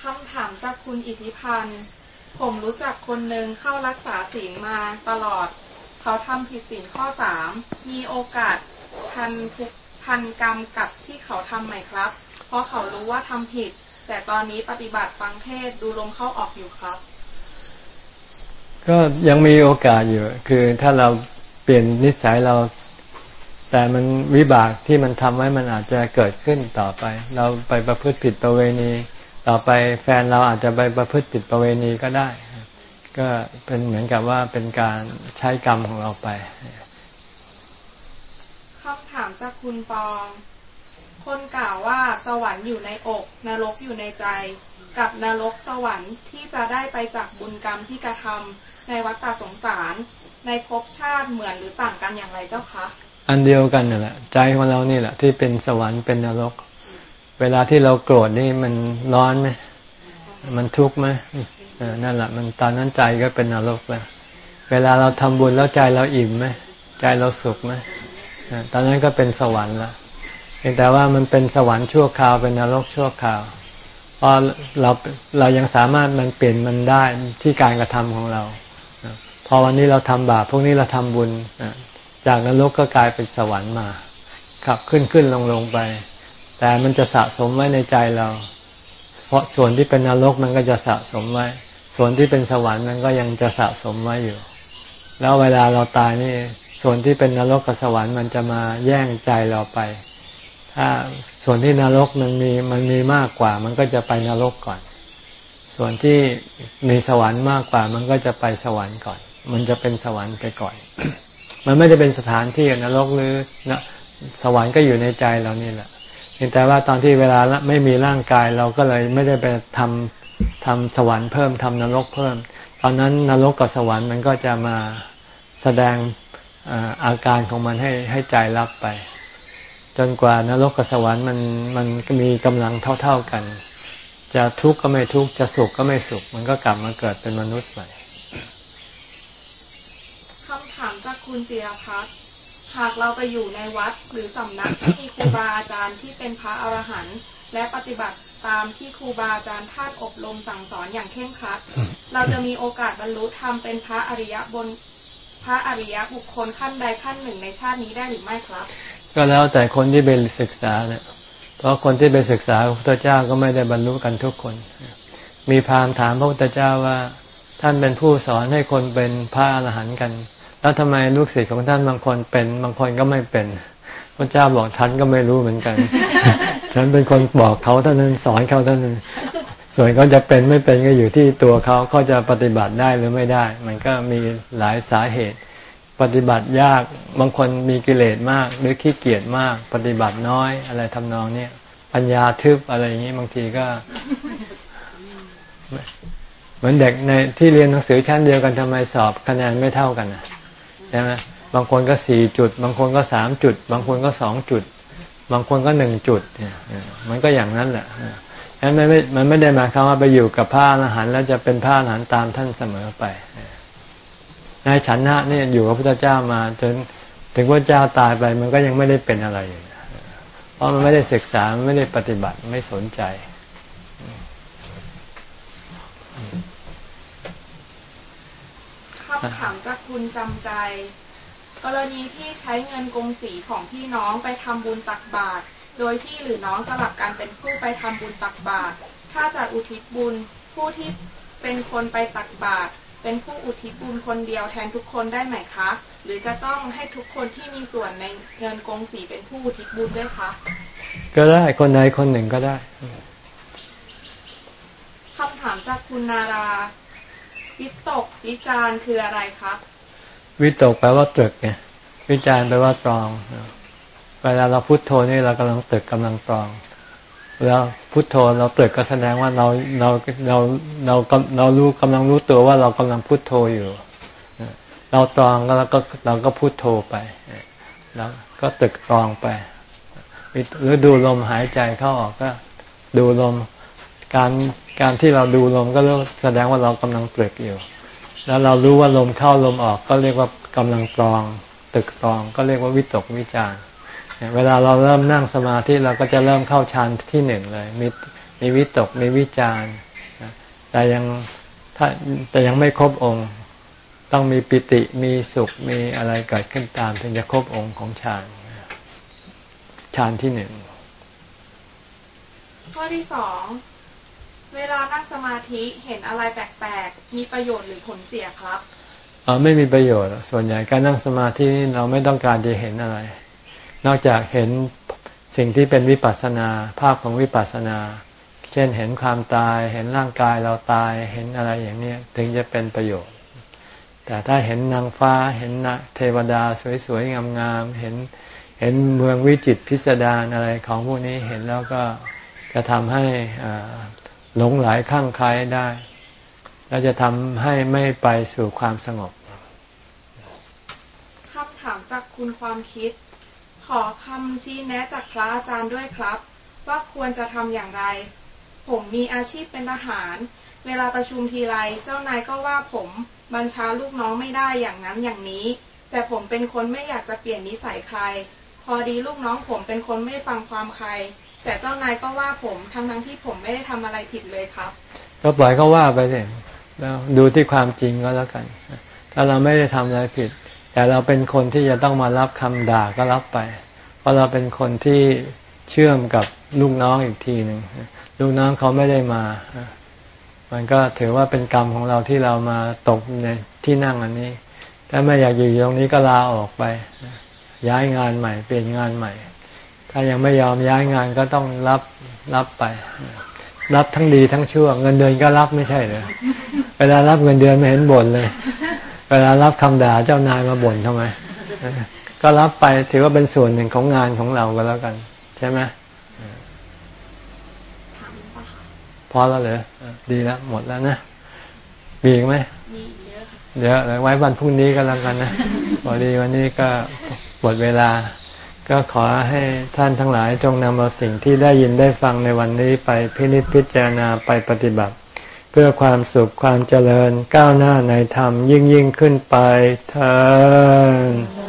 H: คำถามจากคุณอิทธิพันธ์ ผมรู้จักคนหนึ่งเข้ารักษาศีลมาตลอด เขาทำผิดศีลข้อสาม มีโอกาสทันทุกพันกรรมกับที่เขาทำไหมครับ เพราะเขารู้ว่าทำผิด แต่ตอนนี้ปฏิบัติฟังเทศดูลมเข้าออกอยู่ครับ
A: ก็ยังมีโอกาสอยู่ คือถ้าเราเปลี่ยนนิสัยเรา แต่มันวิบากที่มันทำไว้มันอาจจะเกิดขึ้นต่อไป เราไปประพฤติผิดประเวณี ต่อไปแฟนเราอาจจะไปประพฤติผิดประเวณีก็ได้ ก็เป็นเหมือนกับว่าเป็นการใช้กรรมของเราไป
H: คำถามจากคุณปองคนกล่าวว่าสวรรค์อยู่ในอก นรกอยู่ในใจ กับนรกสวรรค์ที่จะได้ไปจากบุญกรรมที่กระทำ ในวัฏฏสงสาร ในภพชาติเหมือนหรือต่างกันอย่างไรเจ้าคะ
A: อันเดียวกันนั่นแหละ ใจของเรานี่แหละที่เป็นสวรรค์เป็นนรก เวลาที่เราโกรธนี่มันร้อนไหมมันทุกข์ไหมนั่นแหละ มันตอนนั้นใจก็เป็นนรกไปเวลาเราทำบุญแล้วใจเราอิ่มไหมใจเราสุขไหมตอนนั้นก็เป็นสวรรค์ล้วแต่ว่ามันเป็นสวรรค์ชั่วคราวเป็นนรกชั่วคราวเพราะเราเรายังสามารถมันเปลี่ยนมันได้ที่การกระทำของเรา พอวันนี้เราทำบาปพวกนี้เราทำบุญจากนรกก็กลายเป็นสวรรค์มาขับขึ้นขึ้นลงลงไป แต่มันจะสะสมไว้ในใจเรา เพราะส่วนที่เป็นนรกมันก็จะสะสมไว้ ส่วนที่เป็นสวรรค์มันก็ยังจะสะสมไว้อยู่ แล้วเวลาเราตายนี่ ส่วนที่เป็นนรกกับสวรรค์มันจะมาแย่งใจเราไป ถ้าส่วนที่นรกมันมีมันมีมากกว่า มันก็จะไปนรกก่อน ส่วนที่มีสวรรค์มากกว่า มันก็จะไปสวรรค์ก่อน มันจะเป็นสวรรค์ไปก่อน มันไม่ได้เป็นสถานที่นรกหรือนะสวรรค์ก็อยู่ในใจเรานี่แหละแต่ว่าตอนที่เวลาไม่มีร่างกายเราก็เลยไม่ได้ไปทำทำสวรรค์เพิ่มทำนรกเพิ่ม ตอนนั้นนรกกับสวรรค์มันก็จะมาแสดงอาการของมันให้ให้ใจรับไป จนกว่านรกกับสวรรค์มันมันมีกำลังเท่า ๆกัน จะทุกข์ก็ไม่ทุกข์จะสุขก็ไม่สุข มันก็กลับมาเกิดเป็นมนุษย์ใหม่
H: คำถามจาก คุณเจียพัฒน์หากเราไปอยู่ในวัดหรือสำนักที่มีครูบาอาจารย์ที่เป็นพระอรหันต์และปฏิบัติตามที่ครูบาอาจารย์ท่านอบรมสั่งสอนอย่างเคร่งครัด เราจะมีโอกาสบรรลุธรรมเป็นพระอริยบนพระอริยบุคคลขั้นใดขั้นหนึ่งในชาตินี้ได้หรือไม่ครับ
A: ก็แล้วแต่คนที่ไปศึกษาเนี่ยเพราะคนที่ไปศึกษาพระพุทธเจ้าก็ไม่ได้บรรลุกันทุกคน มีพราหมณ์ถามพระพุทธเจ้าว่า ท่านเป็นผู้สอนให้คนเป็นพระอรหันต์กัน แล้วทำไมลูกศิษย์ของท่านบางคนเป็น บางคนก็ไม่เป็น พระเจ้าบอกท่านก็ไม่รู้เหมือนกัน ฉันเป็นคนบอกเขาเท่านั้นสอนเขาเท่านั้น ส่วนเขาจะเป็นไม่เป็นก็อยู่ที่ตัวเขาเขาจะปฏิบัติได้หรือไม่ได้ มันก็มีหลายสาเหตุ ปฏิบัติยากบางคนมีกิเลสมาก หรือขี้เกียจมาก ปฏิบัติน้อยอะไรทำนองเนี้ยปัญญาทึบอะไรอย่างนี้บางทีก็เหมือนเด็กในที่เรียนหนังสือชั้นเดียวกันทำไมสอบคะแนนไม่เท่ากันอะ ใช่ไหมบางคนก็สี่จุด บางคนก็สามจุด บางคนก็สองจุด บางคนก็หนึ่งจุดเนี่ยมันก็อย่างนั้นแหละฉะนั้นมันไม่มันไม่ได้หมายความว่าไปอยู่กับพระอรหันต์แล้วจะเป็นพระอรหันต์ตามท่านเสมอไปนายฉันนะนี่อยู่กับพระเจ้ามาจนถึงพระเจ้าตายไปมันก็ยังไม่ได้เป็นอะไรอยู่เพราะมันไม่ได้ศึกษาไม่ได้ปฏิบัติไม่สนใจ
H: คำถามจากคุณจำใจ กรณีที่ใช้เงินกงสีของพี่น้องไปทำบุญตักบาตรโดยพี่หรือน้องสลับกันเป็นผู้ไปทำบุญตักบาตรถ้าจะอุทิศบุญผู้ที่เป็นคนไปตักบาตรเป็นผู้อุทิศบุญคนเดียวแทนทุกคนได้ไหมคะ หรือจะต้องให้ทุกคนที่มีส่วนในเงินกงสีเป็นผู้อุทิศบุญด้วยคะ
A: ก็ได้คนใดคนหนึ่งก็ได้
H: คำถามจากคุณนารา วิตกวิจารคืออะไรครับ
A: วิตกแปลว่าตึกไงวิจารแปลว่าตรอง เวลาเราพุโทโธนี่เรากำลังตึกกำลังตรอง แล้วพุโทโธเราตึกก็แสดงว่าเราเราเราเราเรารู้กำลังรู้ตัวว่าเรากำลังพุโทโธอยู่ เราตรองแล้วก็เราก็พุโทโธไปแล้วก็ตึกตรองไปหรือดูลมหายใจเข้าออกก็ ดูลมการ การที่เราดูลมก็แสดงว่าเรากำลังตรึกอยู่ แล้วเรารู้ว่าลมเข้าลมออกก็เรียกว่ากำลังตรอง ตึกตรองก็เรียกว่าวิตกวิจารเวลาเราเริ่มนั่งสมาธิเราก็จะเริ่มเข้าฌานที่หนึ่งเลย มีมีวิตกมีวิจารแต่ยังถ้าแต่ยังไม่ครบองค์ ต้องมีปิติมีสุขมีอะไรเกิดขึ้นตามถึงจะครบองค์ของฌานฌานที่หนึ่ง
H: ข้อที่สอง เวลานั่งสมาธิเห็นอะไรแปลกๆ มีประโยชน์หรือผลเสียครับ
A: อ๋อไม่มีประโยชน์ ส่วนใหญ่การนั่งสมาธิเราไม่ต้องการจะเห็นอะไร นอกจากเห็นสิ่งที่เป็นวิปัสสนา ภาพของวิปัสสนา เช่นเห็นความตาย เห็นร่างกายเราตาย เห็นอะไรอย่างนี้ถึงจะเป็นประโยชน์ แต่ถ้าเห็นนางฟ้า เห็นเทวดาสวยๆ งามๆ เห็น เห็นเมืองวิจิตพิสดารอะไรของพวกนี้เห็นแล้วก็จะทำให้ หลงไหลข้างคล้ายได้ แล้วจะทำให้ไม่ไปสู่ความสงบ
H: คำถามจากคุณความคิด ขอคำชี้แนะจากพระอาจารย์ด้วยครับ ว่าควรจะทำอย่างไร ผมมีอาชีพเป็นทหาร เวลาประชุมทีไรเจ้านายก็ว่าผมบัญชาลูกน้องไม่ได้อย่างนั้นอย่างนี้ แต่ผมเป็นคนไม่อยากจะเปลี่ยนนิสัยใคร พอดีลูกน้องผมเป็นคนไม่ฟังความใคร แต่เจ้านายก็ว่าผมทั้งทั้งที่ผมไม่ได้ทำอะไรผิดเลยครับ
A: ก็ปล่อยเขาว่าไปสิแล้วดูที่ความจริงก็แล้วกัน ถ้าเราไม่ได้ทำอะไรผิด แต่เราเป็นคนที่จะต้องมารับคำด่าก็รับไป เพราะเราเป็นคนที่เชื่อมกับลูกน้องอีกทีหนึ่งลูกน้องเขาไม่ได้มา มันก็ถือว่าเป็นกรรมของเราที่เรามาตกในที่นั่งอันนี้ ถ้าไม่อยากอยู่ตรงนี้ก็ลาออกไป ย้ายงานใหม่ เปลี่ยนงานใหม่ ถ้ายังไม่ยอมย้ายงานก็ต้องรับรับไป รับทั้งดีทั้งชั่ว เงินเดือนก็รับไม่ใช่เหรอเวลารับเงินเดือนไม่เห็นบ่นเลย เวลารับคำด่าเจ้านายมาบ่นทำไมก็รับไปถือว่าเป็นส่วนหนึ่งของงานของเราก็แล้วกัน ใช่ไหมพอแล้วเหรอดีแล้วหมดแล้วนะมีอีกไหมมีเยอะเดี๋ยวไว้วันพรุ่งนี้ก็แล้วกันนะพอดีวันนี้ก็หมดเวลา ก็ขอให้ท่านทั้งหลายจงนำเอาสิ่งที่ได้ยินได้ฟังในวันนี้ไปพินิจพิจารณาไปปฏิบัติ เพื่อความสุขความเจริญก้าวหน้าในธรรมยิ่งยิ่งขึ้นไปเธอ